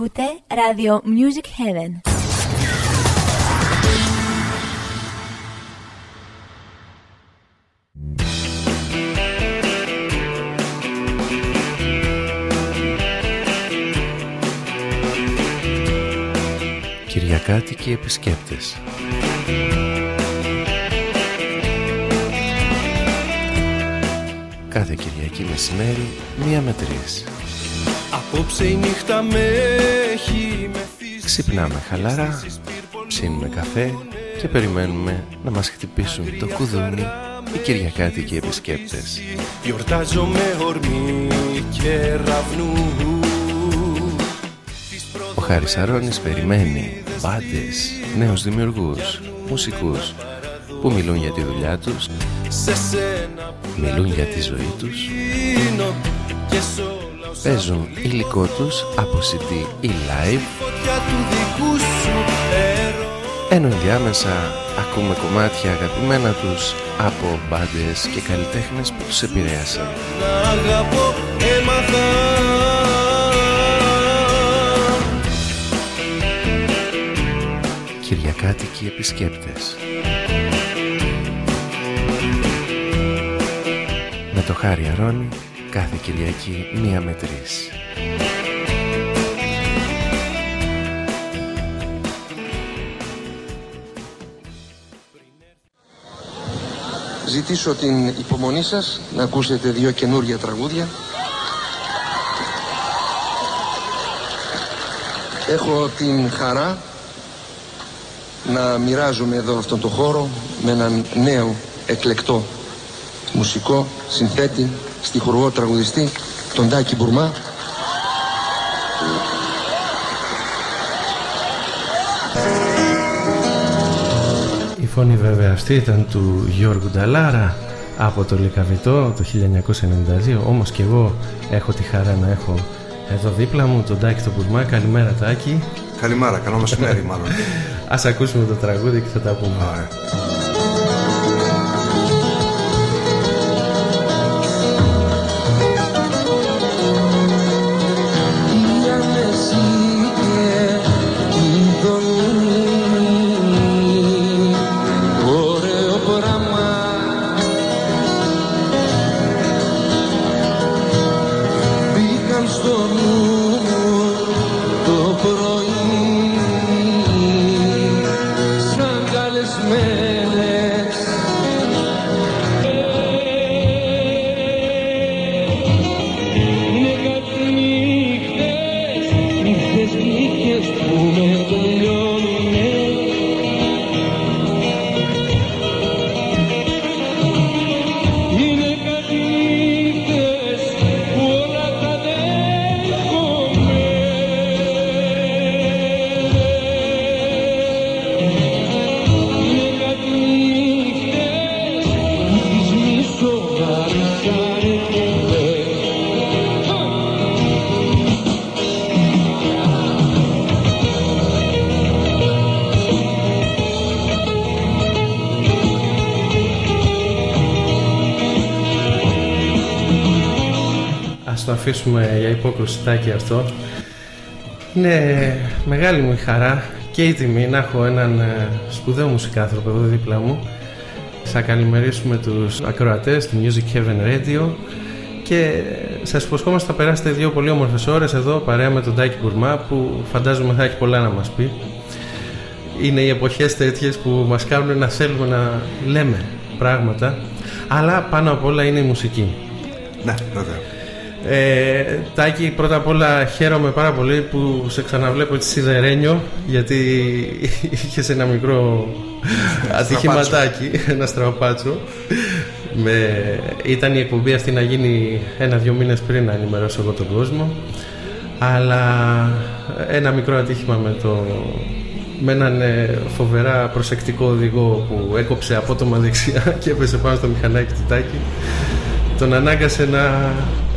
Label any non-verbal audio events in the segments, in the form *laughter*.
Ακούτε Radio Music Heaven. Κυριακάτικοι επισκέπτες Κάθε Κυριακή μεσημέρι, μία με τρεις. Απόψε η νύχτα με έχει Ξυπνάμε χαλαρά, ψήνουμε καφέ και περιμένουμε να μας χτυπήσουν το κουδούνι οι Κυριακάτικοι επισκέπτες. Γιορτάζω με ορμή και ραβνού Ο Χάρης Αρώνης περιμένει μπάντες, νέους δημιουργούς, μουσικούς που μιλούν για τη δουλειά τους, σε σένα που μιλούν για τη ζωή τους, είναι και σ' όλα όσα παίζουν υλικό τους από CD ή live, φωτιά του δικού σου έρωτα ενώ ενδιάμεσα ακούμε κομμάτια αγαπημένα τους από μπάντες και καλλιτέχνες που τους επηρέασαν. να αγαπώ έμαθα Κυριακάτικοι επισκέπτες Με το Χάρη Αρώνη κάθε Κυριακή μία με τρεις. ζητήσω την υπομονή σας να ακούσετε δύο καινούργια τραγούδια. Έχω την χαρά να μοιράζομαι εδώ αυτόν τον χώρο με έναν νέο εκλεκτό μουσικό, συνθέτη, στιχουργό, τραγουδιστή, τον Τάκη Μπουρμά. Η φωνή βέβαια αυτή ήταν του Γιώργου Νταλάρα από το Λικαβιτό το 1992 όμως και εγώ έχω τη χαρά να έχω εδώ δίπλα μου τον Τάκη τον Μπουρμά καλημέρα Τάκη Καλημέρα, καλό μεσημέρι μάλλον. *laughs* Ας ακούσουμε το τραγούδι και θα τα πούμε Ωραία. Αφήσουμε για υπόκρουσιτάκι αυτό. Είναι μεγάλη μου η χαρά και η τιμή να έχω έναν ε, σπουδαίο μουσικάνθρωπο εδώ δίπλα μου. Θα καλημερίσουμε τους ακροατές του Music Heaven Radio και σας υποσχόμαστε θα περάσετε δύο πολύ όμορφες ώρες εδώ παρέα με τον Τάκη Μπουρμά που φαντάζομαι θα έχει πολλά να μας πει. Είναι οι εποχές τέτοιες που μας κάνουν να θέλουμε να λέμε πράγματα αλλά πάνω απ' όλα είναι η μουσική. Ναι, βέβαια. Ε, Τάκη, πρώτα απ' όλα χαίρομαι πάρα πολύ που σε ξαναβλέπω έτσι σιδερένιο γιατί είχες ένα μικρό ατυχηματάκι, ένα στραπάτσο. Με... Ήταν η εκπομπή αυτή να γίνει ένα-δυο μήνες πριν να ενημερώσω εγώ τον κόσμο. Αλλά ένα μικρό ατύχημα με το με έναν ε, φοβερά προσεκτικό οδηγό που έκοψε απότομα δεξιά *laughs* και έπεσε πάνω στο μηχανάκι του Τάκη. Τον ανάγκασε να, ε,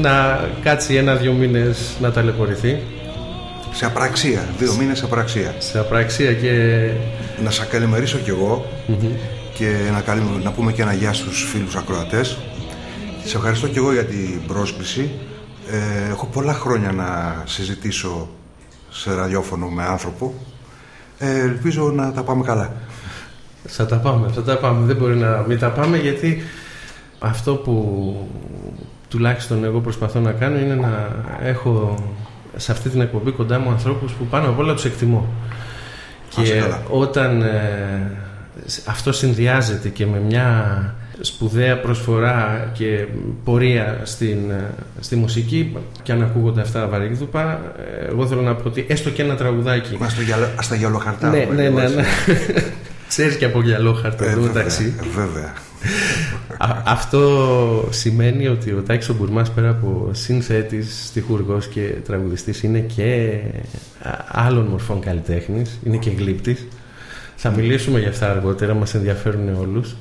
να κάτσει ένα-δυο μήνες να ταλαιπωρηθεί Σε απραξία, δύο μήνες σε απραξία. σε απραξία και Να σας καλημερίσω κι εγώ και να, καλη- να πούμε και ένα γεια στους φίλους ακροατές. Σε ευχαριστώ κι εγώ για την πρόσκληση Ε, έχω πολλά χρόνια να συζητήσω σε ραδιόφωνο με άνθρωπο. Ε, ελπίζω να τα πάμε καλά. Θα τα πάμε, θα τα πάμε. Δεν μπορεί να μην τα πάμε γιατί αυτό που τουλάχιστον εγώ προσπαθώ να κάνω είναι να έχω σε αυτή την εκπομπή κοντά μου ανθρώπους που πάνω απ' όλα τους εκτιμώ. Άσε Και καλά. όταν ε, αυτό συνδυάζεται και με μια σπουδαία προσφορά και πορεία στην, ε, στη μουσική και αν ακούγονται αυτά βαρύγδουπα, ε, εγώ θέλω να πω ότι έστω και ένα τραγουδάκι. Μα στο γυαλο, στα γυαλοχαρτά. ναι, που ναι, ναι, έτσι. ναι. *laughs* Ξέρεις και από γυαλό χαρτό Ε, εδώ βέβαια, μεταξύ. ε, βέβαια. Α- αυτό σημαίνει ότι ο Τάκης ο Μπουρμάς πέρα από συνθέτης, στιχουργός και τραγουδιστής είναι και α, άλλων μορφών καλλιτέχνης, είναι και γλύπτης. Θα μιλήσουμε για αυτά αργότερα, μας ενδιαφέρουν όλους.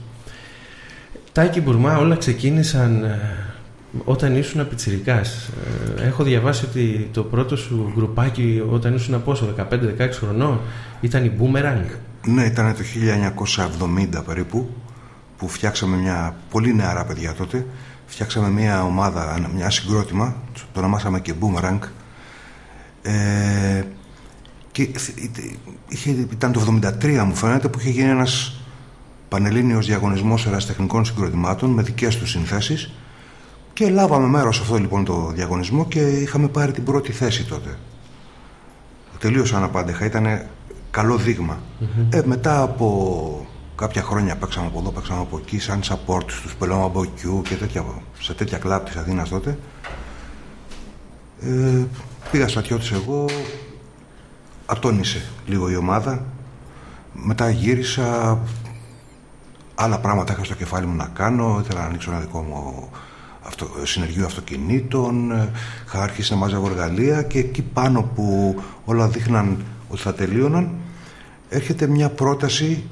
Τάκη Μπουρμά όλα ξεκίνησαν ε, όταν ήσουν πιτσιρικάς. Ε, Έχω διαβάσει ότι το πρώτο σου γκρουπάκι όταν ήσουν πόσο, 15-16 χρονών, ήταν η Boomerang. Ναι, ήταν το 1970 περίπου που φτιάξαμε μια πολύ νεαρά παιδιά τότε. Φτιάξαμε μια ομάδα, ένα- μια συγκρότημα, το ονομάσαμε και Boomerang. Ε, και είχε, ήταν το 73 μου φαίνεται που είχε γίνει ένας πανελλήνιος διαγωνισμός ερασιτεχνικών συγκροτημάτων με δικές τους συνθέσεις και λάβαμε μέρος σε αυτό λοιπόν το διαγωνισμό και είχαμε πάρει την πρώτη θέση τότε. Τελείωσα αναπάντεχα, ήταν καλό δείγμα. Ε, μετά από κάποια χρόνια παίξαμε από εδώ, παίξαμε από εκεί, σαν support στους Πελώμα Μποκιού και τέτοια, σε τέτοια κλάπ της Αθήνας τότε. Ε, πήγα στρατιώτης εγώ, ατόνισε λίγο η ομάδα. Μετά γύρισα, άλλα πράγματα είχα στο κεφάλι μου να κάνω, ήθελα να ανοίξω ένα δικό μου αυτο, συνεργείο αυτοκινήτων, ε, είχα αρχίσει να μαζεύω εργαλεία και εκεί πάνω που όλα δείχναν ότι θα τελείωναν έρχεται μια πρόταση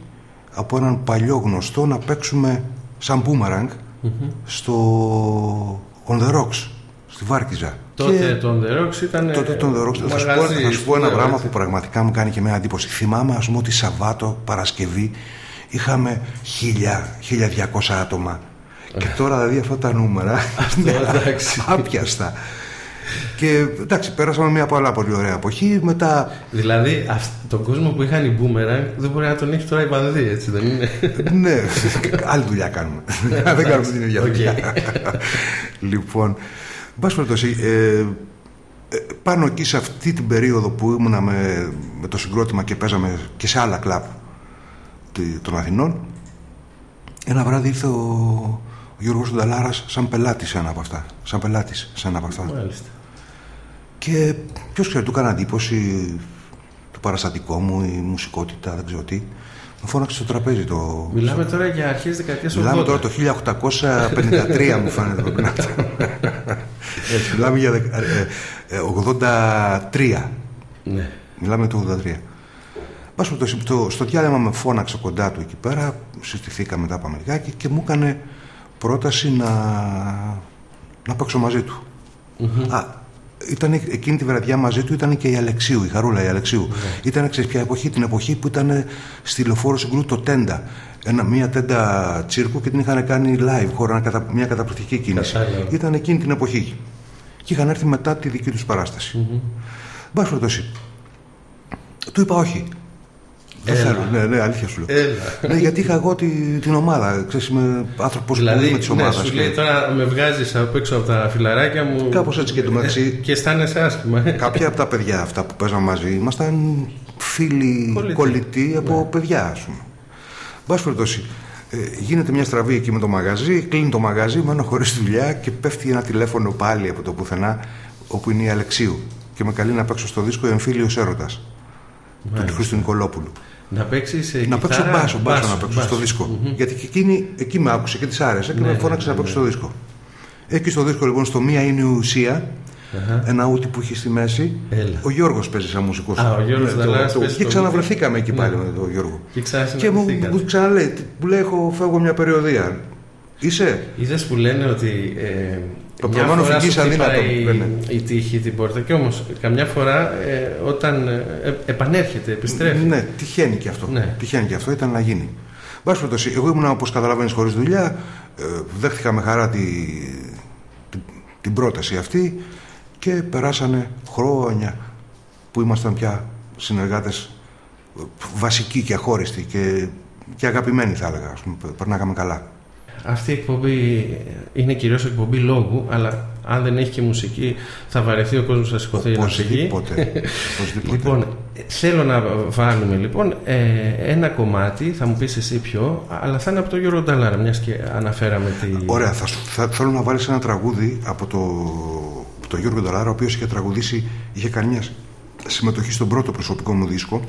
από έναν παλιό γνωστό να παίξουμε σαν boomerang στο On The Rocks, στη Βάρκιζα. Τότε Και- το The Rocks ήταν. Τότε τον The Rocks. Θα σου πω, μαγαζί, θα σου πω ένα σπουδαίο, πράγμα έτσι. που πραγματικά μου κάνει και μια εντύπωση. Θυμάμαι, ας πούμε, ότι Σαββάτο, Παρασκευή είχαμε χίλια, 1200 άτομα. Και τώρα δηλαδή αυτά τα νούμερα είναι εντάξει. άπιαστα. Και εντάξει, πέρασαμε μια πάρα πολύ ωραία εποχή. Μετά, Δηλαδή, αυ- τον κόσμο που είχαν οι Boomerang δεν μπορεί να τον έχει τώρα η Βανδή, έτσι δεν είναι; ναι, άλλη δουλειά κάνουμε. Δεν κάνουμε την ίδια Οκ. δουλειά. λοιπόν, εν πάση περιπτώσει, ε, ε, πάνω εκεί σε αυτή την περίοδο που ήμουνα με, με το συγκρότημα και παίζαμε και σε άλλα κλαμπ τη- των Αθηνών, ένα βράδυ ήρθε ο, ο Γιώργος Νταλάρας σαν πελάτης σε ένα από αυτά. Σαν πελάτης σε ένα από αυτά. Μάλιστα. Και ποιος ξέρει, του έκανα εντύπωση το παραστατικό μου, η μουσικότητα, δεν ξέρω τι. Με φώναξε στο τραπέζι το, Μιλάμε τώρα για αρχές δεκαετίας 80. Μιλάμε τώρα το 1853 μου φαίνεται πρέπει να ήταν. Έτσι, μιλάμε για δεκα- ε, ε, 83. Ναι. Μιλάμε το 83. Πας το, το, στο διάλειμμα με φώναξε κοντά του εκεί πέρα, συστηθήκαμε μετά από λιγάκι και μου έκανε πρόταση να, να παίξω μαζί του. Α, ήταν εκείνη τη βραδιά μαζί του ήταν και η Αλεξίου, η Χαρούλα η Αλεξίου. Ήταν ξέρεις ποια εποχή, την εποχή που ήταν στη λεωφόρο συγκρού το Τέντα. Ένα, μια τέντα τσίρκου και την είχαν κάνει live, χώρα ένα κατα- μια καταπληκτική κίνηση. Κατάλαβα. Ήταν εκείνη την εποχή. Και είχαν έρθει μετά τη δική τους παράσταση. Mm-hmm. Μπας περιπτώσει. Του είπα όχι. Δεν Έλα. θέλω. Ναι, ναι, αλήθεια σου λέω. Έλα. ναι, γιατί είχα εγώ τη, την ομάδα. Ξέρεις, είμαι άνθρωπος Δηλαδή, με τη ναι, ομάδα. σου λέει τώρα με βγάζεις απ' έξω από τα φιλαράκια μου. Κάπως έτσι και το μεταξύ. Και αισθάνεσαι άσχημα. ε. Κάποια από τα παιδιά αυτά που παίζαμε μαζί ήμασταν φίλοι Κολλητοί. κολλητοί από παιδιά, ας πούμε. Μπας περιπτώσει, ε, γίνεται μια στραβή εκεί με το μαγαζί, κλείνει το μαγαζί, μένω χωρίς δουλειά και πέφτει ένα τηλέφωνο πάλι από το πουθενά, όπου είναι η Αλεξίου. Και με καλεί να παίξω στο δίσκο Εμφύλιος Έρωτας. Του Χρήστου Νικολόπουλου. Να παίξει. να παίξω μπάσο, μπάσο, να παίξω στο δισκο Γιατί και εκείνη εκεί με άκουσε και της άρεσε και Ναι, με ναι, φώναξε ναι, να παίξω ναι. στο δίσκο. Εκεί στο δίσκο λοιπόν στο μία είναι η ουσία. Ένα ούτι που έχει στη μέση. Έλα. Ο Γιώργος παίζει σαν μουσικός. Α, ο Γιώργος Δαλάρας παίζει Και στο ξαναβρεθήκαμε εκεί πάλι Ναι. με τον Γιώργο. Και Και μου, ξανασυναντηθήκατε. μου ξαναλέει, μου λέει: Έχω φεύγω μια περιοδία. Είσαι; Είδες που λένε ότι. Ε, Το μια προηγούμενο φορά φυγής σου χτύπαει αδύνατο, η, λένε. η τύχη την πόρτα και όμως καμιά φορά ε, όταν ε, ε, επανέρχεται, επιστρέφει. Ναι, τυχαίνει και αυτό. Ναι. Τυχαίνει και αυτό, ήταν να γίνει. Μπας περιπτώσει, εγώ ήμουν όπως καταλαβαίνεις χωρίς δουλειά. Ε, δέχτηκα με χαρά τη, την, την πρόταση αυτή. και περάσανε χρόνια που ήμασταν πια συνεργάτες ε, βασικοί και αχώριστοι και, και αγαπημένοι θα έλεγα, ας πούμε, περνάγαμε καλά. Αυτή η εκπομπή είναι κυρίως εκπομπή λόγου, αλλά αν δεν έχει και μουσική θα βαρεθεί ο κόσμος να σηκωθεί να φύγει. Οπωσδήποτε. Οπωσδήποτε. Λοιπόν, θέλω να βάλουμε λοιπόν ε, ένα κομμάτι, θα μου πεις εσύ ποιο, αλλά θα είναι από τον Γιώργο Νταλάρα, μιας και αναφέραμε τη... Ωραία, θα, σου- θα, θέλω να βάλεις ένα τραγούδι από το, από το Γιώργο Νταλάρα, ο οποίος είχε τραγουδήσει, είχε κάνει μια συμμετοχή στον πρώτο προσωπικό μου δίσκο,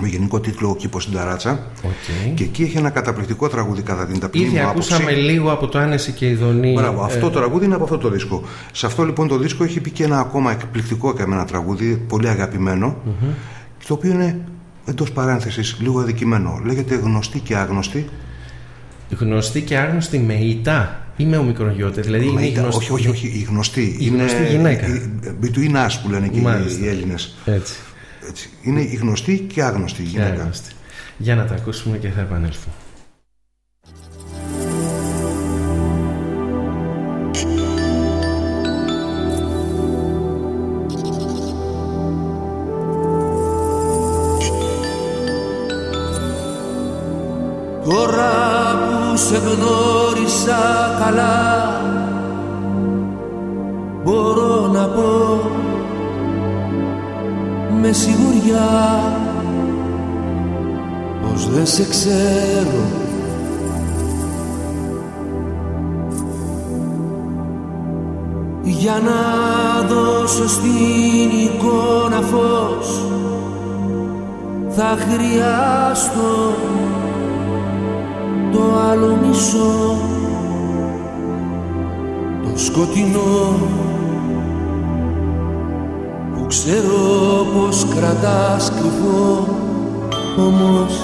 με γενικό τίτλο «Ο κήπος στην ταράτσα». Οκ. Και εκεί έχει ένα καταπληκτικό τραγούδι κατά την ταπεινή Ήδη μου άποψη. ακούσαμε λίγο από το Άνεση και Ηδονή. Μπράβο, αυτό ε, το τραγούδι είναι από αυτό το δίσκο. Σε αυτό λοιπόν το δίσκο έχει πει και ένα ακόμα εκπληκτικό και ένα τραγούδι, πολύ αγαπημένο, το οποίο είναι εντός παρένθεσης λίγο αδικημένο. Λέγεται γνωστή και άγνωστη. γνωστή και άγνωστη με ήτα ή με όμικρον γιώτα. Δηλαδή είναι Μα η ήταν- γνωστή. όχι, όχι, όχι, η γνωστή. Η γνωστή γυναίκα. η- Between us που λένε και οι, Μάλιστα. οι Έλληνες. Έτσι. Έτσι. Είναι η γνωστή και άγνωστη Και γυναίκα. άγνωστη. Για να τα ακούσουμε και θα επανέλθουμε. Τώρα που σε γνώρισα καλά Μπορώ να πω με σιγουριά Πως δεν σε ξέρω. Για να δώσω στην εικόνα φως Θα χρειάστω το άλλο μισό το σκοτεινό. που ξέρω πως κρατάς κρυφό όμως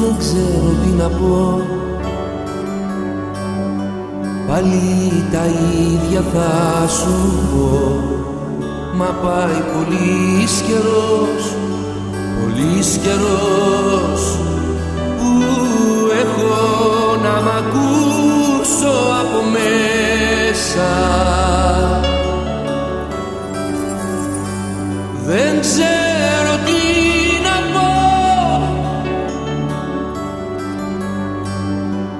δεν ξέρω τι να πω. Πάλι τα ίδια θα σου πω μα πάει πολύς καιρός πολύς καιρός που έχω να μ' ακούσω από μέσα Δεν ξέρω τι να πω.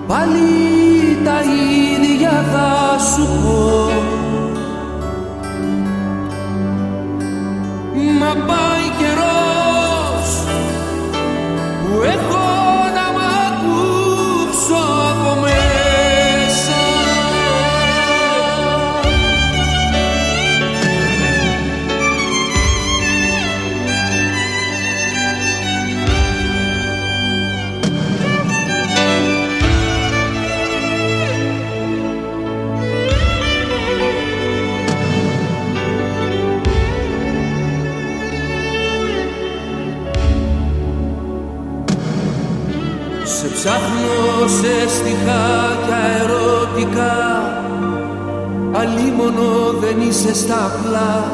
Πάλι τα ίδια θα σου πω ψάχνω σε στιχάκια ερωτικά Αλίμονο δεν είσαι στα απλά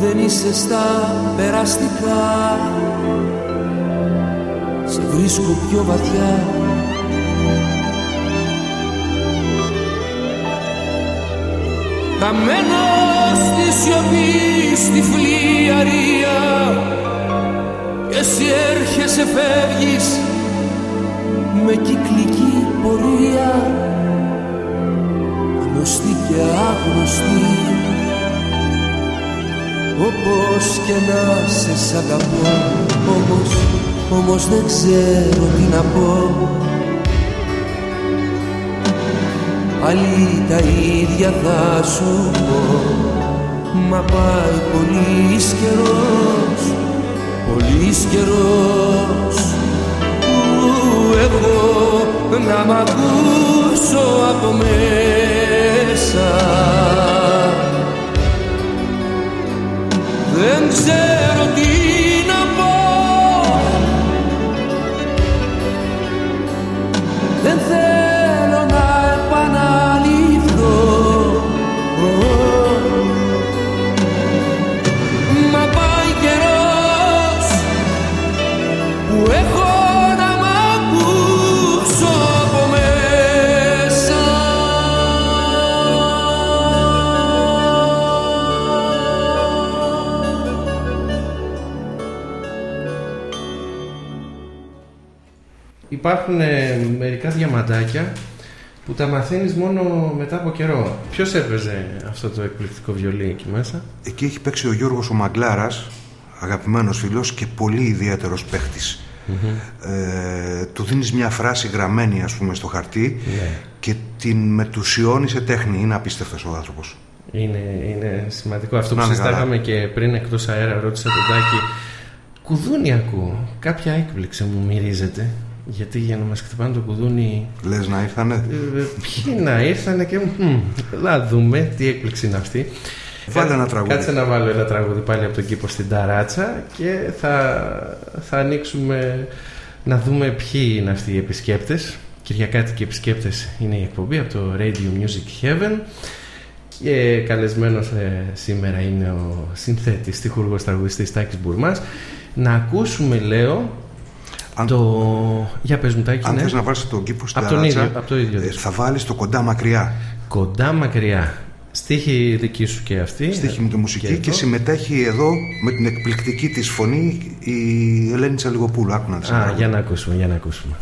Δεν είσαι στα περαστικά. Σε βρίσκω πιο βαθιά. Χαμένο στη σιωπή, στη φλιαρία. Και εσύ έρχεσαι φεύγεις με κυκλική πορεία γνωστή και άγνωστη. Όπως και να σε σ' αγαπώ όμως, όμως δεν ξέρω τι να πω. Πάλι τα ίδια θα σου πω Μα πάει πολύς καιρός Πολύς καιρός Που έχω να μ' ακούσω από μέσα. Δεν ξέρω τι υπάρχουν ε, μερικά διαμαντάκια που τα μαθαίνεις μόνο μετά από καιρό. Ποιος έπαιζε αυτό το εκπληκτικό βιολί εκεί μέσα; Εκεί έχει παίξει ο Γιώργος ο Μαγκλάρας, αγαπημένος φίλος και πολύ ιδιαίτερος παίχτης. Ε, του δίνεις μια φράση γραμμένη ας πούμε στο χαρτί Ναι. και την μετουσιώνεις σε τέχνη. Είναι απίστευτος ο άνθρωπος. Είναι, είναι σημαντικό αυτό που Να είναι συζητάγαμε και πριν εκτός αέρα ρώτησα τον Τάκη κουδούνι ακούω, κάποια έκπληξη μου μυρίζεται γιατί για να μας χτυπάνε το κουδούνι Λες να ήρθανε; ε, ε, ποιοι να ήρθανε και μ, να δούμε τι έκπληξη είναι αυτή Βάλε ένα τραγούδι. Κάτσε να βάλω ένα τραγούδι πάλι από τον κήπο στην ταράτσα και θα, θα ανοίξουμε να δούμε ποιοι είναι αυτοί οι επισκέπτες. Κυριακάτικοι επισκέπτες είναι η εκπομπή από το Radio Music Heaven και καλεσμένος ε, σήμερα είναι ο συνθέτης, τυχούργος τραγουδιστής Τάκης Μπουρμάς. Να ακούσουμε, λέω, Αν- το... Για πες μου Τάκη, Αν ναι. θες να βάλεις τον κήπο στην Από τον ταράτσα, ίδιο- από το ίδιο ε, δίσκο. θα βάλεις το κοντά μακριά. Κοντά μακριά. Στίχη δική σου και αυτή. Στίχη με τη μουσική και, εδώ. συμμετέχει εδώ με την εκπληκτική της φωνή η Ελένη Τσαλιγοπούλου. Άκου να της Α, ακούω. για να ακούσουμε, για να ακούσουμε.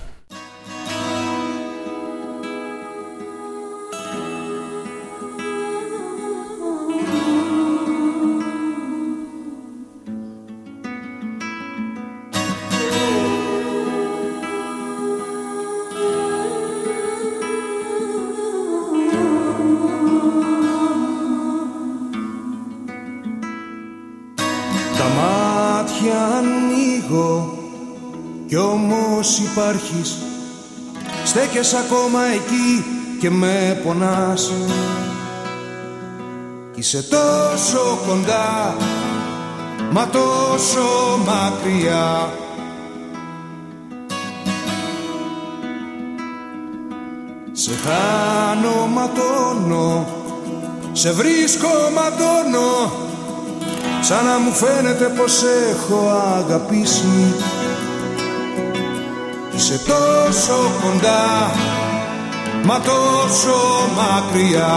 Στέκες ακόμα εκεί και με πονάς. Κι είσαι τόσο κοντά μα τόσο μακριά. Σε χάνω ματώνω, σε βρίσκω ματώνω Σαν να μου φαίνεται πως έχω αγαπήσει Είσαι τόσο κοντά Μα τόσο μακριά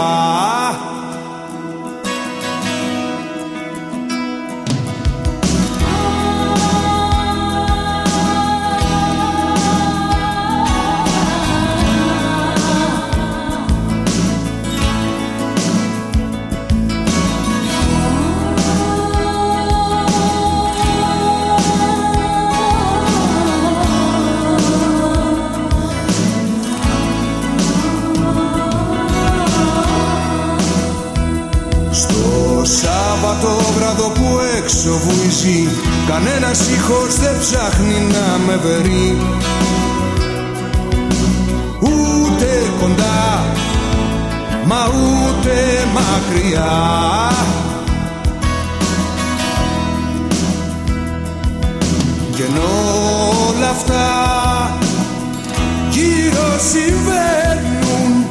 που έξω βουίζει Κανένας ήχος δεν ψάχνει να με βρει. Ούτε κοντά Μα ούτε μακριά. Και ενώ όλα αυτά γύρω συμβαίνουν.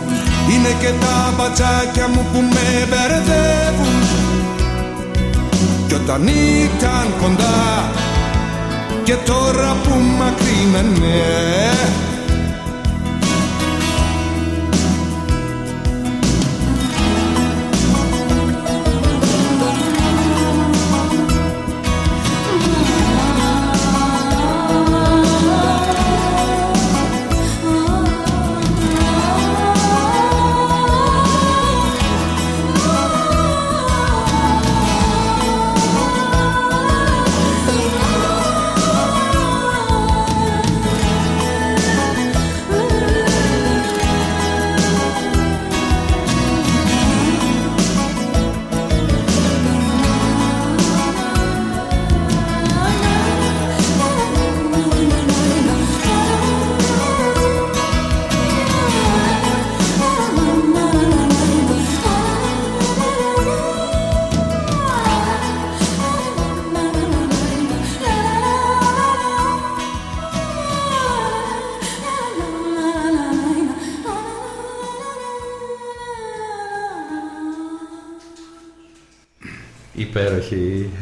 Είναι και τα μπατσάκια μου που με μπερδεύουν. Κι όταν ήταν κοντά. Και τώρα που μακρύνανε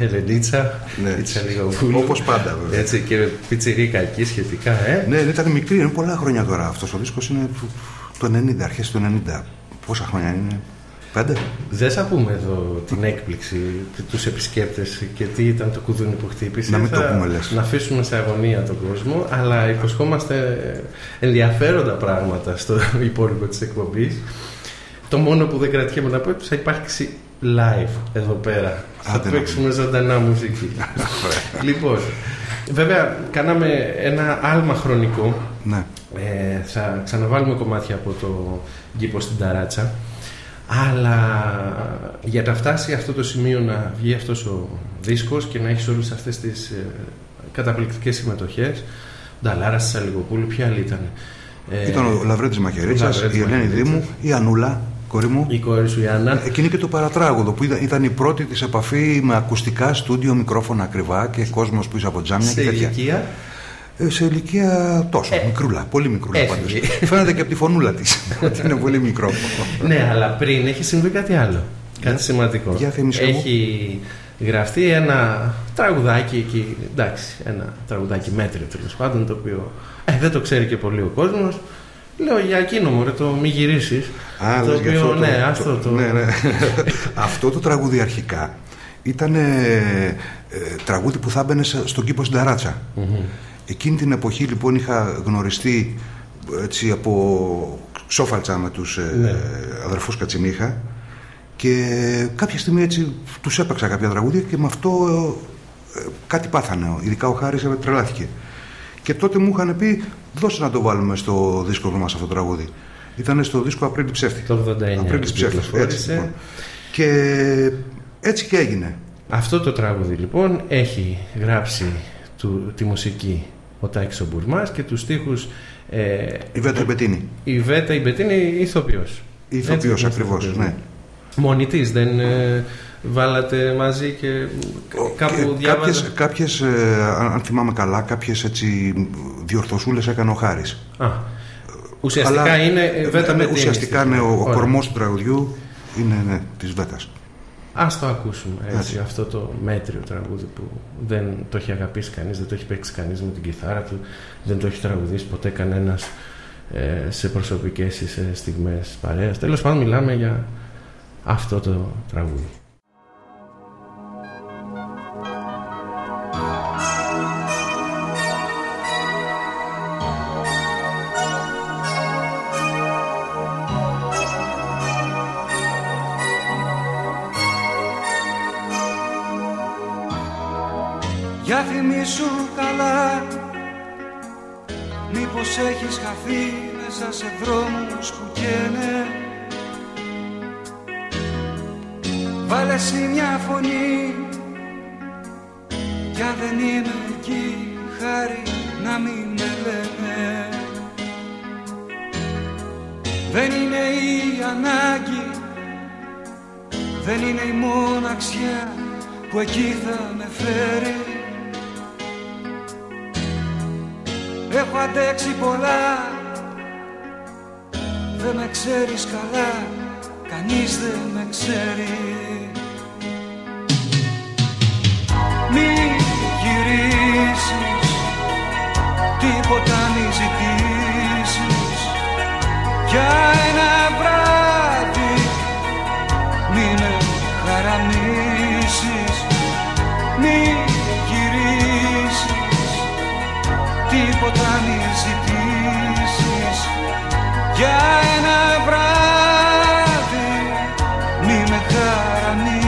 Ελενίτσα. Ναι. Η Τσαλιγοπούλου. Όπως πάντα, βέβαια. Έτσι και πιτσιρίκα εκεί σχετικά, ε. Ναι, ήταν μικρή, είναι πολλά χρόνια τώρα. Αυτός ο δίσκος είναι το 90, αρχές του 90. Πόσα χρόνια είναι. Πέντε; Δεν θα πούμε εδώ την έκπληξη τους επισκέπτες και τι ήταν το κουδούνι που χτύπησε. Να μην το Θα- πούμε, λες. Να αφήσουμε σε αγωνία τον κόσμο, αλλά υποσχόμαστε ενδιαφέροντα πράγματα στο *laughs* υπόλοιπο της εκπομπής. Το μόνο που δεν κρατιέμαι να πω είναι ότι θα υπάρξει live εδώ πέρα. θα Άντε να παίξουμε ζωντανά μουσική. *laughs* λοιπόν, βέβαια, κάναμε ένα άλμα χρονικό Ναι. ε, θα ξαναβάλουμε κομμάτια από το γκύπο στην ταράτσα αλλά για να φτάσει αυτό το σημείο να βγει αυτός ο δίσκος και να έχεις όλες αυτές τις ε, καταπληκτικές συμμετοχές Νταλάρα Σαλιγοπούλου, ποια άλλη ήταν; Ε, Ήταν ο Λαβρέτης Μαχαιρίτσας, Λαβρέτης η Ελένη Μαχαιρίτσας. Δήμου, η Ανούλα, κόρη μου. η κόρη σου η Άννα Εκείνη και το παρατράγουδο που ήταν, ήταν η πρώτη της επαφή με ακουστικά στούντιο, μικρόφωνα ακριβά και κόσμος πίσω από τζάμια σε και τέτοια. ηλικία; Ε, σε ηλικία τόσο, Ε, μικρούλα, πολύ μικρούλα έφυγε. πάντως. Φαίνεται και από τη φωνούλα της *laughs* ότι είναι πολύ μικρό. ναι, αλλά πριν έχει συμβεί κάτι άλλο. Κάτι σημαντικό. Για θύμισε μου. έχει γραφτεί ένα τραγουδάκι εκεί. Εντάξει, ένα τραγουδάκι μέτριο τέλος πάντων, το οποίο ε, δεν το ξέρει και πολύ ο κόσμος. Λέω για εκείνο μου, ρε, το μη γυρίσεις. Α, το λες για οποίο, αυτό το- ναι, άστο το. ναι, ναι. *laughs* αυτό το τραγούδι αρχικά ήταν ε, ε, τραγούδι που θα έμπαινε σε- στον κήπο στην ταράτσα. Εκείνη την εποχή λοιπόν είχα γνωριστεί έτσι από ξόφαλτσα με τους ε, Ναι. αδερφούς Κατσιμίχα και κάποια στιγμή έτσι τους έπαιξα κάποια τραγούδια και με αυτό ε, κάτι πάθανε. Ειδικά ο Χάρης ε, τρελάθηκε. Και τότε μου είχαν πει δώσε να το βάλουμε στο δίσκο μας αυτό το τραγούδι. Ήταν στο δίσκο Απρίλη Ψεύτη. Το 89 Απρίλης Ψεύτης. κυκλοφόρησε. Έτσι, λοιπόν. Και έτσι και έγινε. Αυτό το τραγούδι λοιπόν έχει γράψει του, τη μουσική ο Τάκης ο Μπουρμάς και τους στίχους ε, Η Βέτα Μπετίνη. η Βέτα η Μπετίνη ηθοποιός. Η ηθοποιός Έτσι, ακριβώς, ηθοποιός, ναι. Μόνη της δεν ε, βάλατε μαζί και κάπου Και διάβαζα. κάποιες, κάποιες ε, αν αν θυμάμαι καλά, κάποιες έτσι διορθωσούλες έκανε ο Χάρης. Α, ουσιαστικά Αλλά- είναι ε, Βέτα ναι, Μπετίνη. Ουσιαστικά ναι, ο, ο Ωραία. κορμός του τραγουδιού είναι ναι, της Βέτας. Ας το ακούσουμε έτσι, Έτσι. αυτό το μέτριο τραγούδι που δεν το έχει αγαπήσει κανείς, δεν το έχει παίξει κανείς με την κιθάρα του, δεν το έχει τραγουδήσει ποτέ κανένας ε, σε προσωπικές ή σε στιγμές παρέας. Τέλος πάντων μιλάμε για αυτό το τραγούδι. Μήπως έχεις χαθεί μέσα σε δρόμους που καίνε. Βάλε εσύ μια φωνή Κι αν δεν είμαι εκεί χάρη να μην με λένε. Δεν είναι η ανάγκη Δεν είναι η μοναξιά που εκεί θα με φέρει Έχω αντέξει πολλά. Δεν με ξέρεις καλά. Κανείς δεν με ξέρει. Μη γυρίσεις. Τίποτα μη ζητήσεις. Για για ένα βράδυ μη με χαραμίσεις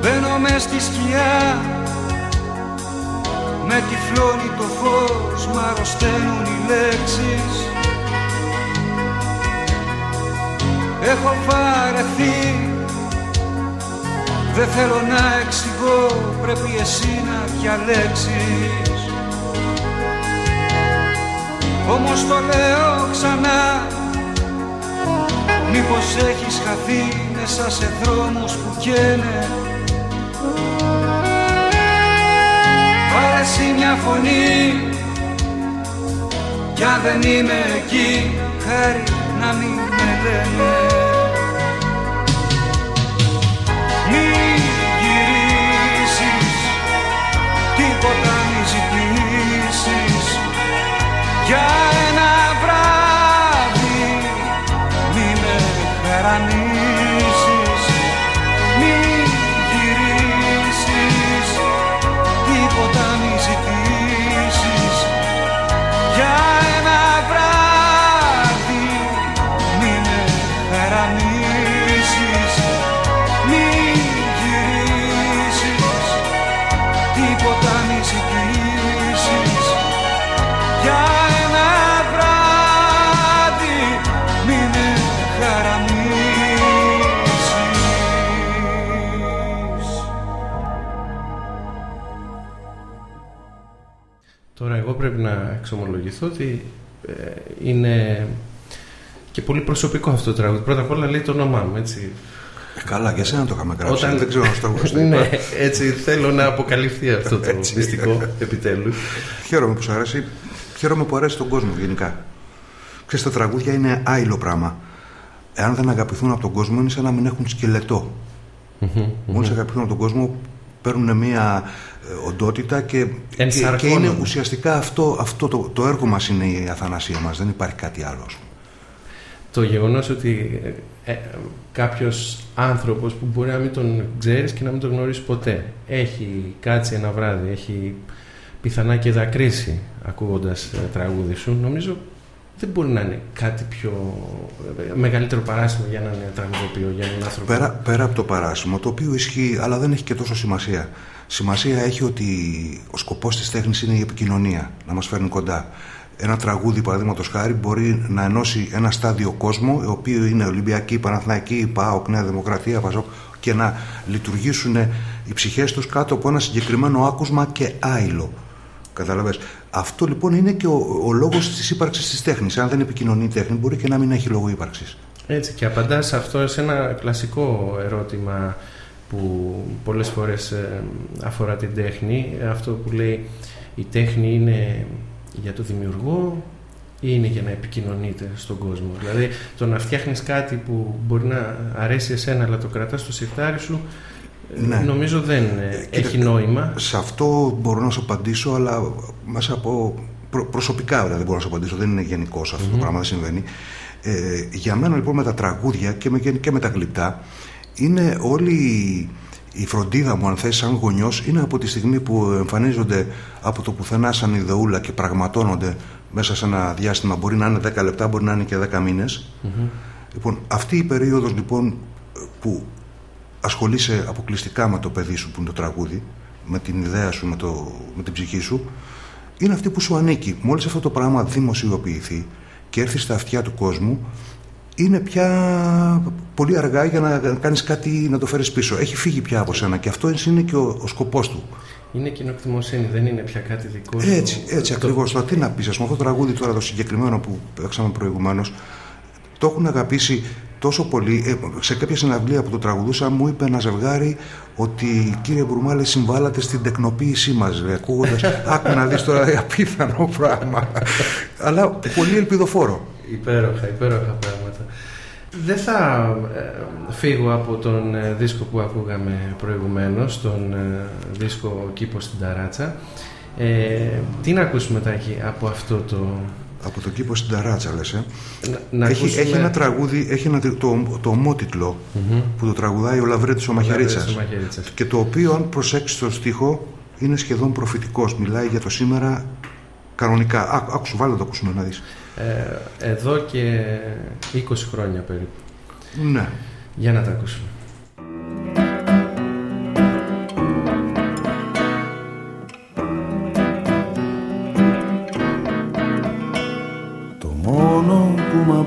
Μπαίνω μες στη σκιά Με τυφλώνει το φως Μ' αρρωσταίνουν οι λέξεις. Έχω βαρεθεί Δεν θέλω να εξηγώ Πρέπει εσύ να διαλέξεις. Όμως το λέω ξανά Μήπως έχεις χαθεί μέσα σε δρόμους που καίνε Βάλε εσύ μια φωνή. Κι αν δεν είμαι εκεί χάρη να μην με λένε. Μη γυρίσεις τίποτα μη ζητήσεις. Για ένα βράδυ μη με χαρανίσεις πρέπει να εξομολογηθώ ότι ε, είναι και πολύ προσωπικό αυτό το τραγούδι. Πρώτα απ' όλα λέει το όνομά μου, έτσι. Ε, καλά, για σένα το είχαμε γράψει. Όταν- Δεν ξέρω αν στο *laughs* το ναι, είπα. έτσι θέλω να αποκαλυφθεί αυτό το Έτσι. μυστικό επιτέλους. Χαίρομαι που σου αρέσει. Χαίρομαι που αρέσει τον κόσμο γενικά. Ξέρεις, τα τραγούδια είναι άειλο πράγμα. Εάν δεν αγαπηθούν από τον κόσμο, είναι σαν να μην έχουν σκελετό. Μόλις αγαπηθούν από τον κόσμο, παίρνουν μια ε, οντότητα και, και, και Ενσαρκώνονται. είναι ουσιαστικά αυτό, αυτό το, το έργο μας είναι η αθανασία μας. Δεν υπάρχει κάτι άλλο. ας πούμε. Το γεγονός ότι ε, ε, κάποιος άνθρωπος που μπορεί να μην τον ξέρεις και να μην τον γνωρίσεις ποτέ έχει κάτσει ένα βράδυ, έχει πιθανά και δακρύσει ακούγοντας ε, τραγούδι σου, νομίζω δεν μπορεί να είναι κάτι πιο ε, μεγαλύτερο παράσημο για έναν τραγουδοποιό, για έναν άνθρωπο. Πέρα, πέρα από το παράσημο, το οποίο ισχύει, αλλά δεν έχει και τόσο σημασία. Σημασία έχει ότι ο σκοπός της τέχνης είναι η επικοινωνία, να μας φέρνει κοντά. Ένα τραγούδι, παραδείγματος χάρη, μπορεί να ενώσει ένα στάδιο κόσμο, ο οποίο είναι Ολυμπιακή, Παναθηναϊκή, ΠΑΟΚ, Νέα Δημοκρατία, Παζόκ, και να λειτουργήσουν οι ψυχές τους κάτω από ένα συγκεκριμένο άκουσμα και άειλο. Καταλαβες. Αυτό λοιπόν είναι και ο, ο λόγος της ύπαρξης της τέχνης. Αν δεν επικοινωνεί η τέχνη, μπορεί και να μην έχει λόγο ύπαρξης. Έτσι και απαντάς σε αυτό σε ένα κλασικό ερώτημα που πολλές φορές ε, αφορά την τέχνη. Αυτό που λέει η τέχνη είναι για το δημιουργό ή είναι για να επικοινωνείτε στον κόσμο; Δηλαδή το να φτιάχνεις κάτι που μπορεί να αρέσει εσένα αλλά το κρατάς στο σιρτάρι σου ε, Ναι. νομίζω δεν ε, κοίτα, έχει νόημα. Σε αυτό μπορώ να σου απαντήσω, αλλά μέσα από προ- προσωπικά βέβαια δεν μπορώ να σου απαντήσω, δεν είναι γενικό αυτό το πράγμα, δεν συμβαίνει. Ε, για μένα λοιπόν με τα τραγούδια και με, και με τα γλυπτά είναι όλη η φροντίδα μου αν θες σαν γονιός είναι από τη στιγμή που εμφανίζονται από το πουθενά σαν ιδεούλα και πραγματώνονται μέσα σε ένα διάστημα μπορεί να είναι 10 λεπτά, μπορεί να είναι και 10 μήνες Λοιπόν, αυτή η περίοδος λοιπόν που ασχολείσαι αποκλειστικά με το παιδί σου που είναι το τραγούδι, με την ιδέα σου, με, το, με την ψυχή σου, είναι αυτή που σου ανήκει. Μόλις αυτό το πράγμα δημοσιοποιηθεί και έρθει στα αυτιά του κόσμου, είναι πια πολύ αργά για να κάνεις κάτι να το φέρεις πίσω. Έχει φύγει πια από σένα και αυτό είναι και ο, ο σκοπός του. Είναι κοινοκτημοσύνη, δεν είναι πια κάτι δικό σου. Έτσι, έτσι Το- ακριβώς. Τώρα τι να πεις, ας πούμε αυτό το τραγούδι τώρα το συγκεκριμένο που παίξαμε προηγουμένως, το έχουν αγαπήσει τόσο πολύ. Ε, σε κάποια συναυλία που το τραγουδούσα μου είπε ένα ζευγάρι ότι κύριε Μπουρμάλε συμβάλλατε στην τεκνοποίησή μας ρε, ακούγοντας άκου να δεις τώρα απίθανο πράγμα αλλά πολύ ελπιδοφόρο Υπέροχα, υπέροχα πράγματα. Δεν θα ε, φύγω από τον ε, δίσκο που ακούγαμε προηγουμένως, τον ε, δίσκο «Κήπος στην Ταράτσα». Ε, τι να ακούσουμε Τάκη από αυτό το... από το κήπο στην Ταράτσα λες ε. Να, να έχει, ακούσουμε... έχει ένα τραγούδι έχει ένα, το, το ομότιτλο που το τραγουδάει ο Λαβρέτης ο Μαχαιρίτσας Ο Μαχαιρίτσας. και το οποίο αν προσέξεις το στίχο είναι σχεδόν προφητικός μιλάει για το σήμερα κανονικά Ά, άκουσου βάλε το ακούσουμε να δεις Ε, εδώ και 20 χρόνια περίπου. ναι Για να τα ακούσουμε.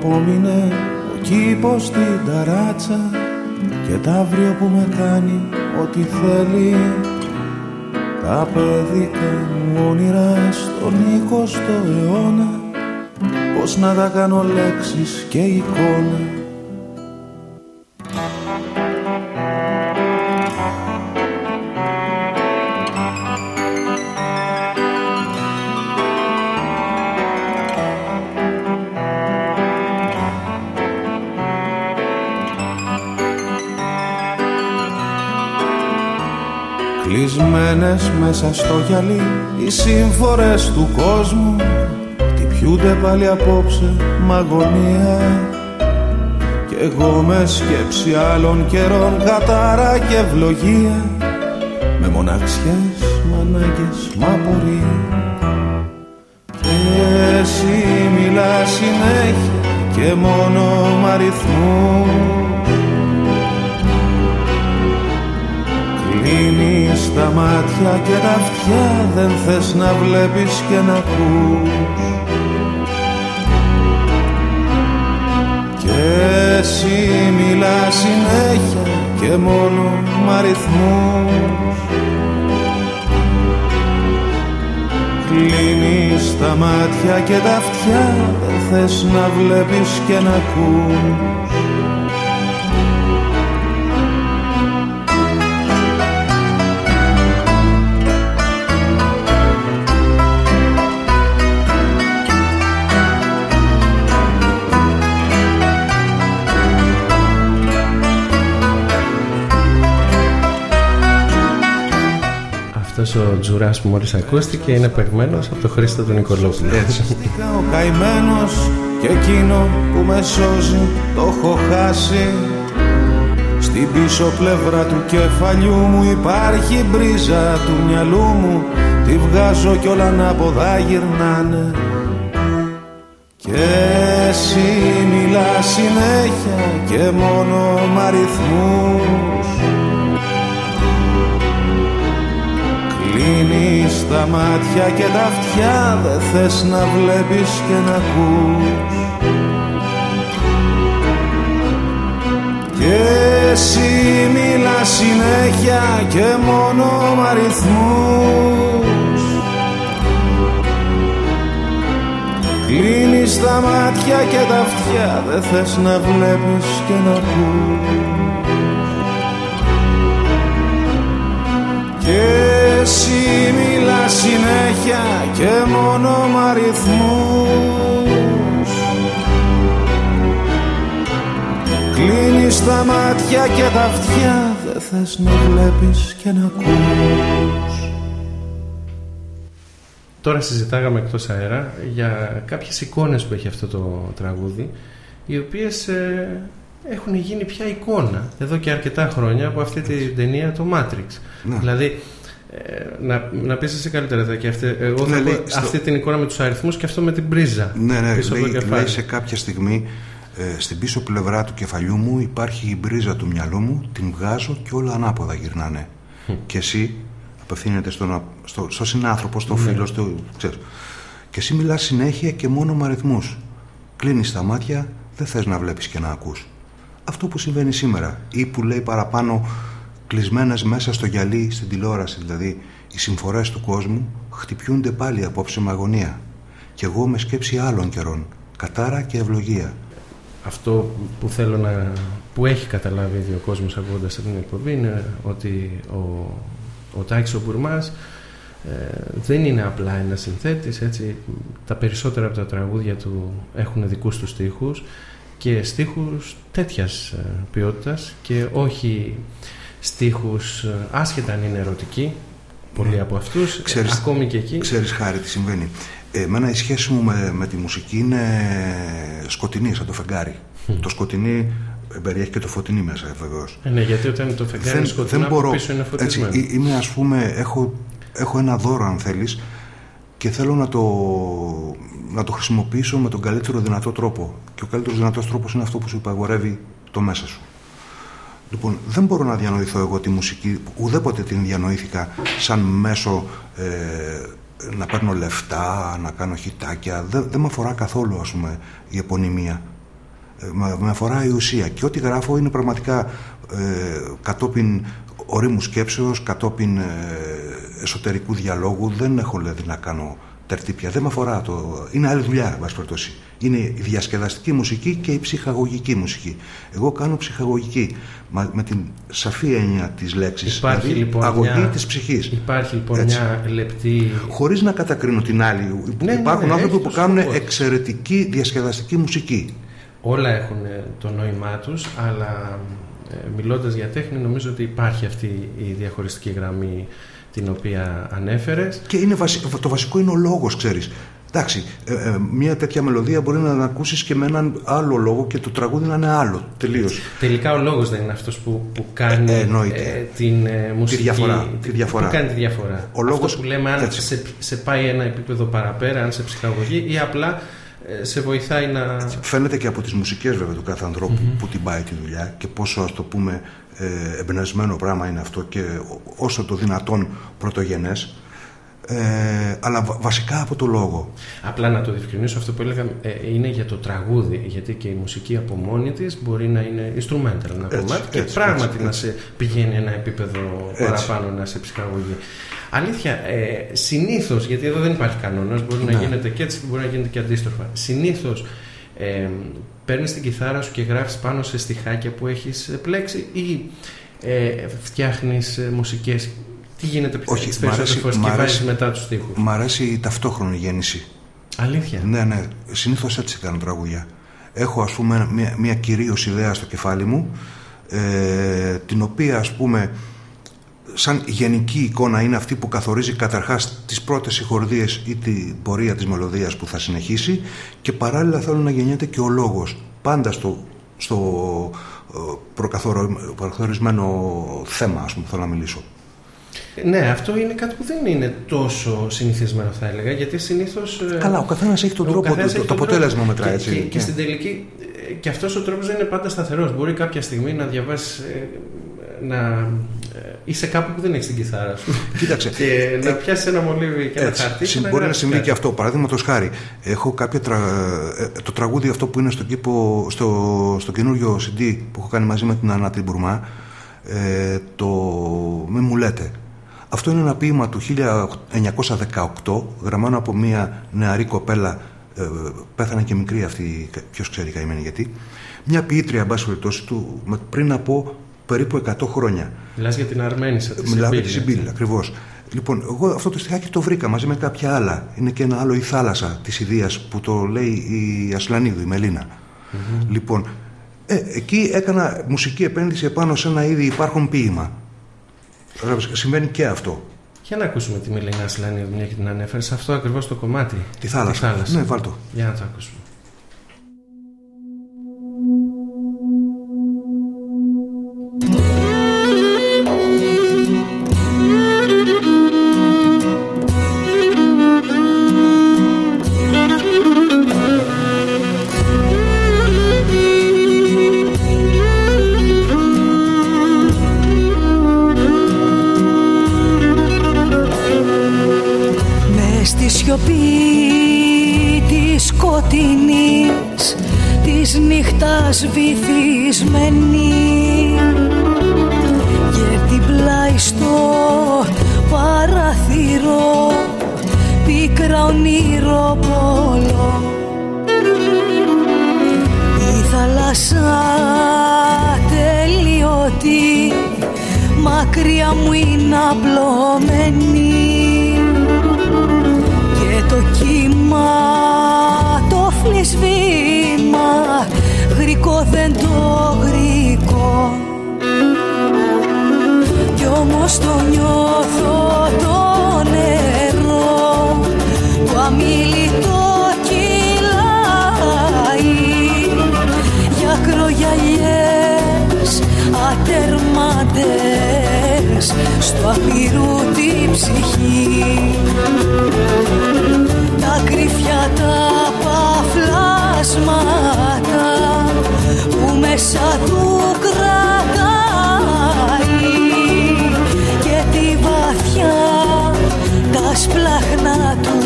Απόμεινε ο κήπος στην ταράτσα και τ' αύριο που με κάνει ό,τι θέλει. Τα παιδικά μου όνειρα στον 20ο αιώνα πως να τα κάνω λέξεις και εικόνα μέσα στο γυαλί. Οι σύμφορες του κόσμου Χτυπιούνται πάλι απόψε μ' αγωνία. Κι εγώ με σκέψη άλλων καιρών κατάρα και ευλογία Με μοναξιές, μ' ανάγκες, μ' απορία. Και εσύ μιλάς συνέχεια και μόνο μ' αριθμούς τα μάτια και τα αυτιά Δεν θες να βλέπεις και να ακούς. Και εσύ μιλάς συνέχεια και μόνο μ' αριθμούς. Κλείνεις τα μάτια και τα αυτιά Δεν θες να βλέπεις και να ακούς ο Τζουράς που μόλις ακούστηκε είναι παιγμένος από το Χρήστο του Νικολόπουλου. Έτσι. ο καημένος και εκείνο που με σώζει το έχω χάσει στην πίσω πλευρά του κεφαλιού μου υπάρχει μπρίζα του μυαλού μου Τη βγάζω κι όλα να ποδά γυρνάνε Και εσύ μιλάς συνέχεια και μόνο μ' αριθμούς Κλείνεις τα μάτια και τα αυτιά Δεν θες να βλέπεις και να ακούς. Και εσύ μιλάς συνέχεια και μόνο μ' αριθμούς. Κλείνεις τα μάτια και τα αυτιά Δεν θες να βλέπεις και να ακούς. Και εσύ μιλά συνέχεια και μόνο μ' αριθμούς Κλείνεις τα μάτια και τα αυτιά Δεν θες να βλέπεις και να ακούς Τώρα συζητάγαμε εκτός αέρα για κάποιες εικόνες που έχει αυτό το τραγούδι οι οποίες ε, έχουν γίνει πια εικόνα εδώ και αρκετά χρόνια από αυτή την ταινία το Matrix. Ναι. Δηλαδή ε, να, να πεις εσύ καλύτερα και αυτή, εγώ ναι, θα αυτή την εικόνα με τους αριθμούς και αυτό με την πρίζα. Ναι, ναι, πίσω λέει, λέει σε κάποια στιγμή ε, στην πίσω πλευρά του κεφαλιού μου υπάρχει η μπρίζα του μυαλού μου την βγάζω και όλα ανάποδα γυρνάνε. Και εσύ απευθύνεται στον, στο, στο συνάνθρωπο, στο ναι. φίλο στο, ξέρεις, και εσύ μιλάς συνέχεια και μόνο με αριθμούς. Κλείνεις τα μάτια δεν θες να βλέπεις και να ακούς. Αυτό που συμβαίνει σήμερα ή που λέει παραπάνω κλεισμένες μέσα στο γυαλί στην τηλεόραση δηλαδή οι συμφορές του κόσμου χτυπιούνται πάλι απόψε με αγωνία. Και εγώ με σκέψη άλλων καιρών κατάρα και ευλογία. Αυτό που θέλω να που έχει καταλάβει ήδη ο κόσμος ακούγοντας την εκπομπή είναι ότι ο, ο Τάκης ο Μπουρμάς ε, δεν είναι απλά ένας συνθέτης έτσι, τα περισσότερα από τα τραγούδια του έχουν δικούς τους στίχους και στίχους τέτοιας ε, ποιότητας και όχι στίχους ε, άσχετα αν είναι ερωτικοί πολλοί ναι. από αυτούς ξέρεις, ακόμη και εκεί ξέρεις χάρη τι συμβαίνει εμένα η σχέση μου με, με τη μουσική είναι σκοτεινή σαν το φεγγάρι το σκοτεινή περιέχει και το φωτεινή μέσα βεβαίως. Ε, ναι, γιατί όταν το φεγγάρι δεν, είναι σκοτεινό, δεν μπορώ, πίσω είναι φωτισμένο. Έτσι, είμαι ας πούμε, έχω, έχω ένα δώρο αν θέλεις και θέλω να το, να το χρησιμοποιήσω με τον καλύτερο δυνατό τρόπο. Και ο καλύτερος δυνατός τρόπος είναι αυτό που σου υπαγορεύει το μέσα σου. Λοιπόν, δεν μπορώ να διανοηθώ εγώ τη μουσική, ουδέποτε την διανοήθηκα σαν μέσο ε, να παίρνω λεφτά, να κάνω χιτάκια. Δεν, δεν με αφορά καθόλου, ας πούμε, η επωνυμία. Ε, με αφορά η ουσία. Και ό,τι γράφω είναι πραγματικά ε, κατόπιν ορίμου σκέψεως, κατόπιν ε, εσωτερικού διαλόγου. Δεν έχω δηλαδή να κάνω τερτύπια. Δεν με αφορά το. Είναι άλλη δουλειά, βάση περιπτώσει. Είναι η διασκεδαστική μουσική και η ψυχαγωγική μουσική. Εγώ κάνω ψυχαγωγική με την σαφή έννοια της λέξης. Υπάρχει δηλαδή, λοιπόν αγωγή μια... της ψυχής. Υπάρχει λοιπόν Έτσι. μια λεπτή. Χωρίς να κατακρίνω την άλλη. Ναι, ναι Υπάρχουν ναι, άνθρωποι που κάνουν εξαιρετική διασκεδαστική μουσική. Όλα έχουν το νόημά τους, αλλά ε, μιλώντας για τέχνη νομίζω ότι υπάρχει αυτή η διαχωριστική γραμμή την οποία ανέφερες. Και είναι το βασικό είναι ο λόγος, ξέρεις. Εντάξει, ε, ε, μια τέτοια μελωδία μπορεί να την ακούσεις και με έναν άλλο λόγο και το τραγούδι να είναι άλλο. Τελείως. Τελικά ο λόγος δεν είναι αυτός που, που κάνει ε, ε, την ε, μουσική. Τη διαφορά. Τη διαφορά. Που κάνει τη διαφορά. Ο λόγος, αυτό που λέμε, αν σε, σε, πάει ένα επίπεδο παραπέρα, αν σε ψυχαγωγεί ή απλά σε βοηθάει να. Φαίνεται και από τις μουσικές βέβαια του κάθε που την πάει τη δουλειά και πόσο ας το πούμε εμπνευσμένο πράγμα είναι αυτό και όσο το δυνατόν πρωτογενές ε, αλλά βασικά από το λόγο. Απλά να το διευκρινίσω αυτό που έλεγα ε, είναι για το τραγούδι, γιατί και η μουσική από μόνη της μπορεί να είναι instrumental ένα κομμάτι και πράγματι να σε πηγαίνει ένα επίπεδο παραπάνω, να σε ψυχαγωγεί. Αλήθεια, ε, συνήθως, γιατί εδώ δεν υπάρχει κανόνας, μπορεί να ναι. γίνεται και έτσι, μπορεί να γίνεται και αντίστροφα. Συνήθως ε, παίρνεις την κιθάρα σου και γράφεις πάνω σε στιχάκια που έχεις πλέξει ή ε, φτιάχνεις ε, μουσικές τι γίνεται πιο Όχι, μ' αρέσει, μ αρέσει, μετά τους στίχους. Μ' αρέσει η ταυτόχρονη γέννηση. Αλήθεια; Ναι, ναι. Συνήθως έτσι κάνω τραγούδια. Έχω ας πούμε μια, μια κυρίως ιδέα στο κεφάλι μου ε, την οποία ας πούμε σαν γενική εικόνα είναι αυτή που καθορίζει καταρχάς τις πρώτες συγχορδίες ή την πορεία της μελωδίας που θα συνεχίσει και παράλληλα θέλω να γεννιέται και ο λόγος πάντα στο, στο ε, προκαθορισμένο θέμα ας πούμε θέλω να μιλήσω. Ναι, αυτό είναι κάτι που δεν είναι τόσο συνηθισμένο, θα έλεγα, γιατί συνήθως. Ε, Καλά, ο καθένας έχει τον τρόπο, το, το, το αποτέλεσμα μετράει έτσι. Και, και, στην τελική, ε, και αυτός ο τρόπος δεν είναι πάντα σταθερός. Μπορεί κάποια στιγμή να διαβάσεις. Ε, να είσαι κάπου που δεν έχεις την κιθάρα σου. *laughs* Κοίταξε. και να πιάσεις ένα μολύβι και ένα χαρτί. Μπορεί να συμβεί και αυτό. Παραδείγματος χάρη, έχω κάποια τρα... το τραγούδι αυτό που είναι στο, κήπο, στο, στο καινούριο CD που έχω κάνει μαζί με την Ανάτη Μπουρμά. Ε, το «Μη μου λέτε» Αυτό είναι ένα ποίημα του 1918, γραμμένο από μια νεαρή κοπέλα, ε, πέθανε και μικρή αυτή, ποιος ξέρει καημένη γιατί, μια ποιήτρια, εν πάση περιπτώσει, του πριν από περίπου 100 χρόνια. Μιλάς για την Αρμένισσα τη Μιλάω για τη Σιμπίλη, ακριβώς. Λοιπόν, εγώ αυτό το στιχάκι το βρήκα μαζί με κάποια άλλα. Είναι και ένα άλλο η θάλασσα της Ιδίας που το λέει η Ασλανίδου, η Μελίνα. Mm-hmm. Λοιπόν, ε, εκεί έκανα μουσική επένδυση επάνω σε ένα ήδη υπάρχον ποίημα. Συμβαίνει και αυτό. Για να ακούσουμε τη Μιλένα Σλάνη, μια και την ανέφερες, σε αυτό ακριβώς το κομμάτι. Τη θάλασσα. Τη θάλασσα. Ναι, βάλτο. Για να το ακούσουμε. δεν το γρικό Κι όμως το νιώθω το νερό. Το αμήλυτο κυλάει. Για κρογιαλιές ατέρματες Στο απειρού τη ψυχή. Τα κρυφιά τα παφλάσματα μέσα του κρατάει. Και τη βαθιά τα σπλάχνα του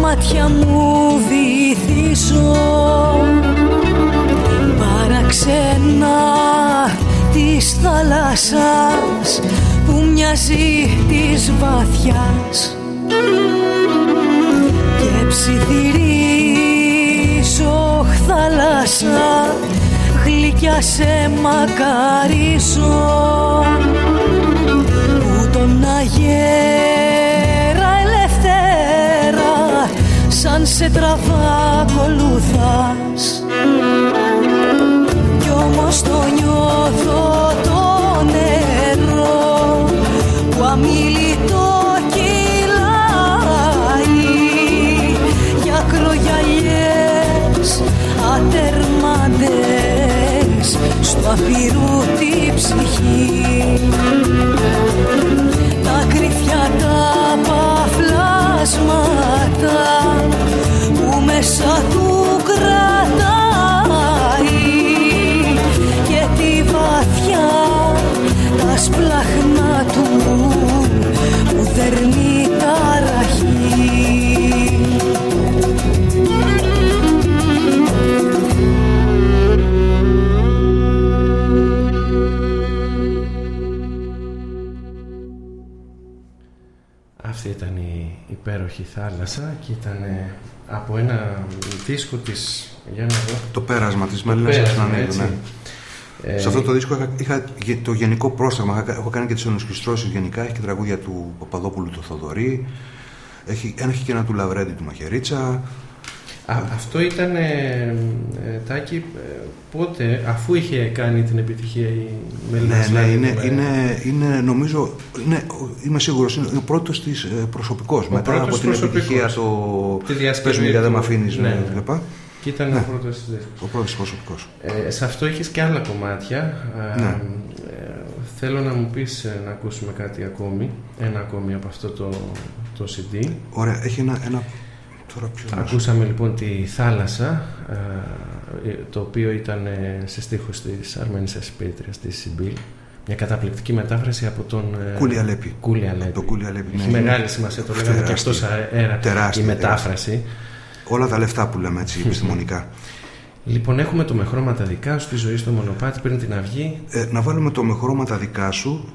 μάτια μου βυθίζω Παραξένα της θάλασσας που μοιάζει της βαθιάς και ψιθυρίζω θάλασσα γλυκιά σε μακαρίζω που τον αγέ σε τραβά ακολουθάς. Κι όμως το νιώθω το νερό που αμιλητό κυλάει. Για ακρογιαλιές ατερμαντές στο απειρού τη ψυχή μέσα του κρατάει. Και τη βαθιά τα σπλάχνα του που δερνεί ταραχή Αυτή ήταν η υπέροχη θάλασσα και ήταν ε, από ένα δίσκο της, για να δω, Το πέρασμα της Μελίνας πέρασμα, Αστρανίδου, έτσι. ναι. Ε, Σε αυτό το δίσκο είχα, είχα γε- το γενικό πρόσταγμα. Είχα- Έχω κάνει και τις ενορχιστρώσει γενικά. Έχει και τραγούδια του Παπαδόπουλου του Θοδωρή. Έχει, έχει και ένα του Λαβρέντη του Μαχαιρίτσα. Α, αυτό ήταν, ε, ε, Τάκη, ε, πότε, αφού είχε κάνει την επιτυχία η Μελίνα Ναι, ναι, Σλάβη, είναι, με- είναι, είναι νομίζω, ναι, είμαι σίγουρος, είναι ο πρώτος της ε, προσωπικός. Μετά πρώτος από την προσωπικός. επιτυχία το Τη διασκευή «Πες μου γιατί δεν του- με αφήνεις» ναι, ναι, ναι. κλπ. Και ήταν Ναι. ο πρώτος της δίσκος. Ο πρώτος προσωπικός. Ε, σε αυτό έχεις και άλλα κομμάτια. Ε, Ναι. ε, θέλω να μου πεις ε, να ακούσουμε κάτι ακόμη, ένα ακόμη από αυτό το, το CD. Ωραία, έχει ένα, ένα τώρα ποιο να σου- Ακούσαμε λοιπόν τη Θάλασσα, ε, το οποίο ήταν ε, σε στίχους της Αρμένης Ασπίτριας, της Σιμπίλ. Μια καταπληκτική μετάφραση από τον ε, Κούλι Αλέπη. Κούλι Αλέπη. Το Κούλι Αλέπη, Έχει ναι, είναι μεγάλη σημασία, το λέγαμε και τεράστιο. εκτός αέρα Τεράστιο, η μετάφραση. Όλα τα λεφτά που λέμε έτσι *laughs* επιστημονικά. Λοιπόν, έχουμε το με χρώματα δικά σου, τη ζωή στο μονοπάτι πριν την αυγή. Ε, να βάλουμε το με χρώματα δικά σου.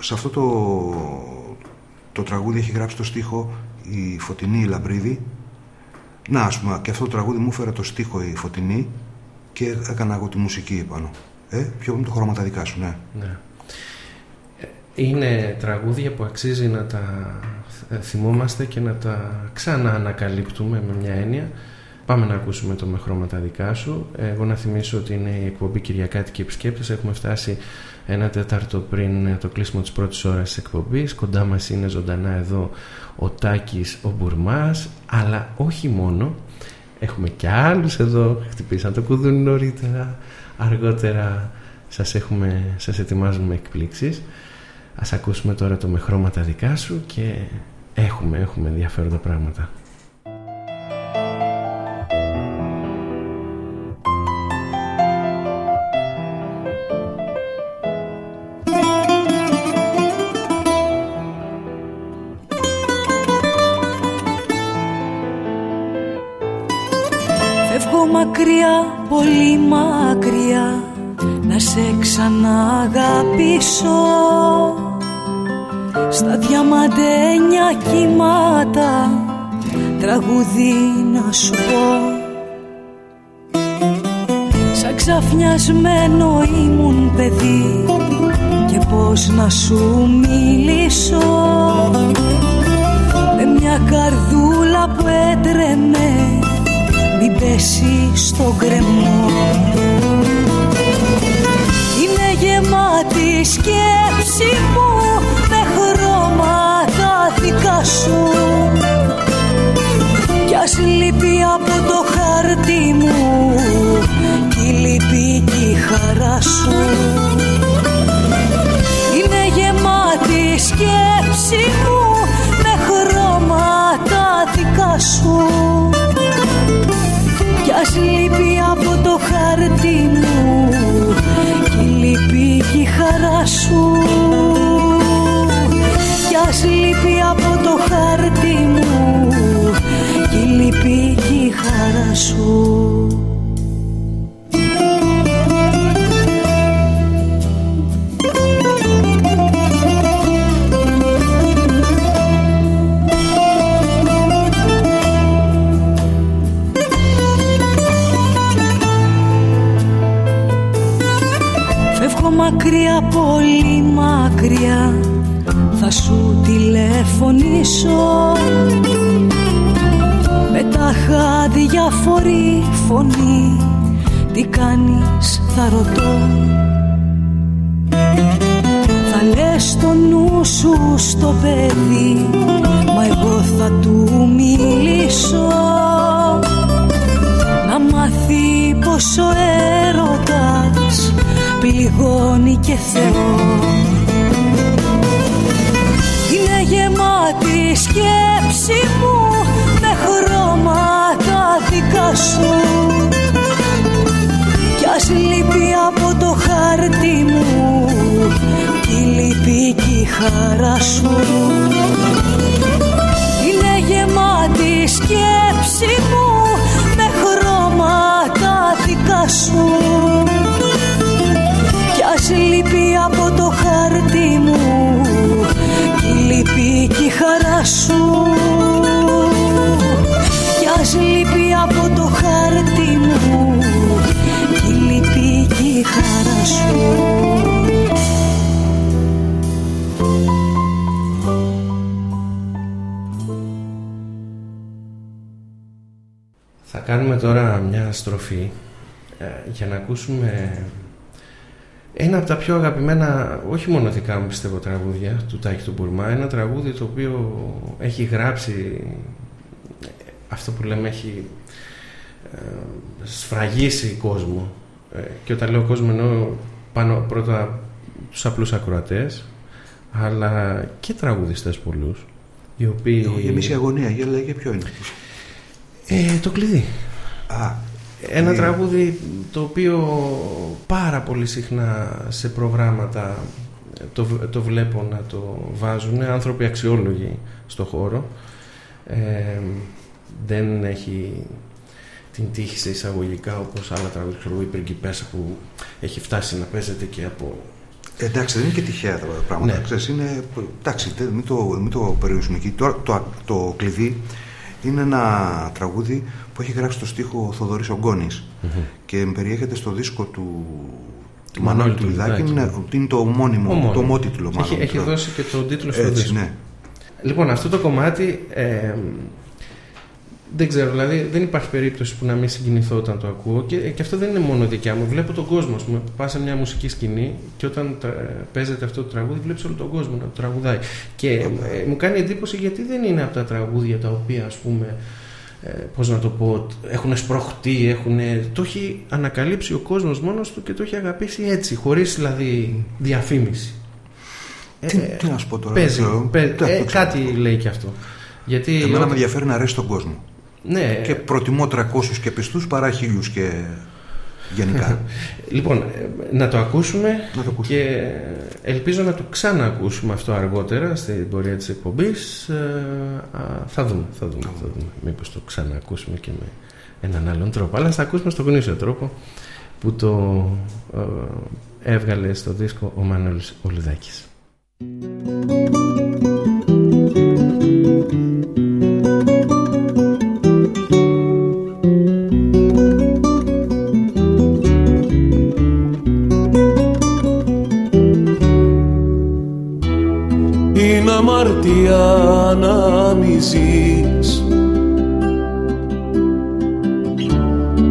Σε αυτό το, το τραγούδι έχει γράψει το στίχο η Φωτεινή η Λαμπρίδη. Να, ας πούμε, και αυτό το τραγούδι μου έφερε το στίχο η Φωτεινή και έκανα εγώ τη μουσική επάνω. Ε, ποιο είναι το χρώματα δικά σου, ναι. Ναι. Ε, Είναι τραγούδια που αξίζει να τα ε, θυμόμαστε και να τα ξανά ανακαλύπτουμε με μια έννοια. Πάμε να ακούσουμε το με χρώματα δικά σου. Εγώ να θυμίσω ότι είναι η εκπομπή Κυριακάτικη Επισκέπτες. Έχουμε φτάσει ένα τέταρτο πριν το κλείσιμο της πρώτης ώρας της εκπομπής. Κοντά μας είναι ζωντανά εδώ ο Τάκης, ο Μπουρμάς, αλλά όχι μόνο. Έχουμε και άλλους εδώ, χτυπήσαν το κουδούνι νωρίτερα, αργότερα σας, έχουμε, σας ετοιμάζουμε εκπλήξεις. Ας ακούσουμε τώρα το με χρώματα δικά σου και έχουμε, έχουμε ενδιαφέροντα πράγματα. Μακριά, πολύ μακριά Να σε ξαναγαπήσω. Στα διαμαντένια κύματα Τραγουδί να σου πω. Σαν ξαφνιασμένο ήμουν παιδί Και πώς να σου μιλήσω. Με μια καρδούλα που έτρεμε μην πέσει στο γκρεμό. Είναι γεμάτη η σκέψη μου με χρώματα δικά σου. Κι ας λείπει από το χάρτη μου κι λείπει κι η χαρά σου. Είναι γεμάτη η σκέψη μου με χρώματα δικά σου κι ας λείπει από το χάρτη μου Κι λείπει κι η χαρά σου. Κι ας λείπει από το χάρτη μου Κι λείπει κι η χαρά σου μακριά, πολύ μακριά. Θα σου τηλεφωνήσω. Με τα χάδια φορή φωνή. Τι κάνεις θα ρωτώ. Θα λες το νου σου στο παιδί μα εγώ θα του μιλήσω. Να μάθει πως ο έρωτας πληγώνει και Θεό. Είναι γεμάτη σκέψη μου με χρώματα δικά σου. Κι ας λείπει από το χάρτη μου κι λείπει κι η χαρά σου. Είναι γεμάτη σκέψη μου με χρώματα δικά σου. κι ας λείπει από το χάρτη μου κι λείπει κι η χαρά σου. Κι ας λείπει από το χάρτη μου κι λείπει κι η χαρά σου. Θα κάνουμε τώρα μια στροφή ε, για να ακούσουμε ένα από τα πιο αγαπημένα, όχι μόνο δικά μου πιστεύω τραγούδια του Τάκη του Μπουρμά, ένα τραγούδι το οποίο έχει γράψει ε, αυτό που λέμε έχει ε, σφραγίσει κόσμο ε, και όταν λέω κόσμο εννοώ πάνω πρώτα τους απλούς ακροατές αλλά και τραγουδιστές πολλούς οι οποίοι... Έχω γεμίσει αγωνία, για λέγε ποιο είναι. Ε, το κλειδί. Α, Ένα Ναι. τραγούδι το οποίο πάρα πολύ συχνά σε προγράμματα ε, το, β- το βλέπω να το βάζουν άνθρωποι αξιόλογοι στο χώρο ε, δεν έχει την τύχη σε εισαγωγικά όπως άλλα τραγούδια ξέρω εγώ, η Πριγκιπέσα που έχει φτάσει να παίζεται και από Εντάξει, δεν είναι και τυχαία τα πράγματα. Ναι. Ξέρεις, είναι, εντάξει, τε- μην το, μην το περιορίσουμε εκεί. Τώρα, το, το κλειδί είναι ένα τραγούδι που έχει γράψει το στίχο ο Θοδωρής Ογκώνης και περιέχεται στο δίσκο του, του Μανώλη Μανώλη του του Λιδάκη. Λιδάκη. Είναι, είναι το μόνιμο, Ομώνυμο. το ομότιτλο μάλλον. έχει, έχει δώσει και τον τίτλο στο Έτσι, δίσκο. ναι. Λοιπόν, αυτό το κομμάτι ε, δεν ξέρω, δηλαδή δεν υπάρχει περίπτωση που να μην συγκινηθώ όταν το ακούω και, και αυτό δεν είναι μόνο δικιά μου. Βλέπω τον κόσμο, ας πούμε, πας σε μια μουσική σκηνή και όταν τρα- παίζεται αυτό το τραγούδι, βλέπεις όλο τον κόσμο να το τραγουδάει. Και ε, μου κάνει εντύπωση γιατί δεν είναι από τα τραγούδια τα οποία, ας πούμε, ε, πώς να το πω, έχουν σπροχτεί, έχουν, το έχει ανακαλύψει ο κόσμος μόνος του και το έχει αγαπήσει έτσι, χωρίς δηλαδή διαφήμιση. Τι, Ε, τι να σου πω τώρα. Παίζει, δεν ξέρω. παίζει. Δεν Ε, το ξέρω. κάτι λέει και αυτό. Γιατί Εμένα όταν- με ενδιαφέρει να αρέσει τον κόσμο. Ναι, Και προτιμώ 300 και πιστούς παρά χίλιους και γενικά. *laughs* Λοιπόν, ε, να το ακούσουμε Να το ακούσουμε. και ελπίζω να το ξαναακούσουμε αυτό αργότερα στην πορεία της εκπομπής. Ε, α, θα δούμε, θα δούμε, θα δούμε. Μήπως το ξαναακούσουμε και με έναν άλλον τρόπο. Αλλά θα ακούσουμε στο γνήσιο τρόπο που το ε, έβγαλε στο δίσκο ο Μανώλης Ολυδάκης. Ζεις.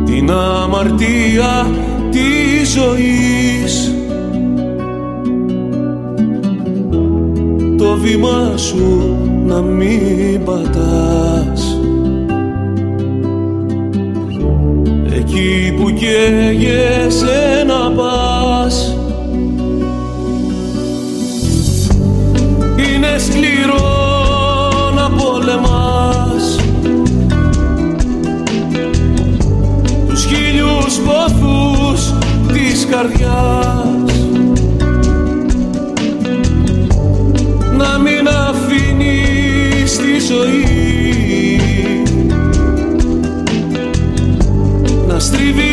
Την αμαρτία της ζωής. Το βήμα σου να μην πατάς. Εκεί που καίγεσαι να πας. Είναι σκληρό χίλιους πόθους της καρδιάς. Να μην αφήνεις τη ζωή. Να στρίβει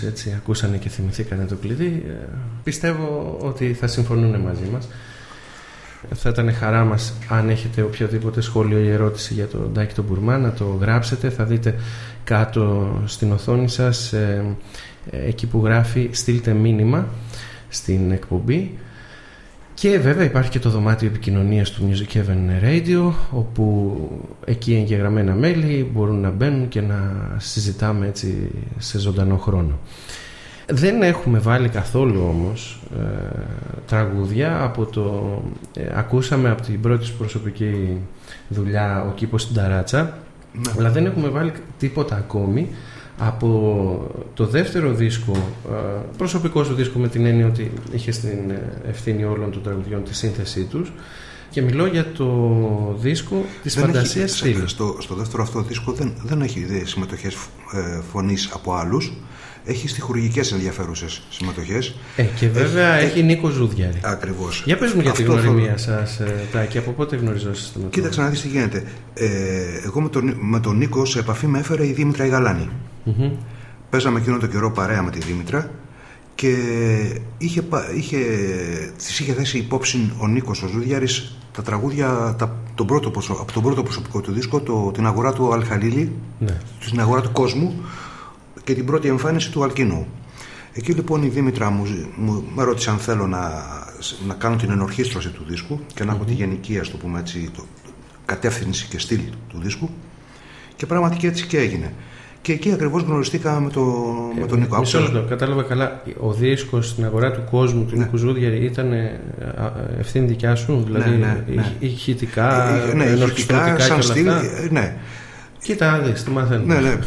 μόλις έτσι ακούσανε και θυμηθήκανε το κλειδί ε, πιστεύω ότι θα συμφωνούν μαζί μας. Θα ήταν χαρά μας αν έχετε οποιοδήποτε σχόλιο ή ερώτηση για τον Ντάκη τον Μπουρμά να το γράψετε. Θα δείτε κάτω στην οθόνη σας ε, ε, εκεί που γράφει στείλτε μήνυμα στην εκπομπή και βέβαια υπάρχει και το δωμάτιο επικοινωνίας του Music Heaven Radio όπου εκεί εγγεγραμμένα μέλη μπορούν να μπαίνουν και να συζητάμε έτσι σε ζωντανό χρόνο. Δεν έχουμε βάλει καθόλου όμως ε, τραγούδια από το... ε, ακούσαμε από την πρώτη σου προσωπική δουλειά ο κήπος στην Ταράτσα αλλά δεν έχουμε βάλει τίποτα ακόμη από το δεύτερο δίσκο ε, προσωπικό σου δίσκο με την έννοια ότι είχες την ε, ευθύνη όλων των τραγουδιών τη σύνθεσή τους και μιλώ για το δίσκο της Δεν φαντασίας έχει, στήλη. στο, στο δεύτερο αυτό δίσκο δεν, δεν έχει ιδέες συμμετοχές ε, φωνής από άλλους. Έχει στοιχουργικές ενδιαφέρουσες συμμετοχές. Ε, και βέβαια έχει, Νίκο Ζούδιαρη. Ακριβώς. Για πες μου για τη Αυτό θα- γνωριμία σας, ε, Τάκη, από πότε γνωριζόσαστε με τον Κοίταξε να δεις τι γίνεται. Ε, εγώ με τον, με τον Νίκο σε επαφή με έφερε η Δήμητρα Ιγαλάνη. Μμμ. Παίζαμε εκείνο το καιρό παρέα με τη Δήμητρα και είχε, πα- είχε, της είχε θέσει υπόψη ο Νίκος ο Ζούδιαρης τα τραγούδια τα, τον πρώτο, προσω- από τον πρώτο προσωπικό του δίσκο, το, την αγορά του Αλχαλίλη, Ναι. στην αγορά του κόσμου και την πρώτη εμφάνιση του Αλκίνου. Εκεί λοιπόν η Δήμητρα μου, ζη- μου με ρώτησε αν θέλω να, να κάνω την ενορχίστρωση του δίσκου και να έχω τη γενική, ας το πούμε έτσι, το, κατεύθυνση και στυλ του δίσκου και πραγματικά έτσι και έγινε. Και εκεί ακριβώς γνωριστήκαμε με, το, με τον Νίκο. Ε, Μισό Άκουσα- λεπτό, κατάλαβα καλά. Ο δίσκος στην αγορά του κόσμου του Ναι. Νίκου Ζούδιαρη ήταν ε, α, ευθύνη δικιά σου, δηλαδή Ναι, ναι, ναι. ηχ- ηχητικά, Ε, ε, ναι, ενορχιστρωτικά ηχητικά, και σαν όλα στυλ, αυτά. ε, ναι. Κοίτα, να δεις, τι μαθαίνουμε. ναι, ναι.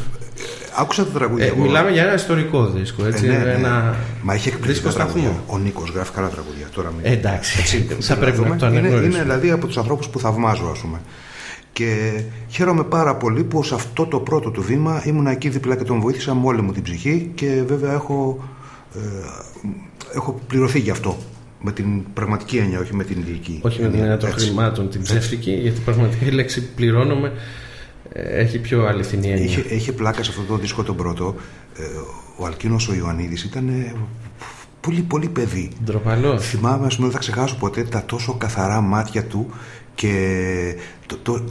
Άκουσα τα τραγούδια. Ε, εγώ. μιλάμε για ένα ιστορικό δίσκο, έτσι. Ε, ναι, ναι. Ένα Μα είχε εκπληκτικά δίσκο τραγούδια. σταθμού. Ο Νίκος γράφει καλά τραγούδια. Τώρα μην... Ε, εντάξει, θα να πρέπει να δούμε. το είναι, αναγνωρίσουμε. είναι δηλαδή από τους ανθρώπους που θαυμάζω, ας πούμε. Και χαίρομαι πάρα πολύ που σε αυτό το πρώτο του βήμα ήμουν εκεί δίπλα και τον βοήθησα με όλη μου την ψυχή και βέβαια έχω, ε, έχω πληρωθεί γι' αυτό. Με την πραγματική έννοια, όχι με την ηλική. Όχι με την έννοια των Έτσι. χρημάτων, την ψεύτικη, γιατί πραγματικά η λέξη πληρώνομαι ε, έχει πιο αληθινή έννοια. Είχε, είχε πλάκα σε αυτό το δίσκο τον πρώτο. Ε, ο Αλκίνος ο Ιωαννίδης ήταν ε, πολύ πολύ παιδί. Ντροπαλός. Θυμάμαι, ας πούμε, δεν θα ξεχάσω ποτέ τα τόσο καθαρά μάτια του και το, το,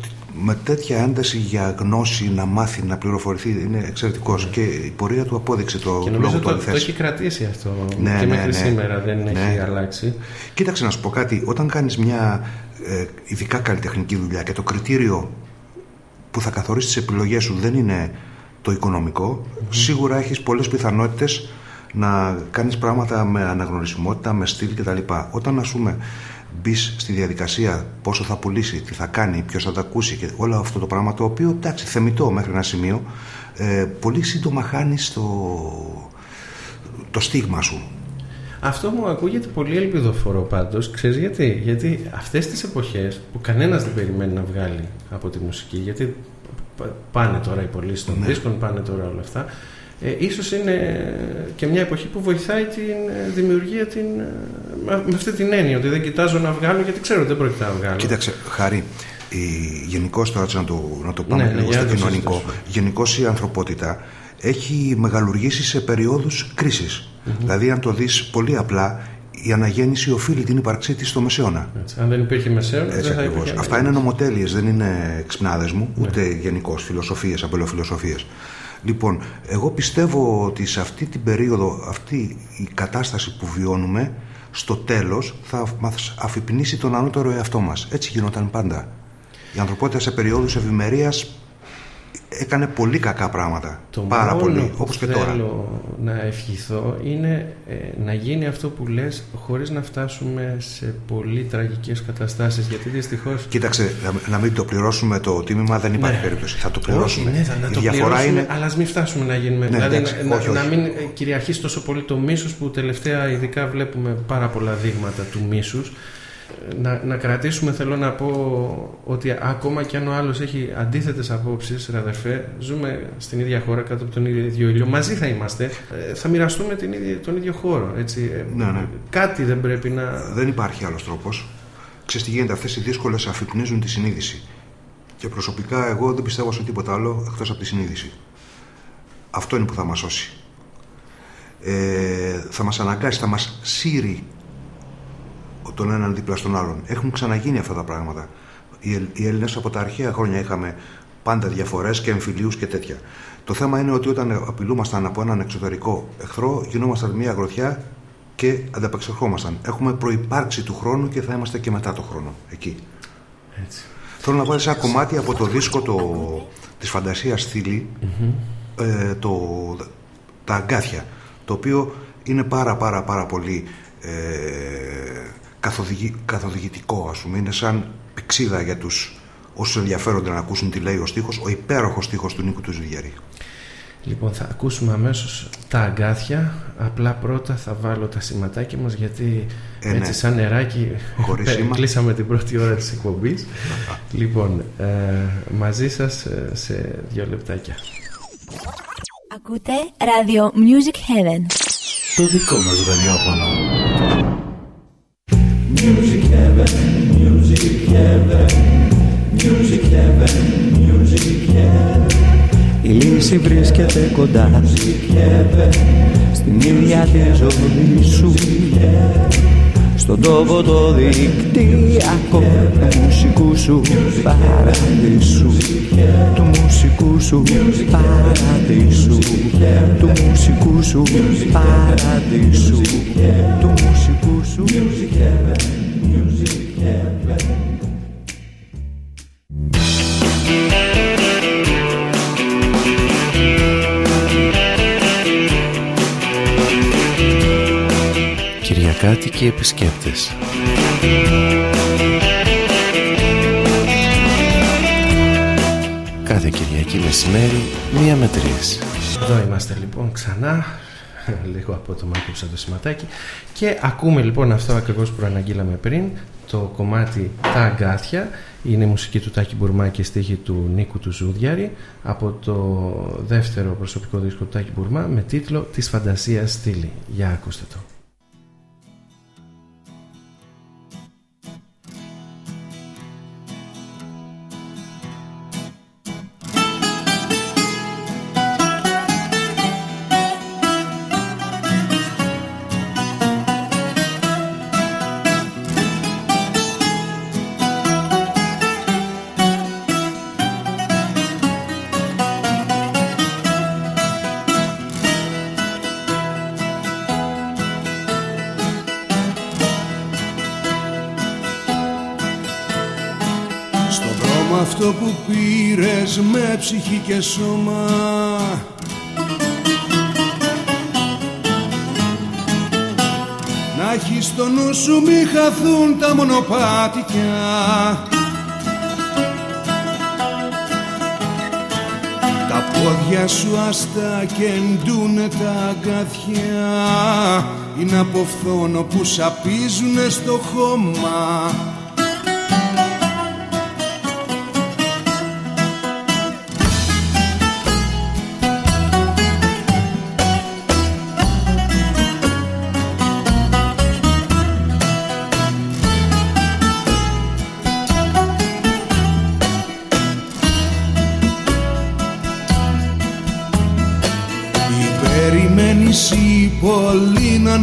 με τέτοια ένταση για γνώση να μάθει, να πληροφορηθεί. Είναι εξαιρετικός και η πορεία του απόδειξε το Και λόγο νομίζω του το, το αληθές. έχει κρατήσει αυτό Ναι, και ναι, μέχρι ναι. σήμερα δεν Ναι. έχει αλλάξει. Κοίταξε να σου πω κάτι, όταν κάνεις μια ε, ειδικά καλλιτεχνική δουλειά και το κριτήριο που θα καθορίσεις τις επιλογές σου δεν είναι το οικονομικο σίγουρα έχεις πολλές πιθανότητες να κάνεις πράγματα με αναγνωρισιμότητα, με στυλ κτλ. Όταν ας πούμε μπεις στη διαδικασία πόσο θα πουλήσει, τι θα κάνει, ποιος θα τα ακούσει και όλο αυτό το πράγμα το οποίο εντάξει θεμητό μέχρι ένα σημείο ε, πολύ σύντομα χάνεις το, το στίγμα σου. Αυτό μου ακούγεται πολύ ελπιδοφορό πάντως. Ξέρεις γιατί; Γιατί αυτές τις εποχές που κανένας δεν περιμένει να βγάλει από τη μουσική, γιατί πάνε τώρα οι πωλήσει των ναι. δίσκων, πάνε τώρα όλα αυτά. Ε, ίσως είναι και μια εποχή που βοηθάει την ε, δημιουργία την, ε, με αυτή την έννοια ότι δεν κοιτάζω να βγάλω γιατί ξέρω ότι δεν πρόκειται να βγάλω. Κοίταξε, Χαρή, γενικώ τώρα να το, να το πάμε ναι, ναι λίγο στο κοινωνικό, γενικώ η ανθρωπότητα έχει μεγαλουργήσει σε περιόδους κρίσης. Δηλαδή αν το δεις πολύ απλά η αναγέννηση οφείλει την ύπαρξή της στο μεσαίωνα. Έτσι. Αν δεν υπήρχε μεσαίωνα, δεν θα υπήρχε. Αυτά είναι νομοτέλειες, δεν είναι ξυπνάδες μου, ναι. ούτε γενικώς φιλοσοφίες, απελοφιλοσοφίε. Λοιπόν, εγώ πιστεύω ότι σε αυτή την περίοδο, αυτή η κατάσταση που βιώνουμε, στο τέλος θα μας αφυπνίσει τον ανώτερο εαυτό μας. Έτσι γινόταν πάντα. Η ανθρωπότητα σε περιόδους ευημερίας έκανε πολύ κακά πράγματα. Το πάρα μόνο πολύ, όπως και τώρα. θέλω να ευχηθώ είναι ε, να γίνει αυτό που λες χωρίς να φτάσουμε σε πολύ τραγικές καταστάσεις γιατί δυστυχώς... Κοίταξε, να, μην το πληρώσουμε το τίμημα δεν υπάρχει ναι. περίπτωση. Θα το πληρώσουμε. Όχι, ναι, θα, να το διαφορά είναι... αλλά ας μην φτάσουμε να γίνουμε... Ναι, δηλαδή εντάξει, να, όχι, όχι. να, μην κυριαρχήσει τόσο πολύ το μίσος που τελευταία ειδικά βλέπουμε πάρα πολλά δείγματα του μίσους να, να κρατήσουμε θέλω να πω ότι ακόμα και αν ο άλλος έχει αντίθετες απόψεις αδερφέ ζούμε στην ίδια χώρα κάτω από τον ίδιο ήλιο. Μαζί θα είμαστε. Ε, θα μοιραστούμε την ίδια, τον ίδιο χώρο έτσι. Ε, ναι, ναι. κάτι δεν πρέπει να δεν υπάρχει άλλος τρόπος. Ξέρεις τι γίνεται αυτές οι δύσκολες αφυπνίζουν τη συνείδηση. Και προσωπικά εγώ δεν πιστεύω σε τίποτα άλλο εκτός από τη συνείδηση. Αυτό είναι που θα μας σώσει. Ε, θα μας αναγκάσει, θα μας σύρει τον έναν δίπλα στον άλλον. Έχουν ξαναγίνει αυτά τα πράγματα. Οι Έλληνες από τα αρχαία χρόνια είχαμε πάντα διαφορές και εμφυλίους και τέτοια. Το θέμα είναι ότι όταν απειλούμασταν από έναν εξωτερικό εχθρό, γινόμασταν μια γροθιά και ανταπεξερχόμασταν. Έχουμε προπάρξει του χρόνου και θα είμαστε και μετά το χρόνο. Εκεί. Έτσι. Θέλω να βάλει ένα κομμάτι από το δίσκο το, της φαντασίας στήλη, ε, το, τα αγκάθια, το οποίο είναι πάρα πάρα πάρα πολύ ε, καθοδηγη, καθοδηγητικό ας πούμε. Είναι σαν πηξίδα για τους όσους ενδιαφέρονται να ακούσουν τι λέει ο στίχος ο υπέροχος στίχος του Νίκου του Ζουγιαρή Λοιπόν θα ακούσουμε αμέσως τα αγκάθια. Απλά πρώτα θα βάλω τα σηματάκια μας γιατί ε, ναι. έτσι σαν νεράκι *laughs* κλείσαμε την πρώτη ώρα της εκπομπής. *laughs* Λοιπόν ε, μαζί σας ε, σε δύο λεπτάκια. Ακούτε Radio Music Heaven. Το δικό μας ραδιόφωνο Η λύση βρίσκεται κοντά. Music heaven, στην ίδια τη ζωή σου. Στον τόπο το δικτυακό του μουσικού σου παραδείσου του μουσικού σου παραδείσου του μουσικού σου παραδείσου του μουσικού σου Κάτοικοι επισκέπτες Κάθε Κυριακή μεσημέρι, μία με τρεις Εδώ είμαστε λοιπόν ξανά *laughs* λίγο από το μάκουψα το σηματάκι και ακούμε λοιπόν αυτό ακριβώς που αναγγείλαμε πριν το κομμάτι «Τα αγκάθια» είναι η μουσική του Τάκη Μπουρμά και στίχη του Νίκου του Ζούδιαρη από το δεύτερο προσωπικό δίσκο του Τάκη Μπουρμά με τίτλο «Της φαντασίας στήλη». Για ακούστε το. Ψυχή και σώμα. Να Να έχεις στο νου σου μη χαθούν τα μονοπάτια. Τα πόδια σου αστά και εντούνε τα αγκάθια Είναι από φθόνο που σαπίζουνε στο χώμα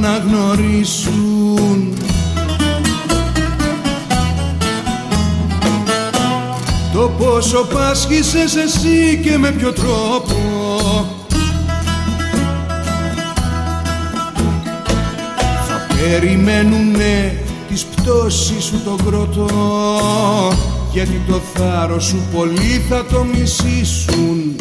αναγνωρίσουν. Το πόσο πάσχησες εσύ και με ποιο τρόπο. Θα περιμένουνε τις πτώσεις σου τον κρότο γιατί το θάρρος σου πολλοί θα το μισήσουν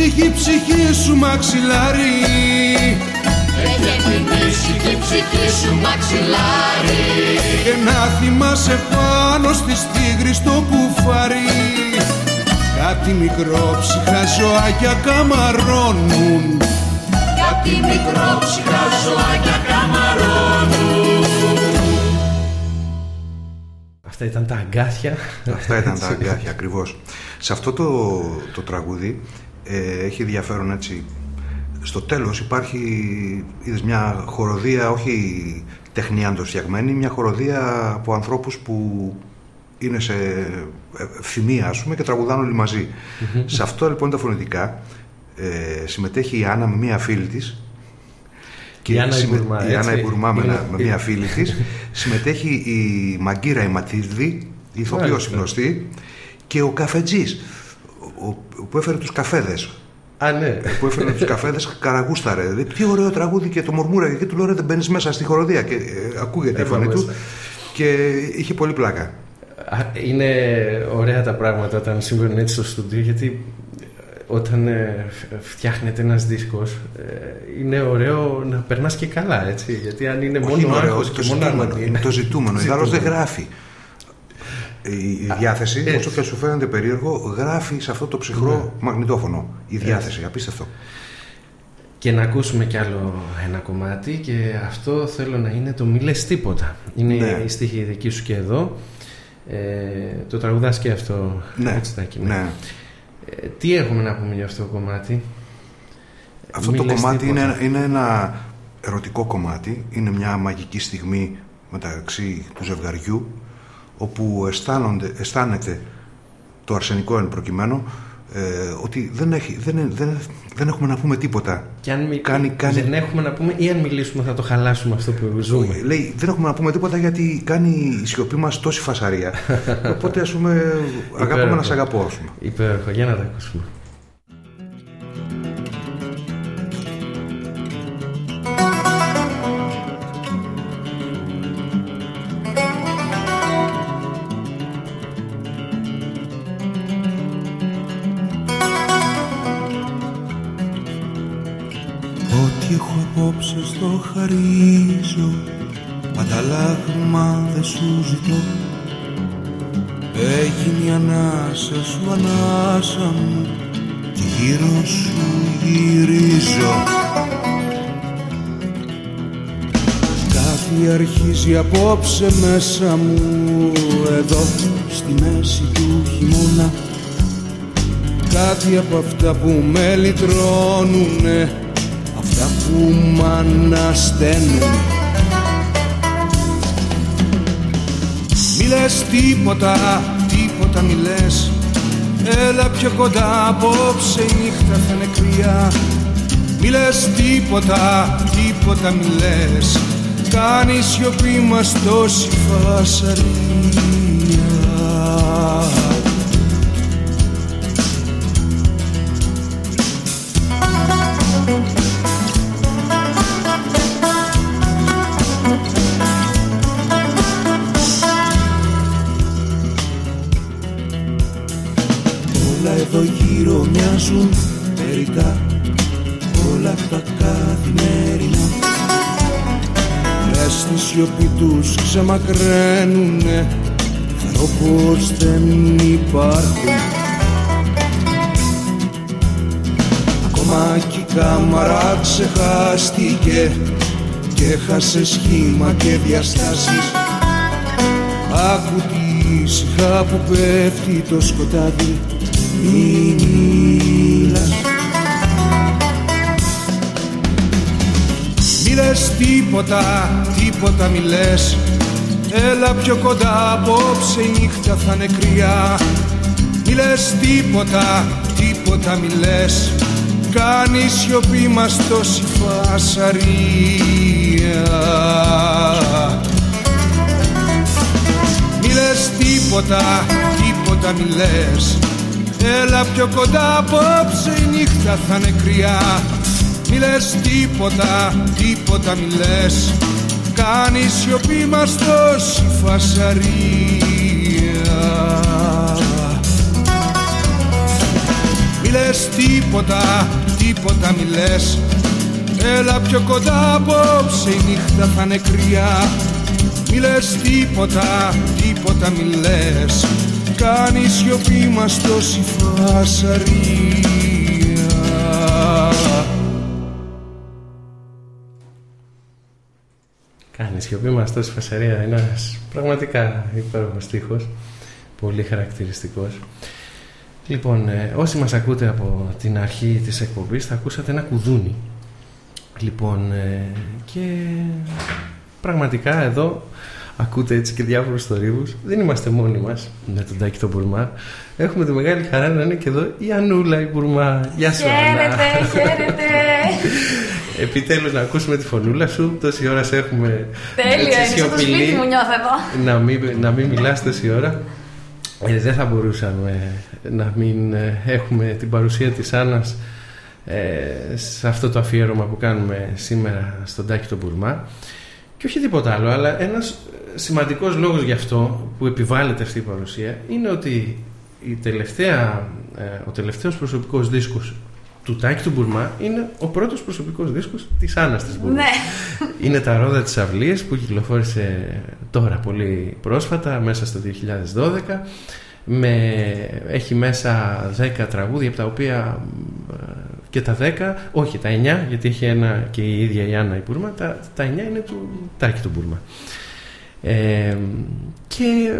ήσυχη ψυχή σου μαξιλάρι. Έχει την ήσυχη ψυχή σου μαξιλάρι. Και να θυμάσαι πάνω στη στίγρη στο κουφάρι. Κάτι μικρό ψυχα ζωάκια καμαρώνουν. Κάτι μικρό ψυχα ζωάκια Αυτά ήταν τα αγκάθια. Αυτά ήταν τα αγκάθια, ακριβώς. Σε αυτό το, το τραγούδι ε, έχει ενδιαφέρον έτσι. Στο τέλος υπάρχει είδες, μια χοροδία, όχι τεχνιάντος φτιαγμένη, μια χοροδία από ανθρώπους που είναι σε ευθυμία ας πούμε και τραγουδάνε όλοι Σε αυτό λοιπόν τα φωνητικά ε, συμμετέχει η Άννα με μια φίλη της και η Άννα η, Άννα με, μια φίλη της *laughs* συμμετέχει η Μαγκύρα η Ματίδη η ηθοποιός γνωστή και ο Καφετζής που έφερε τους καφέδες. Α, ναι. Που έφερε τους *laughs* καφέδες, καραγούσταρε. Δηλαδή, τι ωραίο τραγούδι και το μορμούρα. Και του λέω: Δεν μπαίνεις μέσα στη χοροδία. Και ε, ακούγεται η φωνή του. Και είχε πολύ πλάκα. Είναι ωραία τα πράγματα όταν συμβαίνουν έτσι στο στούντιο γιατί όταν ε, φτιάχνεται ένας δίσκος ε, είναι ωραίο να περνάς και καλά έτσι γιατί αν είναι μόνο άγχος και μόνο αρμονία είναι το ζητούμενο, *laughs* ζητούμενο. δεν γράφει η διάθεση, Α, όσο και σου φαίνεται περίεργο, γράφει σε αυτό το ψυχρό ναι. μαγνητόφωνο. Η διάθεση, έτσι. απίστευτο. Και να ακούσουμε κι άλλο ένα κομμάτι και αυτό θέλω να είναι το «Μη λες τίποτα». Είναι ναι. η στίχη δική σου και εδώ. Ε, το τραγουδάς και αυτό, ναι. έτσι ναι. Ε, τι έχουμε να πούμε για αυτό το κομμάτι; Αυτό το κομμάτι είναι, είναι ένα ερωτικό κομμάτι. Είναι μια μαγική στιγμή μεταξύ του ζευγαριού όπου αισθάνεται το αρσενικό εν προκειμένου ε, ότι δεν, έχει, δεν, δεν, δεν έχουμε να πούμε τίποτα. Και αν μι... κάνει, κάνει... δεν έχουμε να πούμε ή αν μιλήσουμε θα το χαλάσουμε αυτό που ζούμε. Λέει δεν έχουμε να πούμε τίποτα γιατί κάνει η σιωπή μας τόση φασαρία. *laughs* Οπότε ας πούμε αγαπάμε να σε αγαπώ. Υπέροχο. Για να τα ακούσουμε. Δεν σου ζητώ. Έγινε η ανάσα σου ανάσα μου. Και γύρω σου γυρίζω. Κάτι αρχίζει απόψε μέσα μου. Εδώ στη μέση του χειμώνα. Κάτι από αυτά που με λυτρώνουνε. Τα που μ' ανασταίνουν λες τίποτα, τίποτα μη λες. Έλα πιο κοντά απόψε η νύχτα θα είναι κρύα. Μη λες τίποτα, τίποτα μη λες. Κάνει σιωπή μας τόση φασαρία εδώ γύρω μοιάζουν περιτά Όλα τα καθημερινά. Μες στη σιωπή τους ξεμακραίνουνε. Θεωρώ πως δεν υπάρχουν. Ακόμα κι η κάμαρα ξεχάστηκε Και έχασε σχήμα και διαστάσεις. Άκου τη ησυχά που πέφτει το σκοτάδι Μη μιλάς Μη λες τίποτα, τίποτα μη λες. Έλα πιο κοντά απόψε η νύχτα θα είναι κρύα. Μη λες τίποτα, τίποτα μη λες. Κάνει η σιωπή μας τόση φασαρία Μη λες τίποτα, τίποτα μη λες Έλα πιο κοντά απόψε η νύχτα θα είναι κρύα Μη λες τίποτα, τίποτα μη λες. Κάνει η σιωπή μας τόση φασαρία Μη λες τίποτα, τίποτα μη λες. Έλα πιο κοντά απόψε η νύχτα θα είναι κρύα Μη λες τίποτα, τίποτα μη λες Κάνει η σιωπή μας τόση φασαρία Κάνει η σιωπή μας τόση φασαρία. Είναι ένας πραγματικά υπέροχος στίχος. Πολύ χαρακτηριστικός. Λοιπόν, ε, όσοι μας ακούτε από την αρχή της εκπομπής θα ακούσατε ένα κουδούνι. Λοιπόν, ε, και πραγματικά εδώ ακούτε έτσι και διάφορους θορύβους. Δεν είμαστε μόνοι μας με τον Τάκη τον Μπουρμά. Έχουμε τη μεγάλη χαρά να είναι και εδώ η Ανούλα η Μπουρμά. Γεια σου Ανά. Χαίρετε, χαίρετε. *laughs* Επιτέλους να ακούσουμε τη φωνούλα σου. Τόση ώρα σε έχουμε Τέλεια, έτσι είναι σαν το σιωπηλή. σπίτι μου νιώθω εδώ. να μην, να μην μιλάς τόση ώρα. Ε, δεν θα μπορούσαμε να μην ε, έχουμε την παρουσία της Άννας ε, σε αυτό το αφιέρωμα που κάνουμε σήμερα στον Τάκη τον Μπουρμά. Και όχι τίποτα άλλο, αλλά ένας ε, σημαντικός λόγος γι' αυτό που επιβάλλεται αυτή η παρουσία είναι ότι η τελευταία, ε, ο τελευταίος προσωπικός δίσκος του Τάκη του Μπουρμά είναι ο πρώτος προσωπικός δίσκος της Άννας της Μπουρμάς. Ναι. Είναι τα ρόδα της αυλίας που κυκλοφόρησε τώρα πολύ πρόσφατα, μέσα στο 2012. Με, έχει μέσα 10 τραγούδια από τα οποία ε, και τα 10, όχι τα 9 γιατί έχει ένα και η ίδια η Άννα η Μπούρμα τα, τα 9 είναι του Τάκη του Μπούρμα ε, και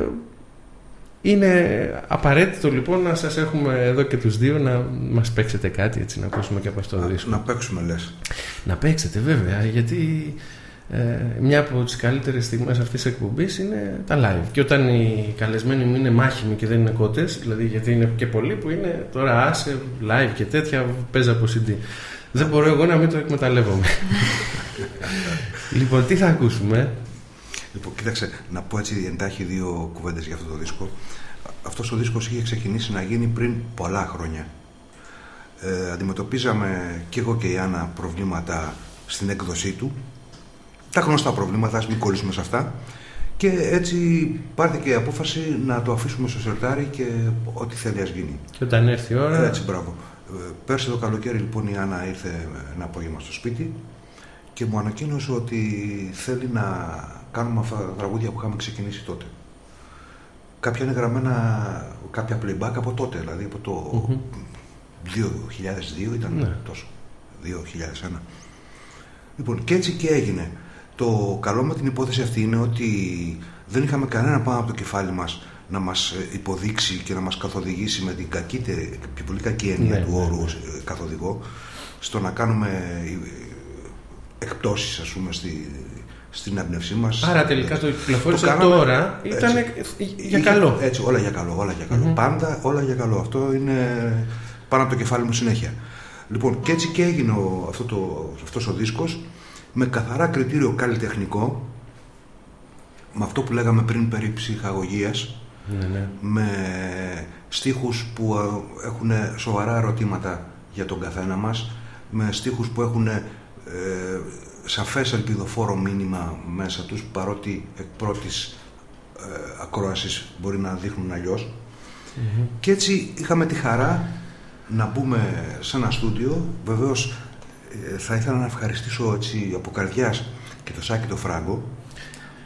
είναι απαραίτητο λοιπόν να σας έχουμε εδώ και τους δύο να μας παίξετε κάτι έτσι να ακούσουμε και από αυτό το δίσκο. Να παίξουμε λες. να παίξετε βέβαια γιατί ε, μια από τις καλύτερες στιγμές αυτής της εκπομπής είναι τα live. Και όταν οι καλεσμένοι μου είναι μάχημοι και δεν είναι κότες δηλαδή γιατί είναι και πολλοί που είναι τώρα άσε live και τέτοια παίζα από CD δεν μπορώ εγώ να μην το εκμεταλλεύομαι. *laughs* Λοιπόν τι θα ακούσουμε; Λοιπόν, κοίταξε, να πω έτσι εντάχει δύο κουβέντες για αυτό το δίσκο. Αυτός ο δίσκος είχε ξεκινήσει να γίνει πριν πολλά χρόνια. Ε, αντιμετωπίζαμε και εγώ και η Άννα προβλήματα στην έκδοσή του. Τα γνωστά προβλήματα, ας μην κολλήσουμε σε αυτά. Και έτσι πάρθηκε η απόφαση να το αφήσουμε στο σερτάρι και ό,τι θέλει ας γίνει. και όταν έρθει η ώρα Έτσι, μπράβο. Ε, Πέρσι το καλοκαίρι λοιπόν η Άννα ήρθε ένα απόγευμα στο σπίτι και μου ανακοίνωσε ότι θέλει να κάνουμε αυτά τα τραγούδια που είχαμε ξεκινήσει τότε. Κάποια είναι γραμμένα, κάποια playback από τότε, δηλαδή από το 2002 ήταν Ναι. τόσο, 2001. Λοιπόν, και έτσι και έγινε. Το καλό με την υπόθεση αυτή είναι ότι δεν είχαμε κανένα πάνω από το κεφάλι μας να μας ε, υποδείξει και να μας καθοδηγήσει με την κακή, και πολύ κακή έννοια Ναι, του ναι, όρου ναι. ε, καθοδηγό στο να κάνουμε ε, εκπτώσεις ας πούμε στη, στην έμπνευσή μας. άρα τελικά το κυκλοφόρησε κάναμε τώρα έτσι. ήταν για Είχε- καλό Έτσι, όλα για καλό, όλα για καλο Πάντα όλα για καλό. Αυτό είναι πάνω από το κεφάλι μου συνέχεια. Λοιπόν, και έτσι και έγινε ο, αυτό το, αυτός ο δίσκος με καθαρά κριτήριο καλλιτεχνικό με αυτό που λέγαμε πριν περί ψυχαγωγίας Ναι, ναι. με στίχους που ε, έχουν σοβαρά ερωτήματα για τον καθένα μας με στίχους που έχουν ε, σαφές ελπιδοφόρο μήνυμα μέσα τους παρότι εκ πρώτης ε, ακρόασης μπορεί να δείχνουν αλλιώς. και έτσι είχαμε τη χαρά να μπούμε σε ένα στούντιο βεβαίως ε, θα ήθελα να ευχαριστήσω έτσι από καρδιάς και το Σάκη το Φράγκο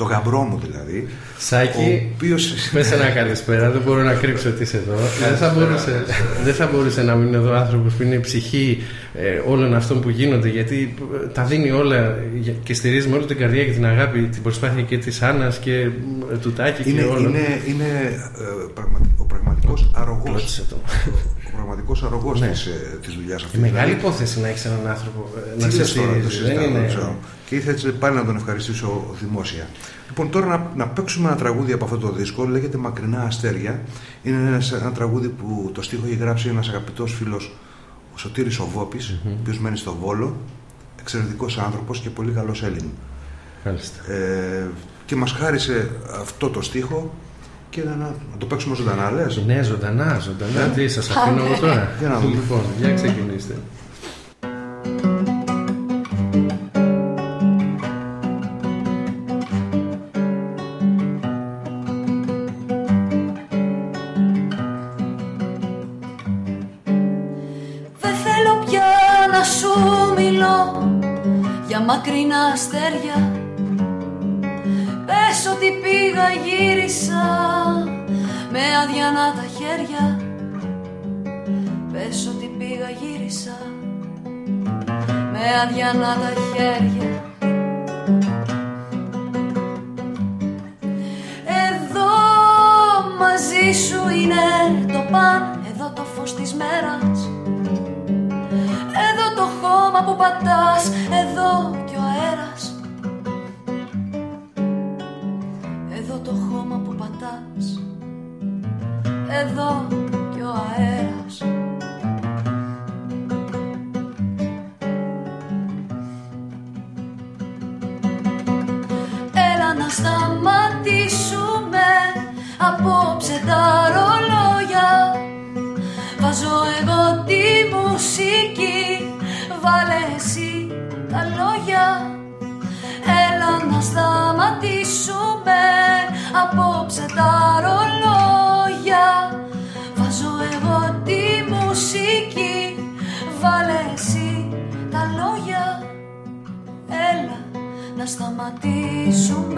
το γαμπρό μου δηλαδή Σάκη, ο οποίος πες ένα καλησπέρα, δεν μπορώ να κρύψω ότι είσαι εδώ. δεν, θα μπορούσε, δεν θα μπορούσε να μείνει εδώ άνθρωπος που είναι η ψυχή ε, όλων αυτών που γίνονται, γιατί ε, τα δίνει όλα για- και στηρίζει με όλη την καρδιά και την αγάπη, την προσπάθεια και της Άννας και ε, του Τάκη είναι, και όλων. είναι, είναι ε, πραγματι- ο πραγματικός αρρωγός Κλώτησε το. Ο πραγματικός αρρωγός Ναι. της, ε, της δουλειάς αυτής Ε, Μεγάλη Δηλαδή, υπόθεση να έχει έναν άνθρωπο ε, Τι να σε λες τώρα, το στηρίζει. Δεν συζητάμε, δεν είναι. ξέρω. Και ήθελα έτσι πάλι να τον ευχαριστήσω δημόσια. Λοιπόν, τώρα να, να παίξουμε ένα τραγούδι από αυτό το δίσκο, λέγεται Μακρινά Αστέρια. Είναι ένας- ένα, τραγούδι που το στίχο έχει γράψει ένας αγαπητός φίλος, ο Σωτήρης ο Βόπης, ο οποίος μένει στο Βόλο, εξαιρετικός άνθρωπος και πολύ καλός Έλλην. Μάλιστα. Ε, και μας χάρισε αυτό το στίχο και να, να, να το παίξουμε ζωντανά, λες. Ναι, ζωντανά, ζωντανά. Ναι. Τι σας αφήνω εγώ τώρα. Για να δούμε. Λοιπόν, για ξεκινήστε. Αδιανά τα χέρια. Πες ότι πήγα γύρισα. Με αδιανά τα χέρια. Εδώ μαζί σου είναι το παν Εδώ το φως της μέρας. Εδώ το χώμα που πατάς Εδώ So.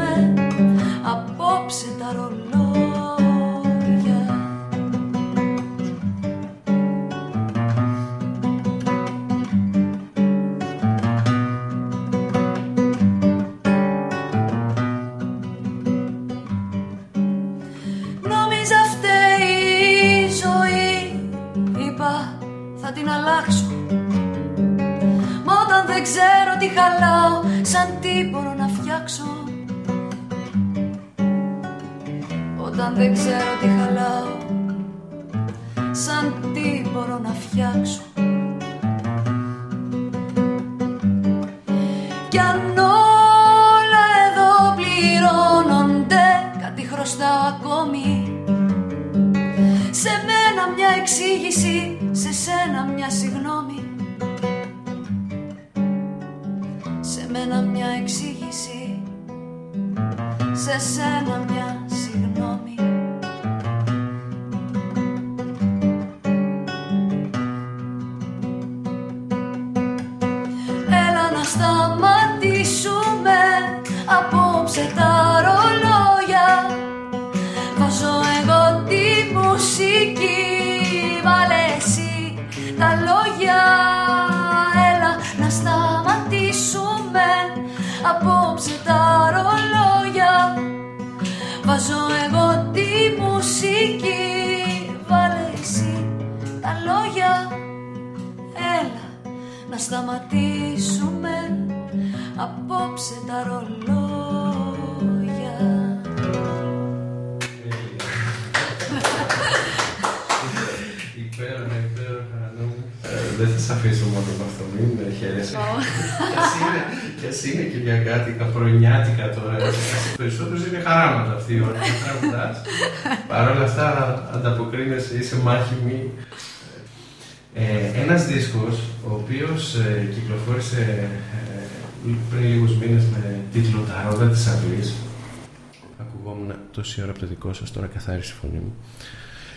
Τόση ώρα από το δικό σας, τώρα καθάρισε η φωνή μου.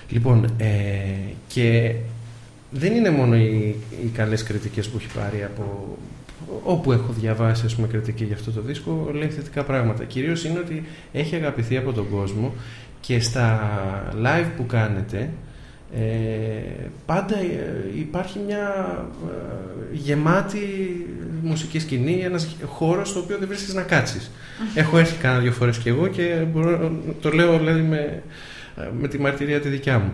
Λοιπόν, ε, και δεν είναι μόνο οι, οι καλές κριτικές που έχει πάρει από όπου έχω διαβάσει ας πούμε, κριτική για αυτό το δίσκο λέει θετικά πράγματα. Κυρίως είναι ότι έχει αγαπηθεί από τον κόσμο και στα live που κάνετε ε, πάντα ε, υπάρχει μια ε, γεμάτη μουσική σκηνή, ένας χώρος στο οποίο δεν βρίσκεις να κάτσεις. Έχω έρθει κάνα δύο φορές κι εγώ και μπορώ, το λέω δηλαδή με, με τη μαρτυρία τη δικιά μου.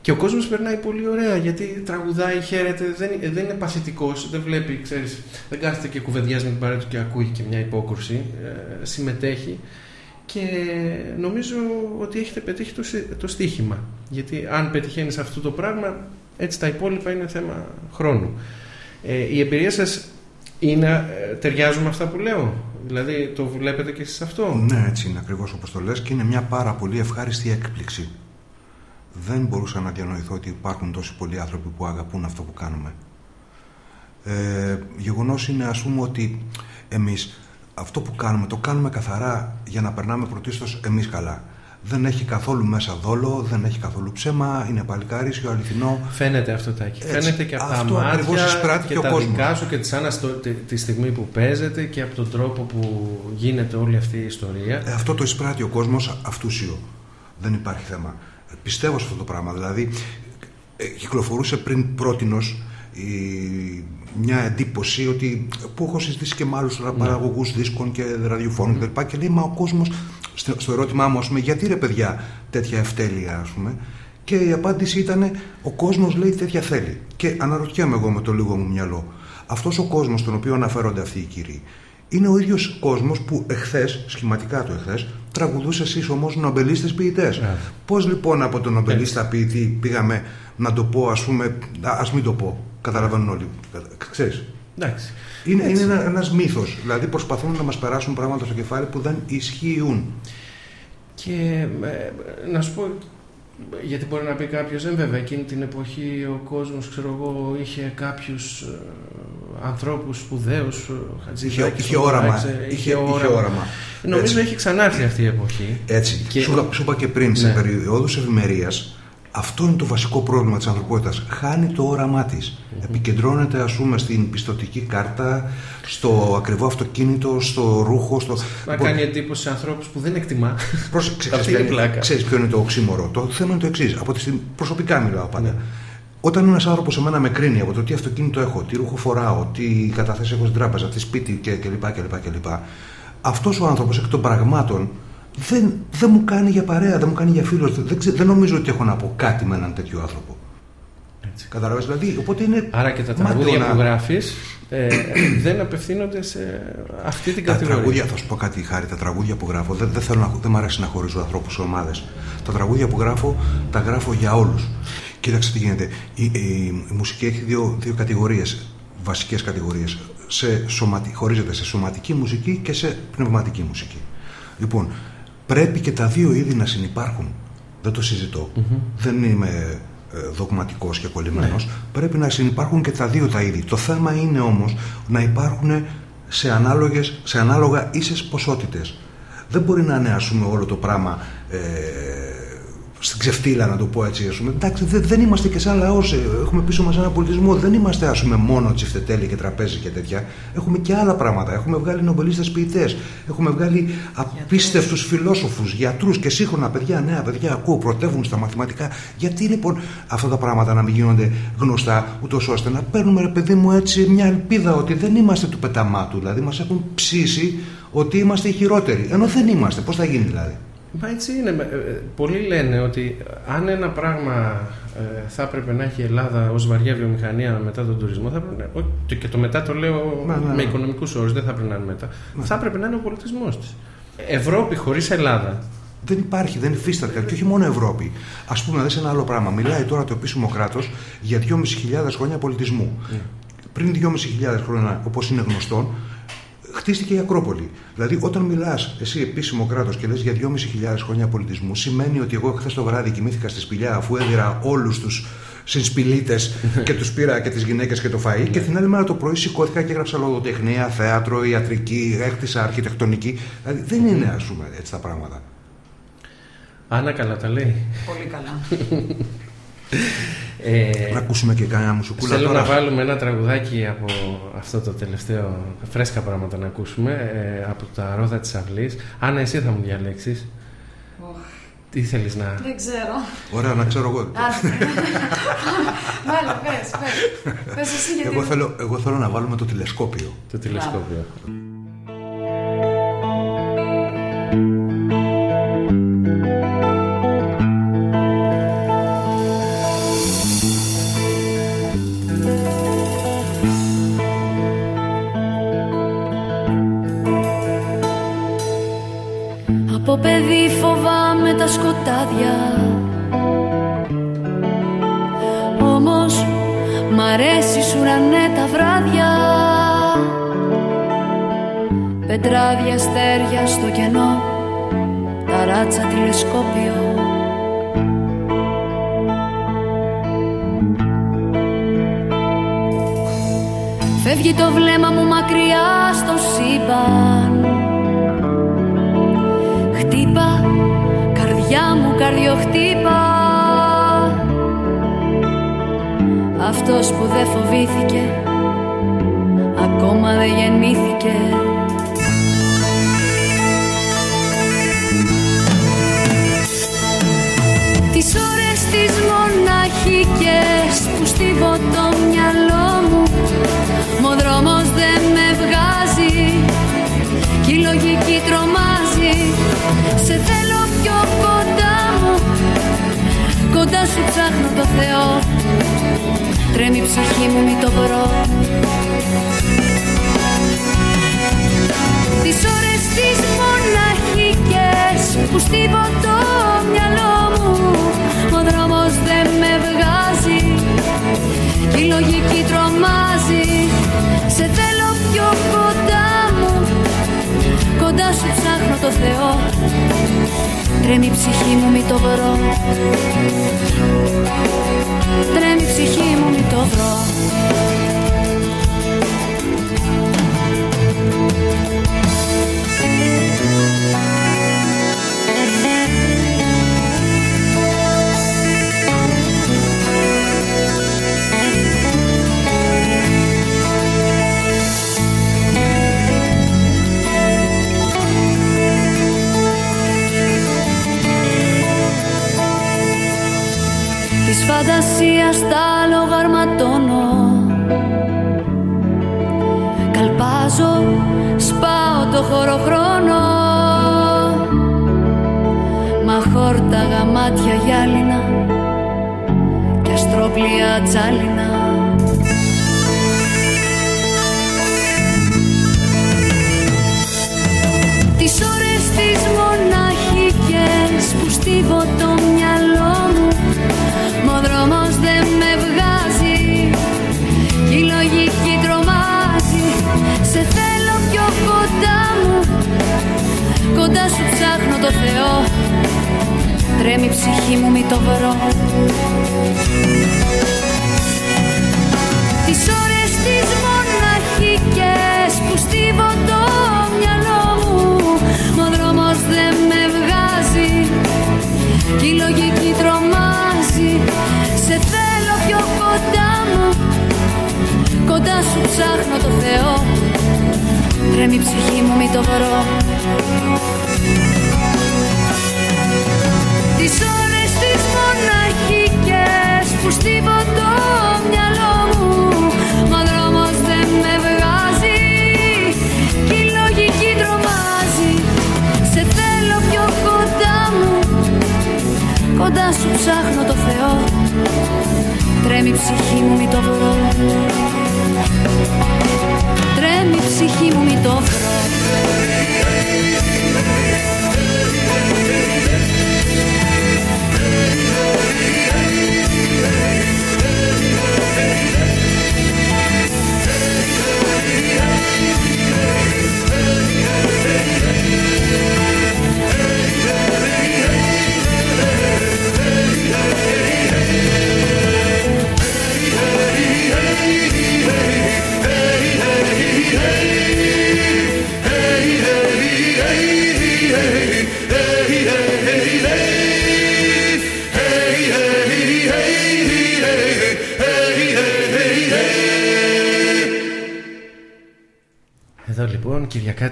Και ο κόσμος περνάει πολύ ωραία γιατί τραγουδάει, χαίρεται, δεν, δεν είναι παθητικός, δεν βλέπει, ξέρεις, δεν κάθεται και κουβεντιάζει με την παρέα του και ακούει και μια υπόκρουση, ε, συμμετέχει και νομίζω ότι έχετε πετύχει το, το στίχημα. Γιατί αν πετυχαίνεις αυτό το πράγμα, έτσι τα υπόλοιπα είναι θέμα χρόνου. Ε, η εμπειρία σας είναι, ε, ταιριάζουν με αυτά που λέω; Δηλαδή το βλέπετε και εσείς αυτό; Ναι, έτσι είναι ακριβώς όπως το λες και είναι μια πάρα πολύ ευχάριστη έκπληξη. Δεν μπορούσα να διανοηθώ ότι υπάρχουν τόσοι πολλοί άνθρωποι που αγαπούν αυτό που κάνουμε. Ε, γεγονός είναι ας πούμε ότι εμείς αυτό που κάνουμε το κάνουμε καθαρά για να περνάμε πρωτίστως εμείς καλά. Δεν έχει καθόλου μέσα δόλο, δεν έχει καθόλου ψέμα, είναι παλικάρίσιο, αληθινό. Φαίνεται αυτό τάκι. Φαίνεται και από τα μάτια και, και τα κόσμος. δικά σου και της Άννας τη, τη, στιγμή που παίζεται και από τον τρόπο που γίνεται όλη αυτή η ιστορία. Ε, αυτό το εισπράττει ο κόσμος αυτούσιο. Δεν υπάρχει θέμα. Πιστεύω σε αυτό το πράγμα. Δηλαδή, ε, κυκλοφορούσε πριν πρότινος η, μια εντύπωση ότι που έχω συζητήσει και με άλλους ναι. παραγωγούς δίσκων και ραδιοφώνων mm. και, και λέει Μα ο κόσμος, στο, στο ερώτημά μου, πούμε, γιατί ρε παιδιά τέτοια ευτέλεια, ας πούμε. Και η απάντηση ήταν: Ο κόσμος λέει τέτοια θέλει. Και αναρωτιέμαι εγώ με το λίγο μου μυαλό, αυτός ο κόσμος στον οποίο αναφέρονται αυτοί οι κύριοι, είναι ο ίδιος κόσμος που εχθές, σχηματικά το εχθές, τραγουδούσε εσείς όμως νομπελίστες ποιητές. Yeah. Πώς λοιπόν από τον νομπελίστα ποιητή πήγαμε να το πω, ας πούμε, ας μην το πω, Καταλαβαίνουν όλοι. Ξέρεις. Εντάξει. Είναι, είναι ένα, ένας μύθος. Δηλαδή προσπαθούν να μας περάσουν πράγματα στο κεφάλι που δεν ισχύουν. Και ε, να σου πω, γιατί μπορεί να πει κάποιος, δεν βέβαια, εκείνη την εποχή ο κόσμος, ξέρω εγώ, είχε κάποιους ε, ανθρώπους σπουδαίους, ε, είχε, είχε, όραμα, είχε, είχε, όραμα. Νομίζω Έτσι. έχει ξανάρθει αυτή η εποχή. Έτσι. Και... Σου, σου είπα και πριν, ναι. σε περιόδους ευημερίας, αυτό είναι το βασικό πρόβλημα της ανθρωπότητας. Χάνει το όραμά της. Επικεντρώνεται ας πούμε στην πιστοτική κάρτα, στο ακριβό αυτοκίνητο, στο ρούχο. Στο... Να κάνει εντύπωση σε ανθρώπους που δεν εκτιμά. Πρόσεξε, ξέρεις ποιο είναι το οξύμορο; Το θέμα είναι το εξής. Από τη στιγμή, προσωπικά μιλάω πάντα. Ναι. Όταν ένας άνθρωπος εμένα με κρίνει από το τι αυτοκίνητο έχω, τι ρούχο φοράω, τι καταθέσεις έχω στην τράπεζα, τι σπίτι κλπ. Αυτός ο άνθρωπος εκ των πραγμάτων δεν, δεν μου κάνει για παρέα, δεν μου κάνει για φίλος. Δεν, δεν νομίζω ότι έχω να πω κάτι με έναν τέτοιο άνθρωπο. Καταλαβαίνεις, δηλαδή, οπότε είναι Άρα και τα τραγούδια να... που γράφεις ε, δεν απευθύνονται σε αυτή την κατηγορία. Τα τραγούδια, θα σου πω κάτι χάρη, τα τραγούδια που γράφω, δεν, δεν, θέλω να, δεν μου αρέσει να χωρίζω ανθρώπους σε ομάδες. Τα τραγούδια που γράφω, τα γράφω για όλους. Κοίταξε τι γίνεται. Η, η, η μουσική έχει δύο, δύο κατηγορίες, βασικές κατηγορίες. Χωρίζεται σε σωματική μουσική και σε πνευματική μουσική. Λοιπόν, πρέπει και τα δύο είδη να συνεπάρχουν. Δεν το συζητω Δεν είμαι ε, δογματικός και κολλημένος. Ναι. Πρέπει να συνεπάρχουν και τα δύο τα είδη. Το θέμα είναι όμως να υπάρχουν σε, ανάλογες, σε ανάλογα ίσες ποσότητες. Δεν μπορεί να είναι ας πούμε όλο το πράγμα ε, στην ξεφτύλα, να το πω έτσι. Ας πούμε. Εντάξει, δεν, δεν είμαστε και σαν λαός. Ε, έχουμε πίσω μας ένα πολιτισμό. Δεν είμαστε ας πούμε, μόνο τσιφτετέλη και τραπέζι και τέτοια. Έχουμε και άλλα πράγματα. Έχουμε βγάλει νομπελίστες ποιητές. Έχουμε βγάλει απίστευτους φιλόσοφους, γιατρούς και σύγχρονα παιδιά, νέα παιδιά. Ακούω, πρωτεύουν στα μαθηματικά. Γιατί λοιπόν αυτά τα πράγματα να μην γίνονται γνωστά, ούτως ώστε να παίρνουμε, ρε παιδί μου, έτσι μια ελπίδα ότι δεν είμαστε του πεταμάτου. Δηλαδή μας έχουν ψήσει ότι είμαστε οι χειρότεροι. Ενώ δεν είμαστε. Πώς θα γίνει δηλαδή; Μα έτσι είναι. Ε, ε, πολλοί λένε ότι αν ένα πράγμα ε, θα έπρεπε να έχει η Ελλάδα ως βαριά βιομηχανία μετά τον τουρισμό, θα και το μετά το λέω Μα, ναι. με οικονομικούς όρους, δεν θα πρέπει να είναι μετά. Μα. Θα έπρεπε να είναι ο πολιτισμός της. Ευρώπη χωρίς Ελλάδα. Δεν υπάρχει, δεν υφίσταται. Και όχι μόνο Ευρώπη. Α πούμε, να δει ένα άλλο πράγμα. Μιλάει τώρα το επίσημο κράτος για 2.500 χρόνια πολιτισμού. Yeah. Πριν 2.500 χρόνια, όπως είναι γνωστόν, χτίστηκε η Ακρόπολη. Δηλαδή, όταν μιλάς εσύ επίσημο κράτος και λες για 2.500 χρόνια πολιτισμού, σημαίνει ότι εγώ χθες το βράδυ κοιμήθηκα στη σπηλιά αφού έδιρα όλους τους συνσπηλίτες *laughs* και τους πήρα και τις γυναίκες και το φαΐ και ναι. την άλλη μέρα το πρωί σηκώθηκα και έγραψα λογοτεχνία, θέατρο, ιατρική, έκτισα αρχιτεκτονική. Δηλαδή, δεν είναι ας πούμε έτσι τα πράγματα. Άννα καλά τα λέει. Πολύ καλά. *laughs* θα να ακούσουμε και κανένα μουσικούλα θέλω. Θέλω να βάλουμε ένα τραγουδάκι από αυτό το τελευταίο φρέσκα πράγματα να ακούσουμε ε, από τα ρόδα της αυλής. Άννα εσύ θα μου διαλέξεις. Τι θέλεις να... Δεν ξέρω. Ωραία, να ξέρω εγώ. Ναι. Βάλε, πες, πες. πες εσύ γιατί... Εγώ θέλω, εγώ θέλω να βάλουμε το τηλεσκόπιο. Το τηλεσκόπιο.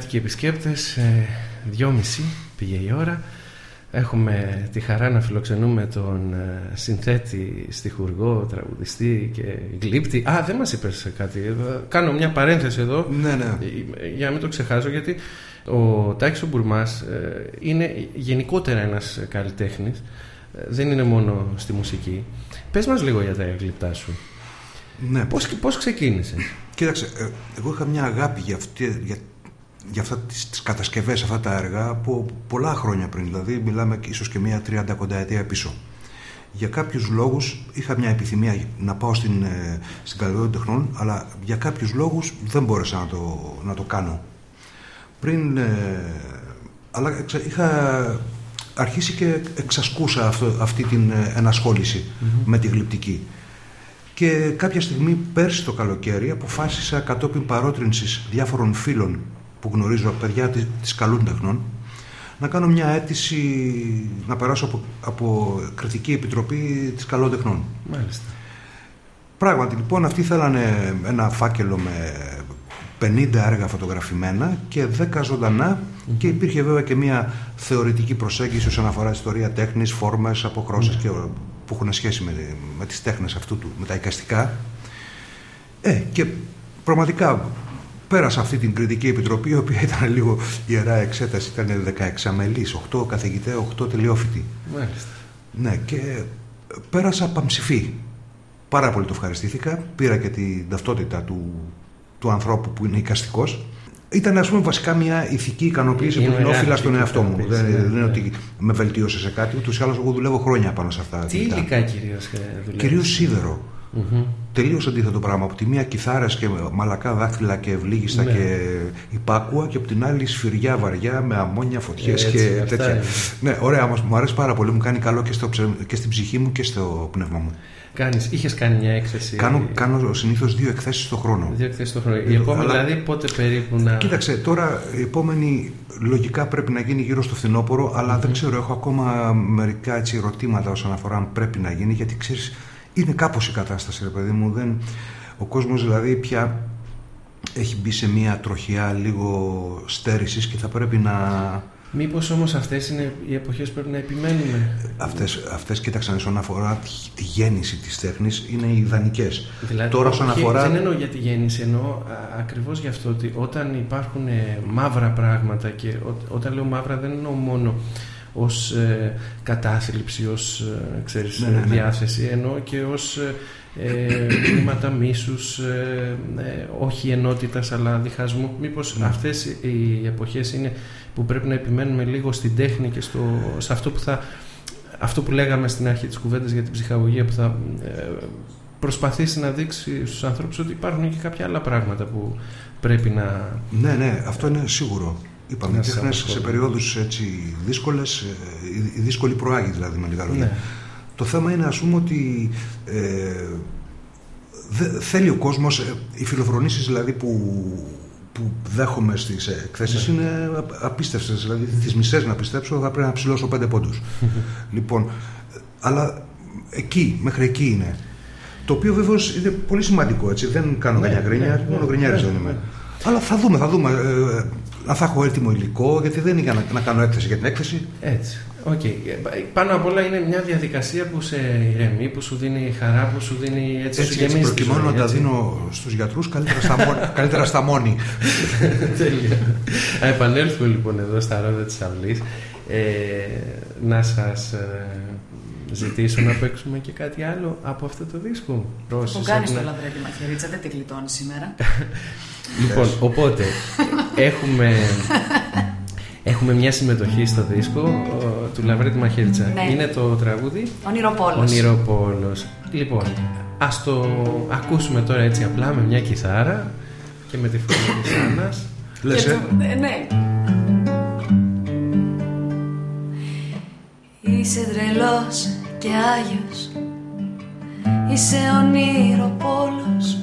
Κυριακάτικοι επισκέπτες, ε, δυόμιση πήγε η ώρα. Έχουμε τη χαρά να φιλοξενούμε τον ε, συνθέτη, στιχουργό, τραγουδιστή και γλύπτη. Α, δεν μας είπες κάτι. Ε, Κάνω μια παρένθεση εδώ Ναι, ναι. ε, για να μην το ξεχάσω γιατί ο Τάκης ο Μπουρμάς ε, είναι γενικότερα ένας καλλιτέχνης. Ε, Δεν είναι μόνο στη μουσική. Πες μας λίγο για τα γλυπτά σου. Ναι. Πώς, πώς ξεκίνησες; Κοίταξε, ε, εγώ είχα μια αγάπη για, αυτή, για, για αυτά τις, τις κατασκευές, αυτά τα έργα από πολλά χρόνια πριν. Δηλαδή μιλάμε ίσως και μια 30 ετία πίσω. Για κάποιους λόγους είχα μια επιθυμία να πάω στην, ε, στην Καλυβέρεια των Τεχνών, αλλά για κάποιους λόγους δεν μπόρεσα να το, να το κάνω. Πριν, ε, αλλά εξα- είχα αρχίσει και εξασκούσα αυτό, αυτή την ε, ενασχόληση με τη γλυπτική. Και κάποια στιγμή πέρσι το καλοκαίρι αποφάσισα κατόπιν παρότρινσης διάφορων φίλων που γνωρίζω, παιδιά της, της καλούν τεχνών, να κάνω μια αίτηση να περάσω από, από κριτική επιτροπή της καλών τεχνών. Μάλιστα. Πράγματι λοιπόν αυτοί θέλανε ένα φάκελο με 50 έργα φωτογραφημένα και 10 ζωντανα και υπήρχε βέβαια και μια θεωρητική προσέγγιση όσον αφορά ιστορία τέχνης, φόρμες, αποχρώσεις και, που έχουν σχέση με, με τις τέχνες αυτού του, με τα εικαστικά. Ε, και πραγματικά πέρασα αυτή την κριτική επιτροπή, η οποία ήταν λίγο ιερά εξέταση, ήταν 16 μελής, 8 καθηγητές, 8 τελειόφοιτοι. Μάλιστα. Ναι, και πέρασα παμψηφί. Πάρα πολύ το ευχαριστήθηκα. Πήρα και την ταυτότητα του, του ανθρώπου που είναι οικαστικός. Ήταν, ας πούμε, βασικά μια ηθική ικανοποίηση Είναι που την μεγάλη όφυλα στον ηθική εαυτό μου. ικανοποίηση, Δεν, ναι, δεν είναι ναι. ότι με βελτίωσε σε κάτι. Ούτως ή άλλως, εγώ δουλεύω χρόνια πάνω σε αυτά. Τι υλικά κυρίως ε, δουλεύεις; Κυρίως σίδερο. Μμμ. Τελείως αντίθετο πράγμα. Από τη μία κιθάρες και μαλακά δάχτυλα και ευλίγιστα Ναι. και υπάκουα και από την άλλη σφυριά βαριά με αμμόνια, φωτιές Έτσι, και αυτά τέτοια. είναι. Ναι, ωραία, όμως μου αρέσει πάρα πολύ. Μου κάνει καλό και, στο, ψε- και στην ψυχή μου και στο πνεύμα μου. Κάνεις, είχες κάνει μια έκθεση; Κάνω, κάνω συνήθως δύο εκθέσεις το χρόνο. Δύο εκθέσεις το χρόνο. Η Ε, επόμενη αλλά- δηλαδή πότε περίπου να... Κοίταξε, τώρα η επόμενη λογικά πρέπει να γίνει γύρω στο φθινόπωρο, αλλά δεν ξέρω, έχω ακόμα μερικά έτσι, ερωτήματα όσον αφορά αν πρέπει να γίνει, γιατί ξέρεις, είναι κάπως η κατάσταση, ρε παιδί μου. Δεν... Ο κόσμος δηλαδή πια έχει μπει σε μια τροχιά λίγο στέρησης και θα πρέπει να. Μήπως όμως αυτές είναι οι εποχές που πρέπει να επιμένουμε; Αυτές, αυτές κοίταξαν όσον αφορά τη, τη γέννηση της τέχνης είναι ιδανικές. Δηλαδή, Τώρα όσον όχι, αφορά... Δεν εννοώ για τη γέννηση, εννοώ α, ακριβώς γι' αυτό ότι όταν υπάρχουν ε, μαύρα πράγματα και ό, όταν λέω μαύρα δεν εννοώ μόνο ως ε, κατάσυλληψη, ως ε, ξέρεις, Ναι, ναι, ναι. διάθεση, εννοώ και ως ε, μηνύματα μίσους, ε, ε, όχι ενότητας αλλά διχασμού. Μήπως Ναι. αυτές οι εποχές είναι που πρέπει να επιμένουμε λίγο στην τέχνη και στο, σε αυτό που θα αυτό που λέγαμε στην αρχή της κουβέντας για την ψυχαγωγία που θα ε, προσπαθήσει να δείξει στους ανθρώπους ότι υπάρχουν και κάποια άλλα πράγματα που πρέπει να... Ναι, ναι, αυτό είναι σίγουρο. Είπαμε, Να οι σας τέχνες σε απασχολεί. περιόδους έτσι δύσκολες, ε, η- η δύσκολη προάγει δηλαδή με λίγα λόγια. Ναι. Το θέμα είναι ας πούμε ότι ε, δε- θέλει ο κόσμος, ε, οι φιλοφρονήσεις δηλαδή που, που δέχομαι στις ε, εκθέσεις Ναι. είναι απ- απίστευτες. Δηλαδή τις μισές να πιστέψω θα πρέπει να ψηλώσω πέντε πόντους. *laughs* λοιπόν, ε, αλλά εκεί, μέχρι εκεί είναι. Το οποίο βέβαια είναι πολύ σημαντικό έτσι. Δεν κάνω Ναι, κανένα γκρίνια, ναι, μόνο ναι, γκρινιάρης ναι, δεν είμαι. ναι. Αλλά θα δούμε, θα δούμε. Ε, αν θα έχω έτοιμο υλικό, γιατί δεν είναι για να, να κάνω έκθεση για την έκθεση. Έτσι. Οκ. Ε, Πάνω απ' όλα είναι μια διαδικασία που σε ηρεμεί, που σου δίνει χαρά, που σου δίνει έτσι, Έτσι, σου έτσι γεμίζει τη προκειμένου ζωή, να τα έτσι. δίνω στους γιατρούς καλύτερα στα, μόνη, *laughs* καλύτερα στα μόνη. Τέλεια. Θα επανέλθουμε λοιπόν εδώ στα ρόδα της αυλής. Ε, να σας ε, ζητήσω να παίξουμε και κάτι άλλο από αυτό το δίσκο. Το Όσοι κάνεις έχουν- το λαδρέτη μαχαιρίτσα, δεν τη γλιτώνεις σήμερα; *laughs* Λοιπόν, οπότε έχουμε, έχουμε μια συμμετοχή στο δίσκο ο, του Λαβρέτη Μαχαίριτσα. Ναι. Είναι το τραγούδι; Ονειροπόλος. Ονειροπόλος. Λοιπόν, ας το ακούσουμε τώρα έτσι απλά με μια κιθάρα και με τη φωνή της Άννας. Λες, Και ε; το- ε, ναι. Είσαι τρελός και άγιος. Είσαι ονειροπόλος.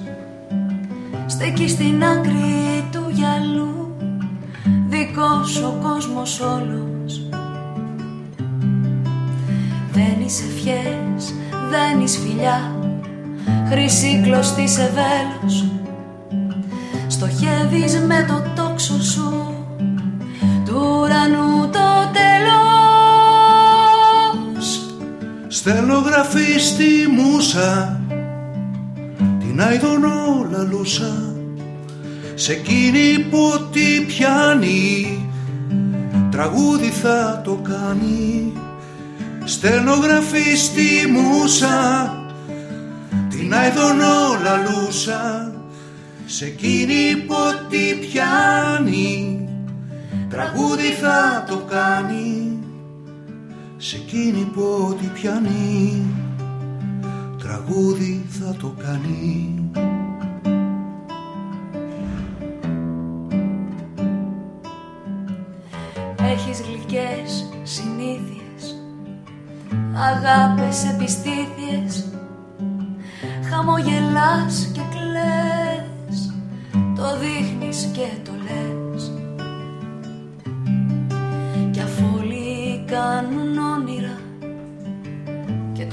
Στέκεις στην άκρη του γυαλού. Δικός ο κόσμος όλος. Δεν είσαι ευχές, δεν είσαι φιλιά. Χρυσή κλωστή σε βέλος. Στοχεύεις με το τόξο τόξο σου. Του ουρανού το Στέλνω γραφή στη μουσα την αηδονό λαλούσα σε εκείνη που ό,τι πιάνει τραγούδι θα το κάνει. Στέλνω γραφή στη μουσα την αηδονό λαλούσα σε εκείνη που ό,τι πιάνει τραγούδι θα το κάνει σε εκείνη που ό,τι πιάνει τραγούδι θα το κάνει. Έχεις γλυκές συνήθειες Αγάπες επιστήθειες Χαμογελάς και κλαις Το δείχνεις και το λες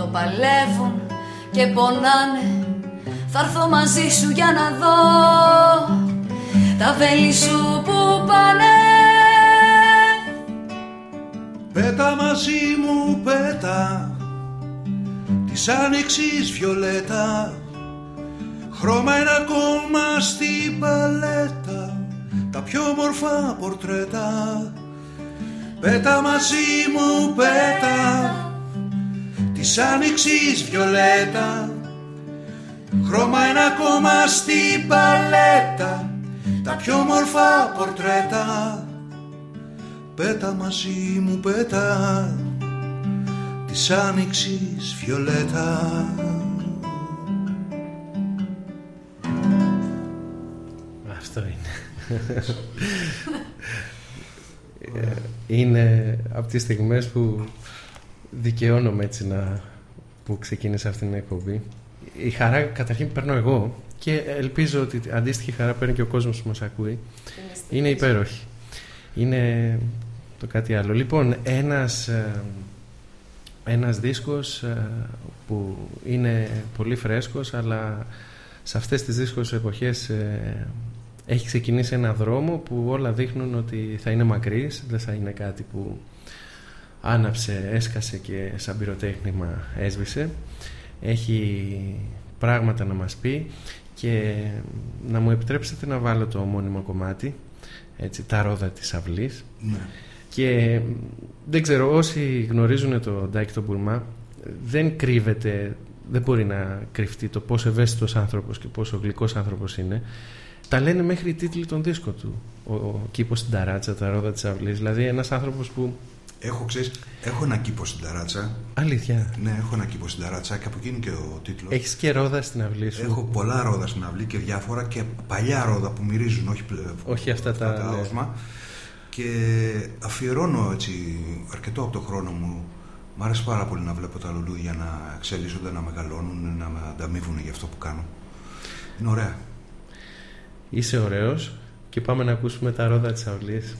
το παλεύουν και πονάνε. Θα έρθω μαζί σου για να δω Τα βέλη σου που πάνε. Πέτα μαζί μου πέτα Της άνοιξης βιολέτα. Χρώμα ένα ακόμα στην παλέτα Τα πιο μορφά πορτρέτα. Πέτα μαζί μου πέτα Της άνοιξης βιολέτα. Χρώμα ένα ακόμα στην παλέτα Τα πιο μορφά πορτρέτα. Πέτα μαζί μου πέτα Της άνοιξης βιολέτα. Αυτό είναι. Ε, είναι από τις στιγμές που δικαιώνομαι έτσι να που ξεκίνησα αυτήν την εκπομπή. Η χαρά καταρχήν παίρνω εγώ και ελπίζω ότι αντίστοιχη χαρά παίρνει και ο κόσμος που μας ακούει. Είναι υπέροχη. Είναι το κάτι άλλο. Λοιπόν, ένας, ε, ένας δίσκος ε, που είναι πολύ φρέσκος αλλά σε αυτές τις δύσκολες εποχές ε, έχει ξεκινήσει ένα δρόμο που όλα δείχνουν ότι θα είναι μακρύς, δεν θα είναι κάτι που άναψε, έσκασε και σαν πυροτέχνημα έσβησε. Έχει πράγματα να μας πει και να μου επιτρέψετε να βάλω το ομώνυμο κομμάτι, έτσι, τα ρόδα της αυλής. Ναι. Και δεν ξέρω, όσοι γνωρίζουν το Ντάκη τον Μπουρμά, δεν κρύβεται, δεν μπορεί να κρυφτεί το πόσο ευαίσθητος άνθρωπος και πόσο γλυκός άνθρωπος είναι. Τα λένε μέχρι οι τίτλοι των δίσκων του. Ο, ο κήπος στην ταράτσα, τα ρόδα της αυλής. Δηλαδή ένας άνθρωπος που... Έχω, ξέρεις, έχω ένα κήπο στην ταράτσα. Αλήθεια. Ναι, έχω ένα κήπο στην ταράτσα και από εκεί είναι και ο τίτλος. Έχεις και ρόδα στην αυλή σου. Έχω πολλά ρόδα στην αυλή και διάφορα και παλιά ρόδα που μυρίζουν, όχι, πλε- Όχι αυτά τα- τα ναι. όσμα. Και αφιερώνω έτσι αρκετό από το χρόνο μου. Μ' άρεσε πάρα πολύ να βλέπω τα λουλούδια να εξελίσσονται, να μεγαλώνουν, να με ανταμείβουν για αυτό που κάνω. Είναι ωραία. Είσαι ωραίος και πάμε να ακούσουμε τα ρόδα της αυλής.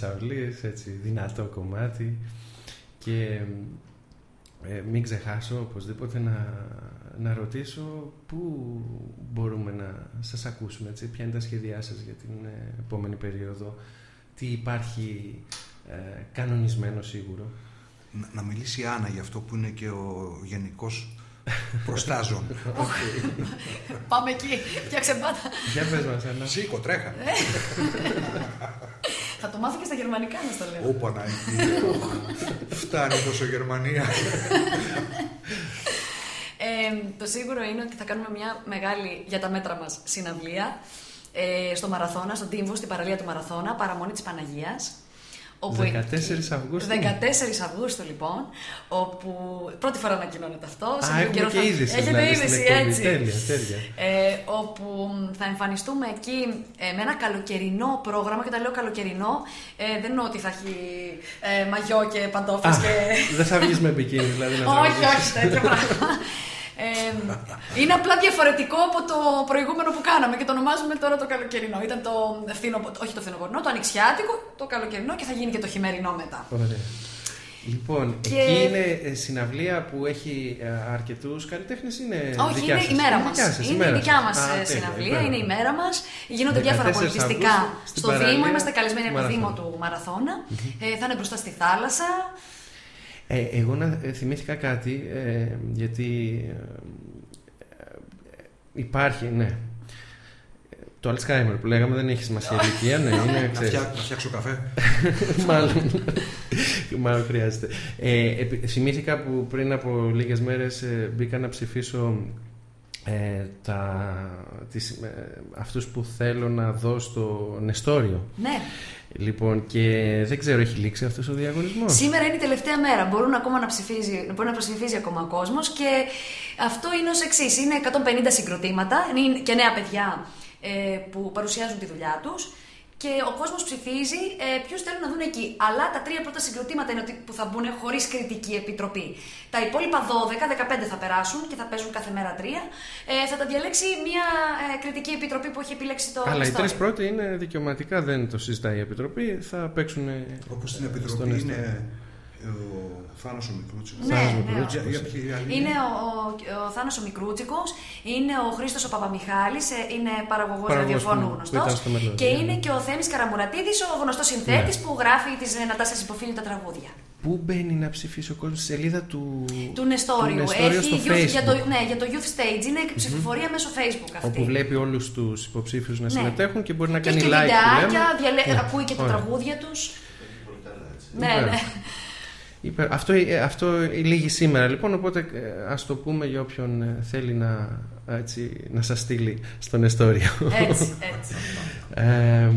Ρόδα της αυλής, έτσι δυνατό κομμάτι. Και ε, μην ξεχάσω οπωσδήποτε να, να ρωτήσω πού μπορούμε να σας ακούσουμε, έτσι, ποια είναι τα σχέδιά σας για την ε, επόμενη περίοδο, τι υπάρχει ε, κανονισμένο σίγουρο. Να, να μιλήσει η Άννα για αυτό που είναι και ο γενικός προστάζων. *laughs* Πάμε εκεί, φτιάξε πάντα. Για πες μας, Άννα. Σήκω, τρέχα. *laughs* Θα το μάθω και στα γερμανικά να στο λέω. Ω Παναγία. Φτάνει τόσο Γερμανία. Ε, το σίγουρο είναι ότι θα κάνουμε μια μεγάλη για τα μέτρα μας συναυλία ε, στο Μαραθώνα, στον Τύμβο, στην παραλία του Μαραθώνα, παραμονή της Παναγίας. 14 Αυγούστου. 14 Αυγούστου λοιπόν, όπου πρώτη φορά ανακοινώνεται αυτό. σε Α, λίγο έχουμε καιρό και θα- είδηση, Έχετε δηλαδή, στην είδηση, εκπομπή. έτσι. Τέλεια, τέλεια. Ε, όπου θα εμφανιστούμε εκεί ε, με ένα καλοκαιρινό πρόγραμμα και τα λέω καλοκαιρινό, ε, δεν εννοώ ότι θα έχει ε, μαγιό και παντόφλες Α, και... δεν θα βγεις με μπικίνι, δηλαδή να όχι, τραγουδήσεις. όχι, τέτοιο *laughs* πράγμα. Ε, είναι απλά διαφορετικό από το προηγούμενο που κάναμε και το ονομάζουμε τώρα το καλοκαιρινό. Ήταν το φθινο, όχι το φθινοπορεινό, το ανοιξιάτικο, το καλοκαιρινό και θα γίνει και το χειμερινό μετά. Ωραία. Λοιπόν, Και- εκεί είναι ε, συναυλία που έχει ε, αρκετούς καλλιτέχνες, είναι Όχι, δικιά είναι σας; η μέρα Είναι μας. δικιά σας, η Είναι η μέρα δικιά σας. μας Α, τέλεια, συναυλία, υπέροχα. είναι η μέρα μας. Γίνονται διάφορα 14 πολιτιστικά Αυγούστου, στην στο Δήμο. παραλία Είμαστε καλεσμένοι από το Δήμο Μαραθώνα. του Μαραθώνα. Ε, θα είναι μπροστά στη θάλασσα. Ε, εγώ να ε, θυμήθηκα κάτι, ε, γιατί ε, ε, υπάρχει, ναι. Το Alzheimer που λέγαμε δεν έχει σημασία *laughs* η ηλικία, ναι, είναι, Να ξέρεις. φτιά- να φτιάξω καφέ. *laughs* μάλλον, μάλλον χρειάζεται. Ε, επι- θυμήθηκα που πριν από λίγες μέρες ε, μπήκα να ψηφίσω ε, τα, τις, ε, αυτούς που θέλω να δω στο Νεστόριο. Ναι. Λοιπόν, και δεν ξέρω, έχει λήξει αυτός ο διαγωνισμός; Σήμερα είναι η τελευταία μέρα. Μπορούν ακόμα να ψηφίζει, μπορεί να προσψηφίζει ακόμα ο κόσμος. Και αυτό είναι ως εξής: Είναι 150 συγκροτήματα είναι και νέα παιδιά ε, που παρουσιάζουν τη δουλειά τους. Και ο κόσμος ψηφίζει ε, ποιους θέλουν να δουν εκεί. Αλλά τα τρία πρώτα συγκροτήματα είναι ότι, που θα μπουν χωρίς κριτική επιτροπή. Τα υπόλοιπα 12, 15 θα περάσουν και θα παίζουν κάθε μέρα τρία. Ε, θα τα διαλέξει μια ε, κριτική επιτροπή που έχει επιλέξει το Αλλά οι Story. τρεις πρώτοι είναι δικαιωματικά, δεν το συζητάει η Επιτροπή. Θα παίξουν. Όπως στην στον Επιτροπή Νεστόριο. είναι ο Θάνος ο Μικρούτσικος. Ναι, Θάνος ναι, Μικρούτσικος. Για- για ποιοι άλλοι Είναι ο, ο, ο Θάνος ο Μικρούτσικος, είναι ο Χρήστος ο Παπαμιχάλης, ε, είναι παραγωγός Παραγωγός ραδιοφώνου που- που γνωστός ήταν στο Μελώδιο, και ναι. είναι και ο Θέμης Καραμουρατίδης, ο γνωστός συνθέτης Ναι. που γράφει τις ε, Νατάσας Υποφίλου τα τραγούδια. Πού μπαίνει να ψηφίσει ο κόσμος στη σελίδα του. Του Νεστόριου. Νεστόριου Έχει στο youth, Facebook. για, το, ναι, για το Youth Stage. Είναι ψηφοφορία μέσω Facebook αυτή. Όπου βλέπει όλους τους υποψήφιους να Ναι. συμμετέχουν και μπορεί να Και έχει κάνει και like. που βιντεάκια, λέμε. διαλέ... Ναι. ακούει και τα Ωραία. τραγούδια τους. Ναι, Υπέροχο. ναι. Υπέρ- Αυτό, ε, αυτό λήγει σήμερα λοιπόν, οπότε ε, ας το πούμε για όποιον ε, θέλει να, έτσι, να σας στείλει στο Νεστόριο. Έτσι, *laughs* έτσι. Ε,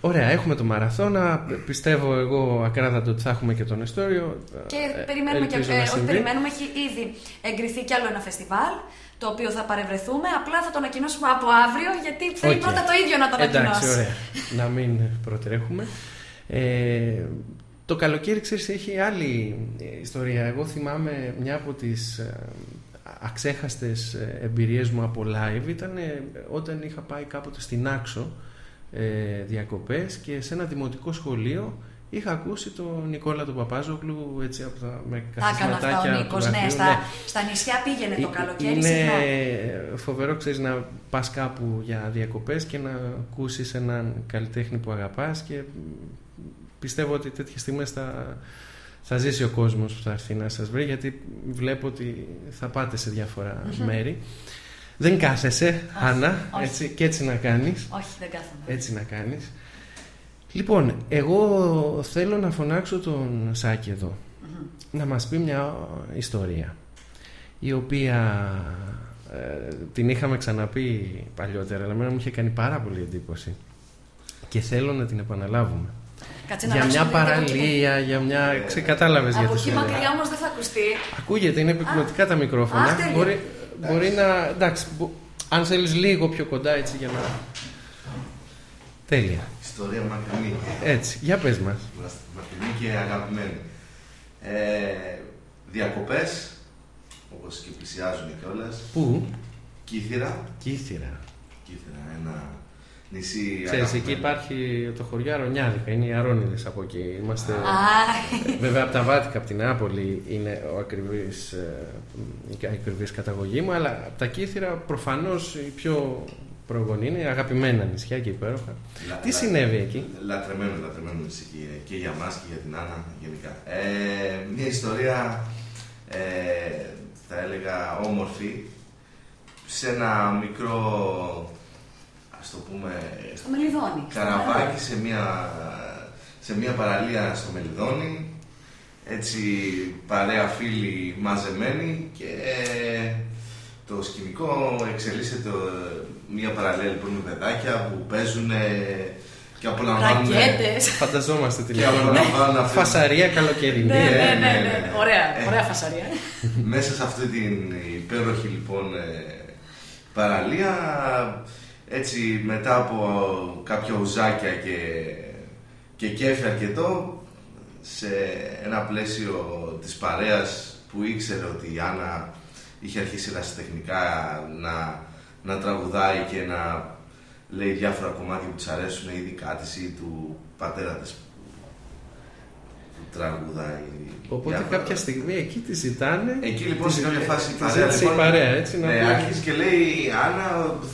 ωραία, έχουμε το μαραθώνα. Πιστεύω εγώ ακράδαντα ότι θα έχουμε και το Νεστόριο. Και Ε, περιμένουμε και, ελπίζω ε, να όχι συμβεί. περιμένουμε, έχει ήδη εγκριθεί κι άλλο ένα φεστιβάλ το οποίο θα παρευρεθούμε. Απλά θα το ανακοινώσουμε από αύριο γιατί θέλει Οκ. πρώτα το ίδιο να το ανακοινώσει. Εντάξει, ωραία. να μην *laughs* προτρέχουμε. Ε, το καλοκαίρι, ξέρεις, έχει άλλη ε, ιστορία. Εγώ θυμάμαι μια από τις ε, αξέχαστες ε, εμπειρίες μου από live ήταν ε, όταν είχα πάει κάποτε στην Άξο ε, διακοπές και σε ένα δημοτικό σχολείο είχα ακούσει τον Νικόλα τον Παπάζογλου έτσι από τα, με Τα έκανε αυτά καθισματάκια ο του Νίκος, ναι, γραφείου, στα, στα νησιά πήγαινε το Ε, καλοκαίρι είναι συχνά. φοβερό, ξέρεις, να πας κάπου για διακοπές και να ακούσεις έναν καλλιτέχνη που αγαπάς και πιστεύω ότι τέτοιες στιγμές θα, θα ζήσει ο κόσμος που θα έρθει να σας βρει γιατί βλέπω ότι θα πάτε σε διάφορα Μμμ. μέρη. Δεν κάθεσαι, Άννα, όχι. έτσι, και έτσι να κάνεις. Όχι, δεν κάθομαι. Έτσι να κάνεις. Λοιπόν, εγώ θέλω να φωνάξω τον Σάκη εδώ να μας πει μια ιστορία η οποία ε, την είχαμε ξαναπεί παλιότερα αλλά εμένα μου είχε κάνει πάρα πολύ εντύπωση και θέλω να την επαναλάβουμε Κάτσε να για μια αλλάξουμε λίγο το παραλία, για μια... Ξεκατάλαβες Από γιατί εκεί σου λέω. μακριά όμως δεν θα ακουστεί. Ακούγεται, είναι επικοινωτικά τα μικρόφωνα. αχ, τέλεια. μπορεί, μπορεί να. Εντάξει, μπο- αν θέλεις λίγο πιο κοντά έτσι για να. Τέλεια. Ιστορία μακρινή. Έτσι, για πες μας. Μακρινή και αγαπημένη. Ε, διακοπές, όπως και πλησιάζουν κιόλας. Πού; Κύθυρα. Κύθυρα. Κύθυρα, ένα νησί Ξέρεις, εκεί αγαπημένο. υπάρχει το χωριό Αρονιάδικα, είναι οι Αρώνιδες από εκεί. Είμαστε... Α. Βέβαια από τα Βάτικα, από την Νεάπολη είναι ο ακριβής, ε, η ακριβής καταγωγή μου, αλλά από τα Κύθυρα προφανώς η πιο προγονή είναι αγαπημένα νησιά και υπέροχα. Λα- Τι λα- συνέβη εκεί; Λατρεμένο, λατρεμένο νησί και, και για μας και για την Άννα γενικά. Ε, μια ιστορία, ε, θα έλεγα, όμορφη, σε ένα μικρό, ας το πούμε, Στο Μελιδόνι. καραβάκι σε μια, σε μια παραλία στο Μελιδόνι. Έτσι παρέα φίλοι μαζεμένοι και ε, το σκηνικό εξελίσσεται ε, μια παραλία λοιπόν με παιδάκια που παίζουν και απολαμβάνουν Ρακέτες. Φανταζόμαστε την και απολαμβάνουν αυτή- Φασαρία καλοκαιρινή. Ναι, ε. ναι, ναι, ναι. Ωραία, ωραία φασαρία. Μέσα σε αυτή την υπέροχη λοιπόν ε, παραλία έτσι μετά από κάποια ουζάκια και, και κέφι αρκετό σε ένα πλαίσιο της παρέας που ήξερε ότι η Άννα είχε αρχίσει ερασιτεχνικά να, να τραγουδάει και να λέει διάφορα κομμάτια που της αρέσουν ειδικά της ή του πατέρα της. που, που τραγουδάει Οπότε διάφορα. κάποια στιγμή εκεί τη ζητάνε. Εκεί λοιπόν τη σε κάποια ζητάνε- φάση η τη παρέα, ζήτησε η λοιπόν, παρέα, έτσι να ναι, πει- άρχισε και λέει Άννα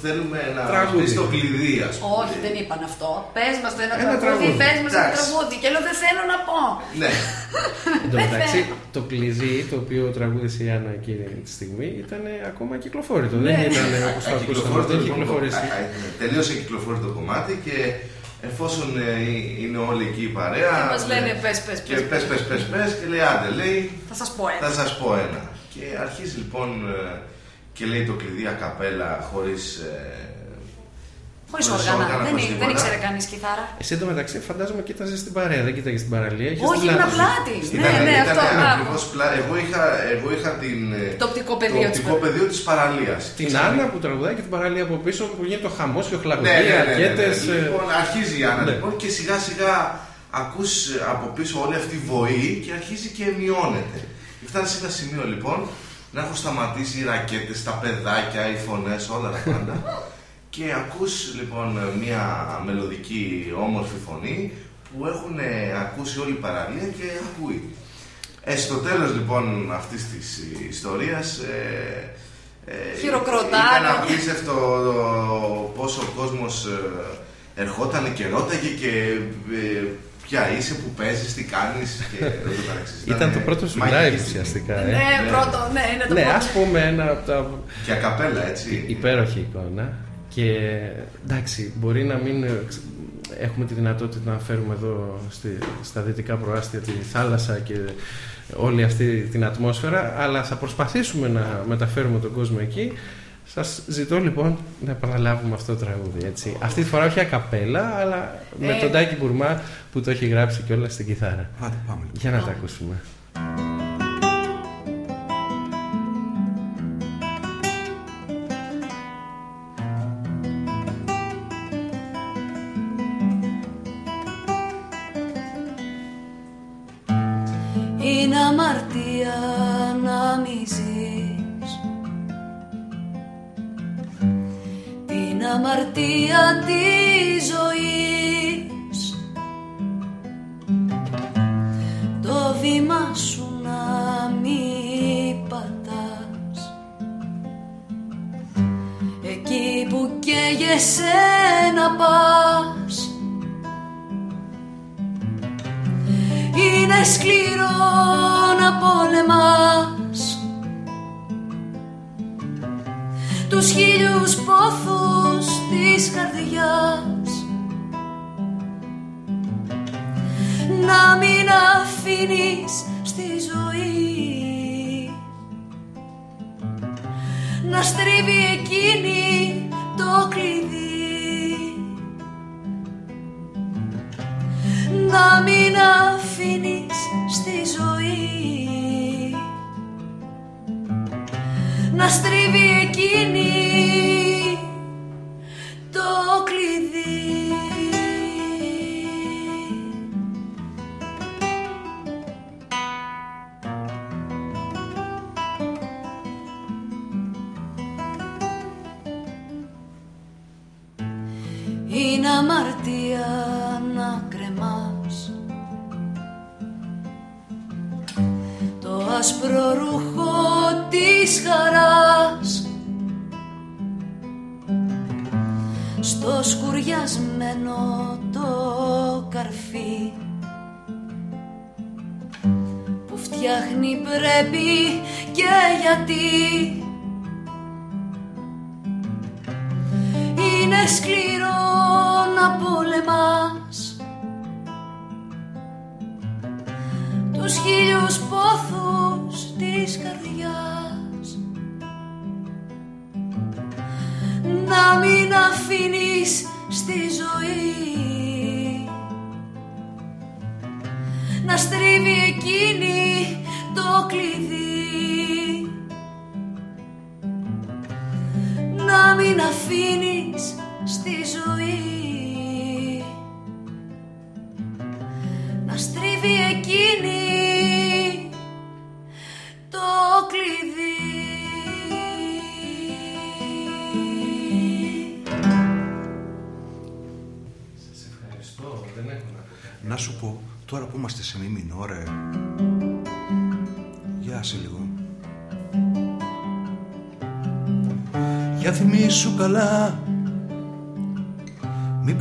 θέλουμε να Τραγούδι. πει το κλειδί ας πούμε. Όχι, δεν είπαν αυτό. Πες μας το ένα Ένα τραγούδι, τραγούδι. πες μας ένα Εντάξει. τραγούδι. Και λέω δεν θέλω να πω. Ναι. *laughs* Εν τω μεταξύ, το κλειδί το οποίο τραγούδισε η Άννα εκείνη τη στιγμή ήταν ακόμα κυκλοφόρητο. Δεν Ναι. ήταν όπως το ακούσαμε. Κυκλοφόρησε Δεν το- κυκλοφορήσει. α, α, Τελείωσε κυκλοφόρησε το κομμάτι και εφόσον ε, είναι όλοι εκεί η παρέα. Και μας λένε, ε, πες, πες, Και πες, πες, πες, πες, πες, και λέει άντε, λέει Θα σας πω θα ένα. σας πω ένα. Και αρχίζει λοιπόν ε, και λέει το κλειδί ακαπέλα χωρίς ε, Χωρίς Χωρίς όργανα. όργανα, Δεν, χωρίς δεν τίποτα. ήξερε κανείς κιθάρα. Εσύ εντωμεταξύ φαντάζομαι κοίταζες στην παρέα, δεν κοίταγες στην παραλία. είχες Όχι, πλάτη. ήμουν πλάτη. Στην Ναι, άλλη ναι, ήταν αυτό. μπράβο. ακριβώς πλά- Εγώ είχα, εγώ είχα την, ε, Το οπτικό πεδίο το της οπτικό πεδίο της παραλίας. Την Άννα που τραγουδάει και την παραλία από πίσω που γίνεται ο χαμό και ο Ναι, χλαγουδί, ναι, ναι, ναι, ναι. ρακέτες, ε, Λοιπόν, αρχίζει η Άννα ναι. λοιπόν και σιγά σιγά ακούς από πίσω όλη αυτή η βοή και αρχίζει και μειώνεται. Και φτάνει σε ένα σημείο λοιπόν να έχουν σταματήσει οι ρακέτες, τα παιδάκια, οι φωνές, όλα τα πάντα. *laughs* και ακούς λοιπόν μια μελωδική όμορφη φωνή που έχουν ακούσει όλη η παραλία και ακούει. Ε, στο τέλος λοιπόν αυτής της ιστορίας ε, ε, Χειροκροτάνε. ήταν απίστευτο πόσο ο κόσμος ε, ερχόταν και ρώταγε και ε, ποια είσαι, που παίζεις, τι κάνεις και ούτω καθεξής. *laughs* Ήταν το πρώτο σου μαγική live στιγμή. ουσιαστικά. ε. Ναι, πρώτο, ναι, είναι το Ναι, πρώτο. ας πούμε ένα από τα Και ακαπέλα, έτσι. υπέροχη εικόνα και εντάξει, μπορεί να μην ε, ξ- έχουμε τη δυνατότητα να φέρουμε εδώ στη, στα δυτικά προάστια τη θάλασσα και όλη αυτή την ατμόσφαιρα, αλλά θα προσπαθήσουμε να μεταφέρουμε τον κόσμο εκεί. Σας ζητώ λοιπόν να επαναλάβουμε αυτό το τραγούδι, έτσι. Αυτή τη φορά όχι ακαπέλα, αλλά με Ε. τον Τάκη Μπουρμά που το έχει γράψει και όλα στην κιθάρα. Άντε, πάμε λοιπόν. Για να τα ακούσουμε. Αμαρτία της ζωής. Το βήμα σου να μη πατάς. Εκεί που καίγεσαι να πας. Είναι σκληρό να πολεμάς. Τους χίλιους πόθους της καρδιάς. Να μην αφήνεις στη ζωή Να στρίβει εκείνη το κλειδί. Να μην αφήνεις στη ζωή να στρίβει εκείνη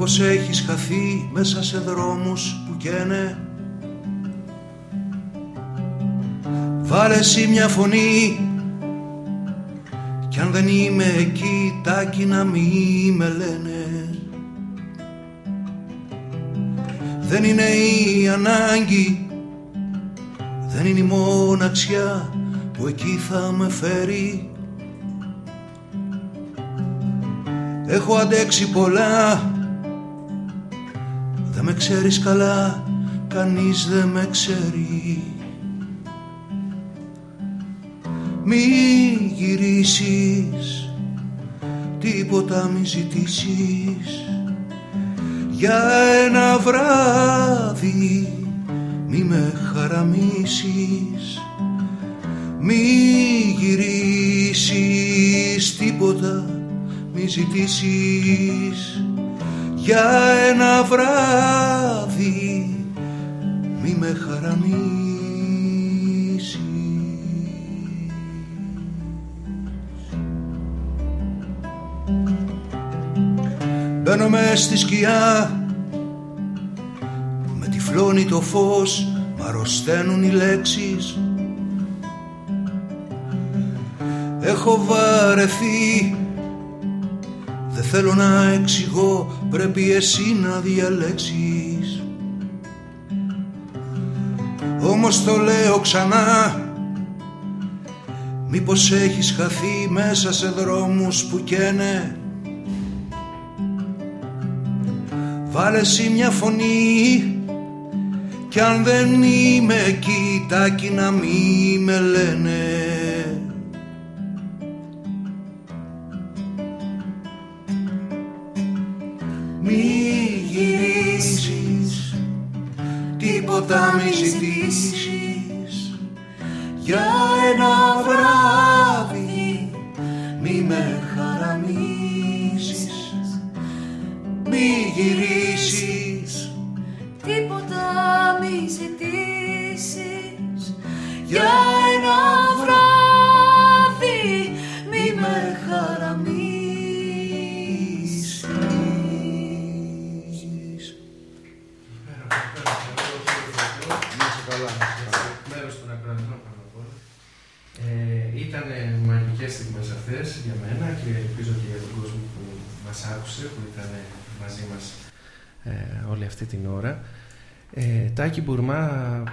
Μήπως έχεις χαθεί μέσα σε δρόμους που καίνε. Βάλε εσύ μια φωνή Κι αν δεν είμαι εκεί τάκι να μη με λένε. Δεν είναι η ανάγκη Δεν είναι η μοναξιά που εκεί θα με φέρει. Έχω αντέξει πολλά Δεν με ξέρεις καλά Κανείς δεν με ξέρει. Μη γυρίσεις Τίποτα μη ζητήσεις. Για ένα βράδυ Μη με χαραμίσεις. Μη γυρίσεις τίποτα μη ζητήσεις για ένα βράδυ μη με χαραμίσεις. Μπαίνω μες στη σκιά με τυφλώνει το φως μ' αρρωσταίνουν οι λέξεις. Έχω βαρεθεί Δεν θέλω να εξηγώ Πρέπει εσύ να διαλέξεις. Όμως το λέω ξανά Μήπως έχεις χαθεί μέσα σε δρόμους που καίνε. Βάλε εσύ μια φωνή Κι αν δεν είμαι εκεί τάκι να μη με λένε Τίποτα μη ζητήσεις Μπουρμά, α,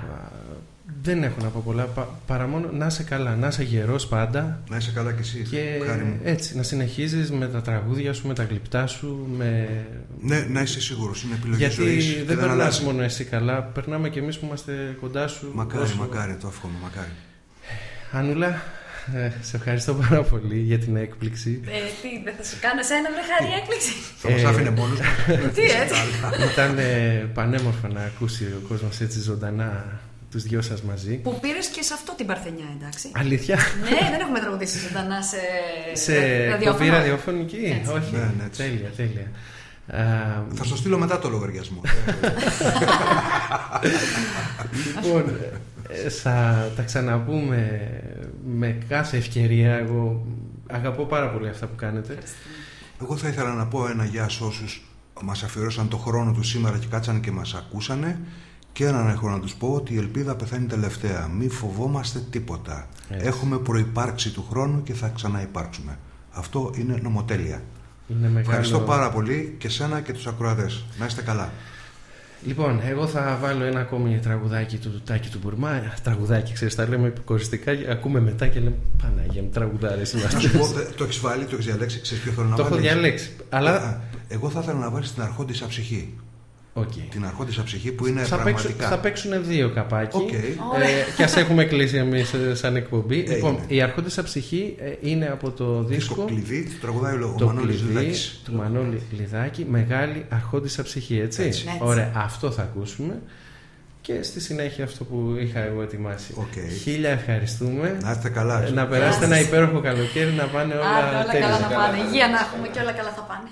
δεν έχω να πω πολλά, πα- παρά μόνο να είσαι καλά, να είσαι γερός πάντα. Να είσαι καλά κι εσύ, Και χάρη μου. έτσι, να συνεχίζεις με τα τραγούδια σου, με τα γλυπτά σου, με... Ναι, να είσαι σίγουρος, είναι επιλογή Γιατί ζωής και δεν δεν περνάς αλλάζει. μόνο εσύ καλά, περνάμε και εμείς που είμαστε κοντά σου. Μακάρι, όσο- μακάρι, το εύχομαι, μακάρι. Άνουλα, ε, σε ευχαριστώ πάρα πολύ για την έκπληξη. Ε, τι, δεν θα σου κάνω εσένα βρε χάρη έκπληξη; Θα μας άφηνε μόνος μας. Τι έτσι. Ήταν ε, πανέμορφο να ακούσει ο κόσμος έτσι ζωντανά τους δυο σας μαζί. Που πήρες και σε αυτό την παρθενιά, εντάξει. Αλήθεια; ναι, δεν έχουμε τραγουδήσει ζωντανά σε, σε ραδιόφωνο. κοπή ραδιοφωνική; Έτσι. Όχι. Ναι, ναι, έτσι. τέλεια, τέλεια. Α, Θα στο στείλω μετά το λογαριασμό. λοιπόν, ε, θα τα ξαναπούμε με κάθε ευκαιρία. Εγώ αγαπώ πάρα πολύ αυτά που κάνετε. Εγώ θα ήθελα να πω ένα γεια σε όσους μας αφιερώσαν το χρόνο τους σήμερα και κάτσαν και μας ακούσανε και έναν έχω να τους πω ότι η ελπίδα πεθαίνει τελευταία. Μη φοβόμαστε τίποτα. Έτσι. Έχουμε προϋπάρξει του χρόνου και θα ξαναυπάρξουμε. Αυτό είναι νομοτέλεια. Είναι μεγάλο... Ευχαριστώ πάρα πολύ και σένα και τους ακροατές. Να είστε καλά. Λοιπόν, εγώ θα βάλω ένα ακόμη τραγουδάκι του Τάκη του Μπουρμά. Τραγουδάκι, ξέρεις, τα λέμε επικοριστικά. Ακούμε μετά και λέμε Παναγία μου, τραγουδάρες Να είμαστε. σου πω, δε- το έχεις βάλει, το έχεις διαλέξει, ξέρεις ποιο θέλω να Το έχω βάλεις; διαλέξει. Αλλά. Α, Εγώ θα ήθελα να βάλεις την αρχόντισσα ψυχή. Οκ. Την αρχόντισσα ψυχή που είναι Θα, παίξουν, πραγματικά. θα παίξουν δύο καπάκι. Οκ. Ε, και ας έχουμε κλείσει εμείς σαν εκπομπή. Έγινε. Λοιπόν, η Αρχόντισσα Ψυχή ε, είναι από το Δίσκο δίσκο. κλειδί, το τραγουδάει ο το Μανώλης κλειδί Λιδάκης. του Μανώλη Λιδάκη, μεγάλη αρχόντισσα ψυχή, έτσι. Έτσι. Έτσι. Ωραία, αυτό θα ακούσουμε. Και στη συνέχεια αυτό που είχα εγώ ετοιμάσει. Οκ. Χίλια ευχαριστούμε. Να είστε καλά. Ε, Να περάσετε ένα υπέροχο καλοκαίρι, να πάνε όλα, Άντε, όλα τέλεια. καλά να πάνε. Υγεία να έχουμε και όλα καλά θα πάνε.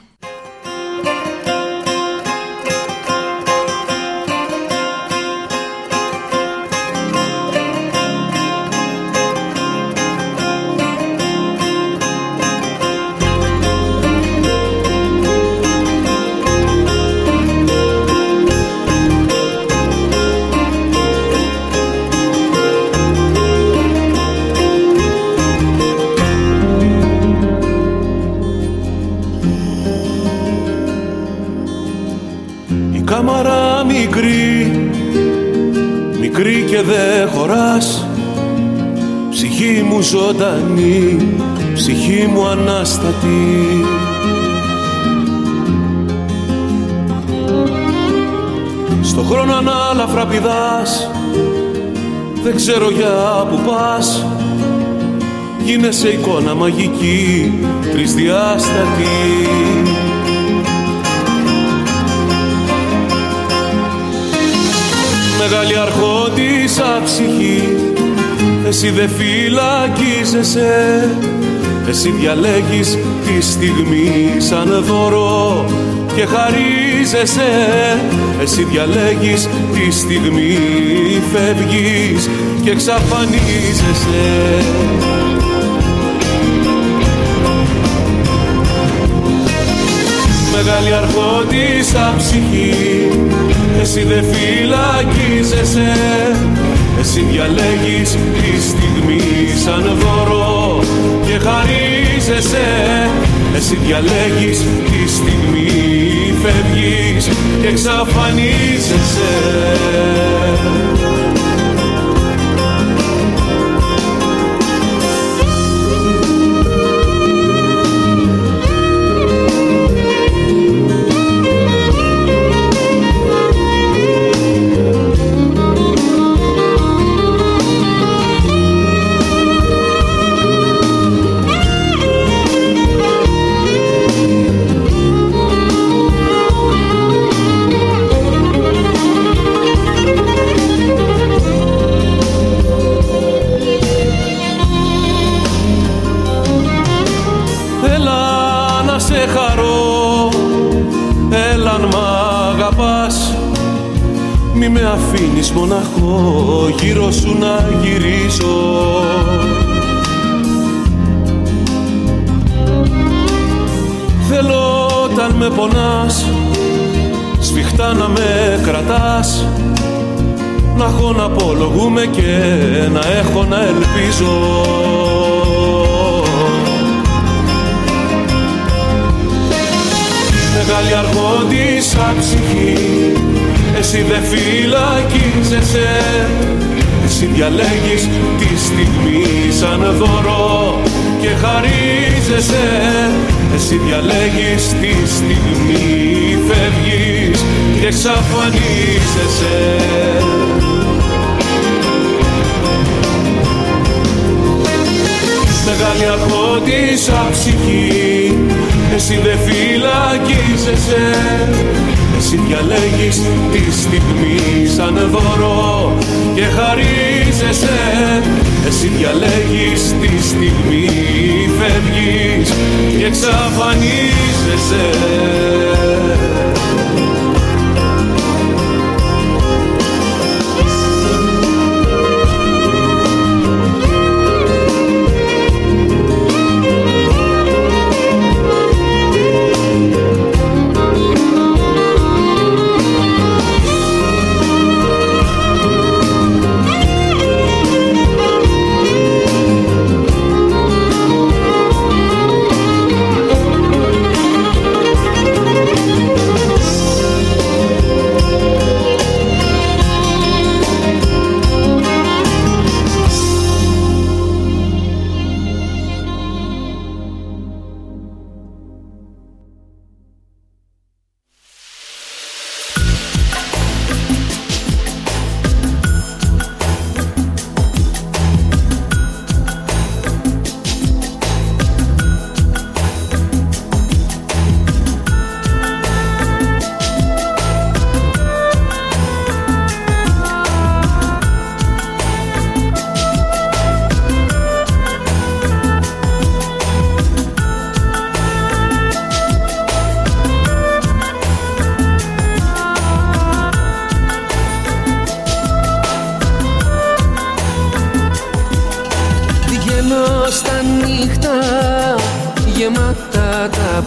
Ψυχή μου ζωντανή, ψυχή μου ανάστατη. Στο χρόνο ανάλαφρα πηδάς. Δεν ξέρω για που πας. Γίνεσαι εικόνα μαγική, τρισδιάστατη. Μεγάλη αρχόντισα ψυχή. Εσύ δε φυλακίζεσαι Εσύ διαλέγεις τη στιγμή σαν δώρο και χαρίζεσαι. Εσύ διαλέγεις τη στιγμή φεύγεις και εξαφανίζεσαι Μεγάλη αρχόντισα ψυχή. Εσύ δε φυλακίζεσαι Εσύ διαλέγεις τη στιγμή σαν δώρο και χαρίζεσαι. Εσύ διαλέγεις τη στιγμή φεύγεις και εξαφανίζεσαι αφήνεις μοναχό γύρω σου να γυρίζω Θέλω όταν με πονάς σφιχτά να με κρατάς. Να έχω να απολογούμε και να έχω να ελπίζω. Μεγάλη αρχόντισα ψυχή εσύ δεν φυλακίζεσαι. Εσύ διαλέγεις τη στιγμή σαν δώρο και χαρίζεσαι. Εσύ διαλέγεις τη στιγμή φεύγεις και εξαφανίζεσαι. Μεγάλη αρχόντισα ψυχή εσύ δεν φυλακίζεσαι εσύ διαλέγεις τη στιγμή σαν δώρο και χαρίζεσαι. Εσύ διαλέγεις τη στιγμή φεύγεις και εξαφανίζεσαι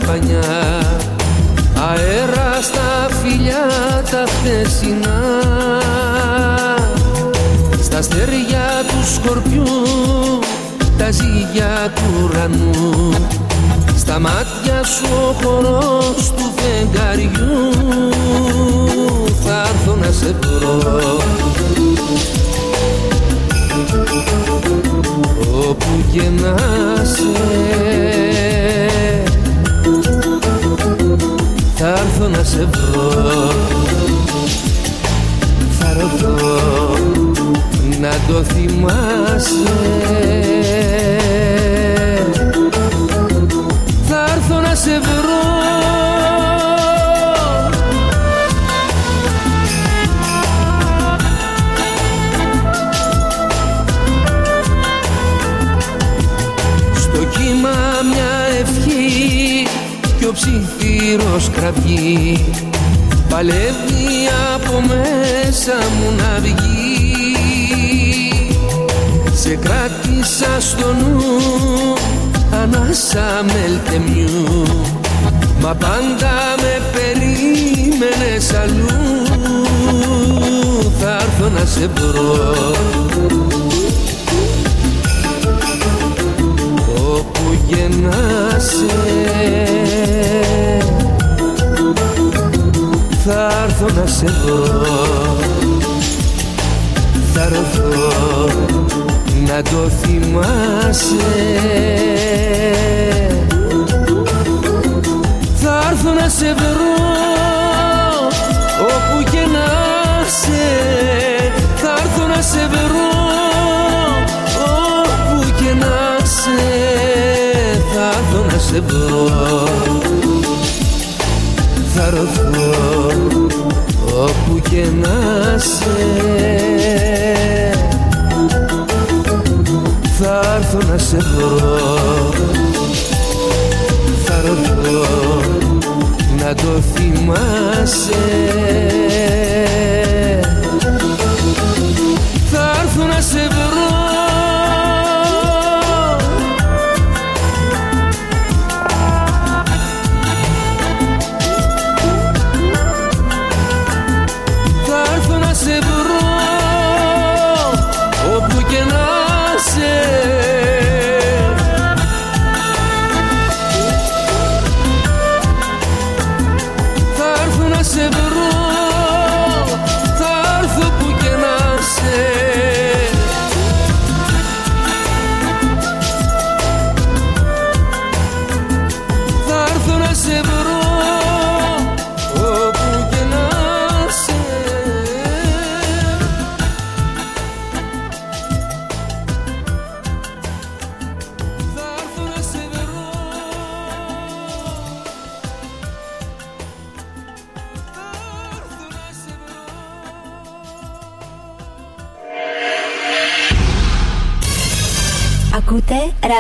πανιά. Αέρα στα φιλιά τα χθεσινά. Στα στεριά του σκορπιού τα ζύγια του ουρανού. Στα μάτια σου ο χορός του φεγγαριού. Θα έρθω να σε βρω. Όπου και να σε θα έρθω να σε βρω. Θα ρωτώ να το θυμάσαι. Θα έρθω να σε βρω. Ψιθύρος κραυγεί Παλεύει από μέσα μου να βγει. Σε κράτησα στο νου ανάσα μελτεμιού Μα πάντα με περίμενες αλλού. Θα έρθω να σε βρω Όπου και να σε. Θα έρθω να σε βρω Θα έρθω να το θυμάσαι. Θα έρθω να σε βρω όπου και να σε. Θα έρθω να σε βρω όπου και να σε Θα έρθω να σε βρω. Θα έρθω όπου και να σε. Θα έρθω να σε βρω. Θα έρθω να το θυμάσαι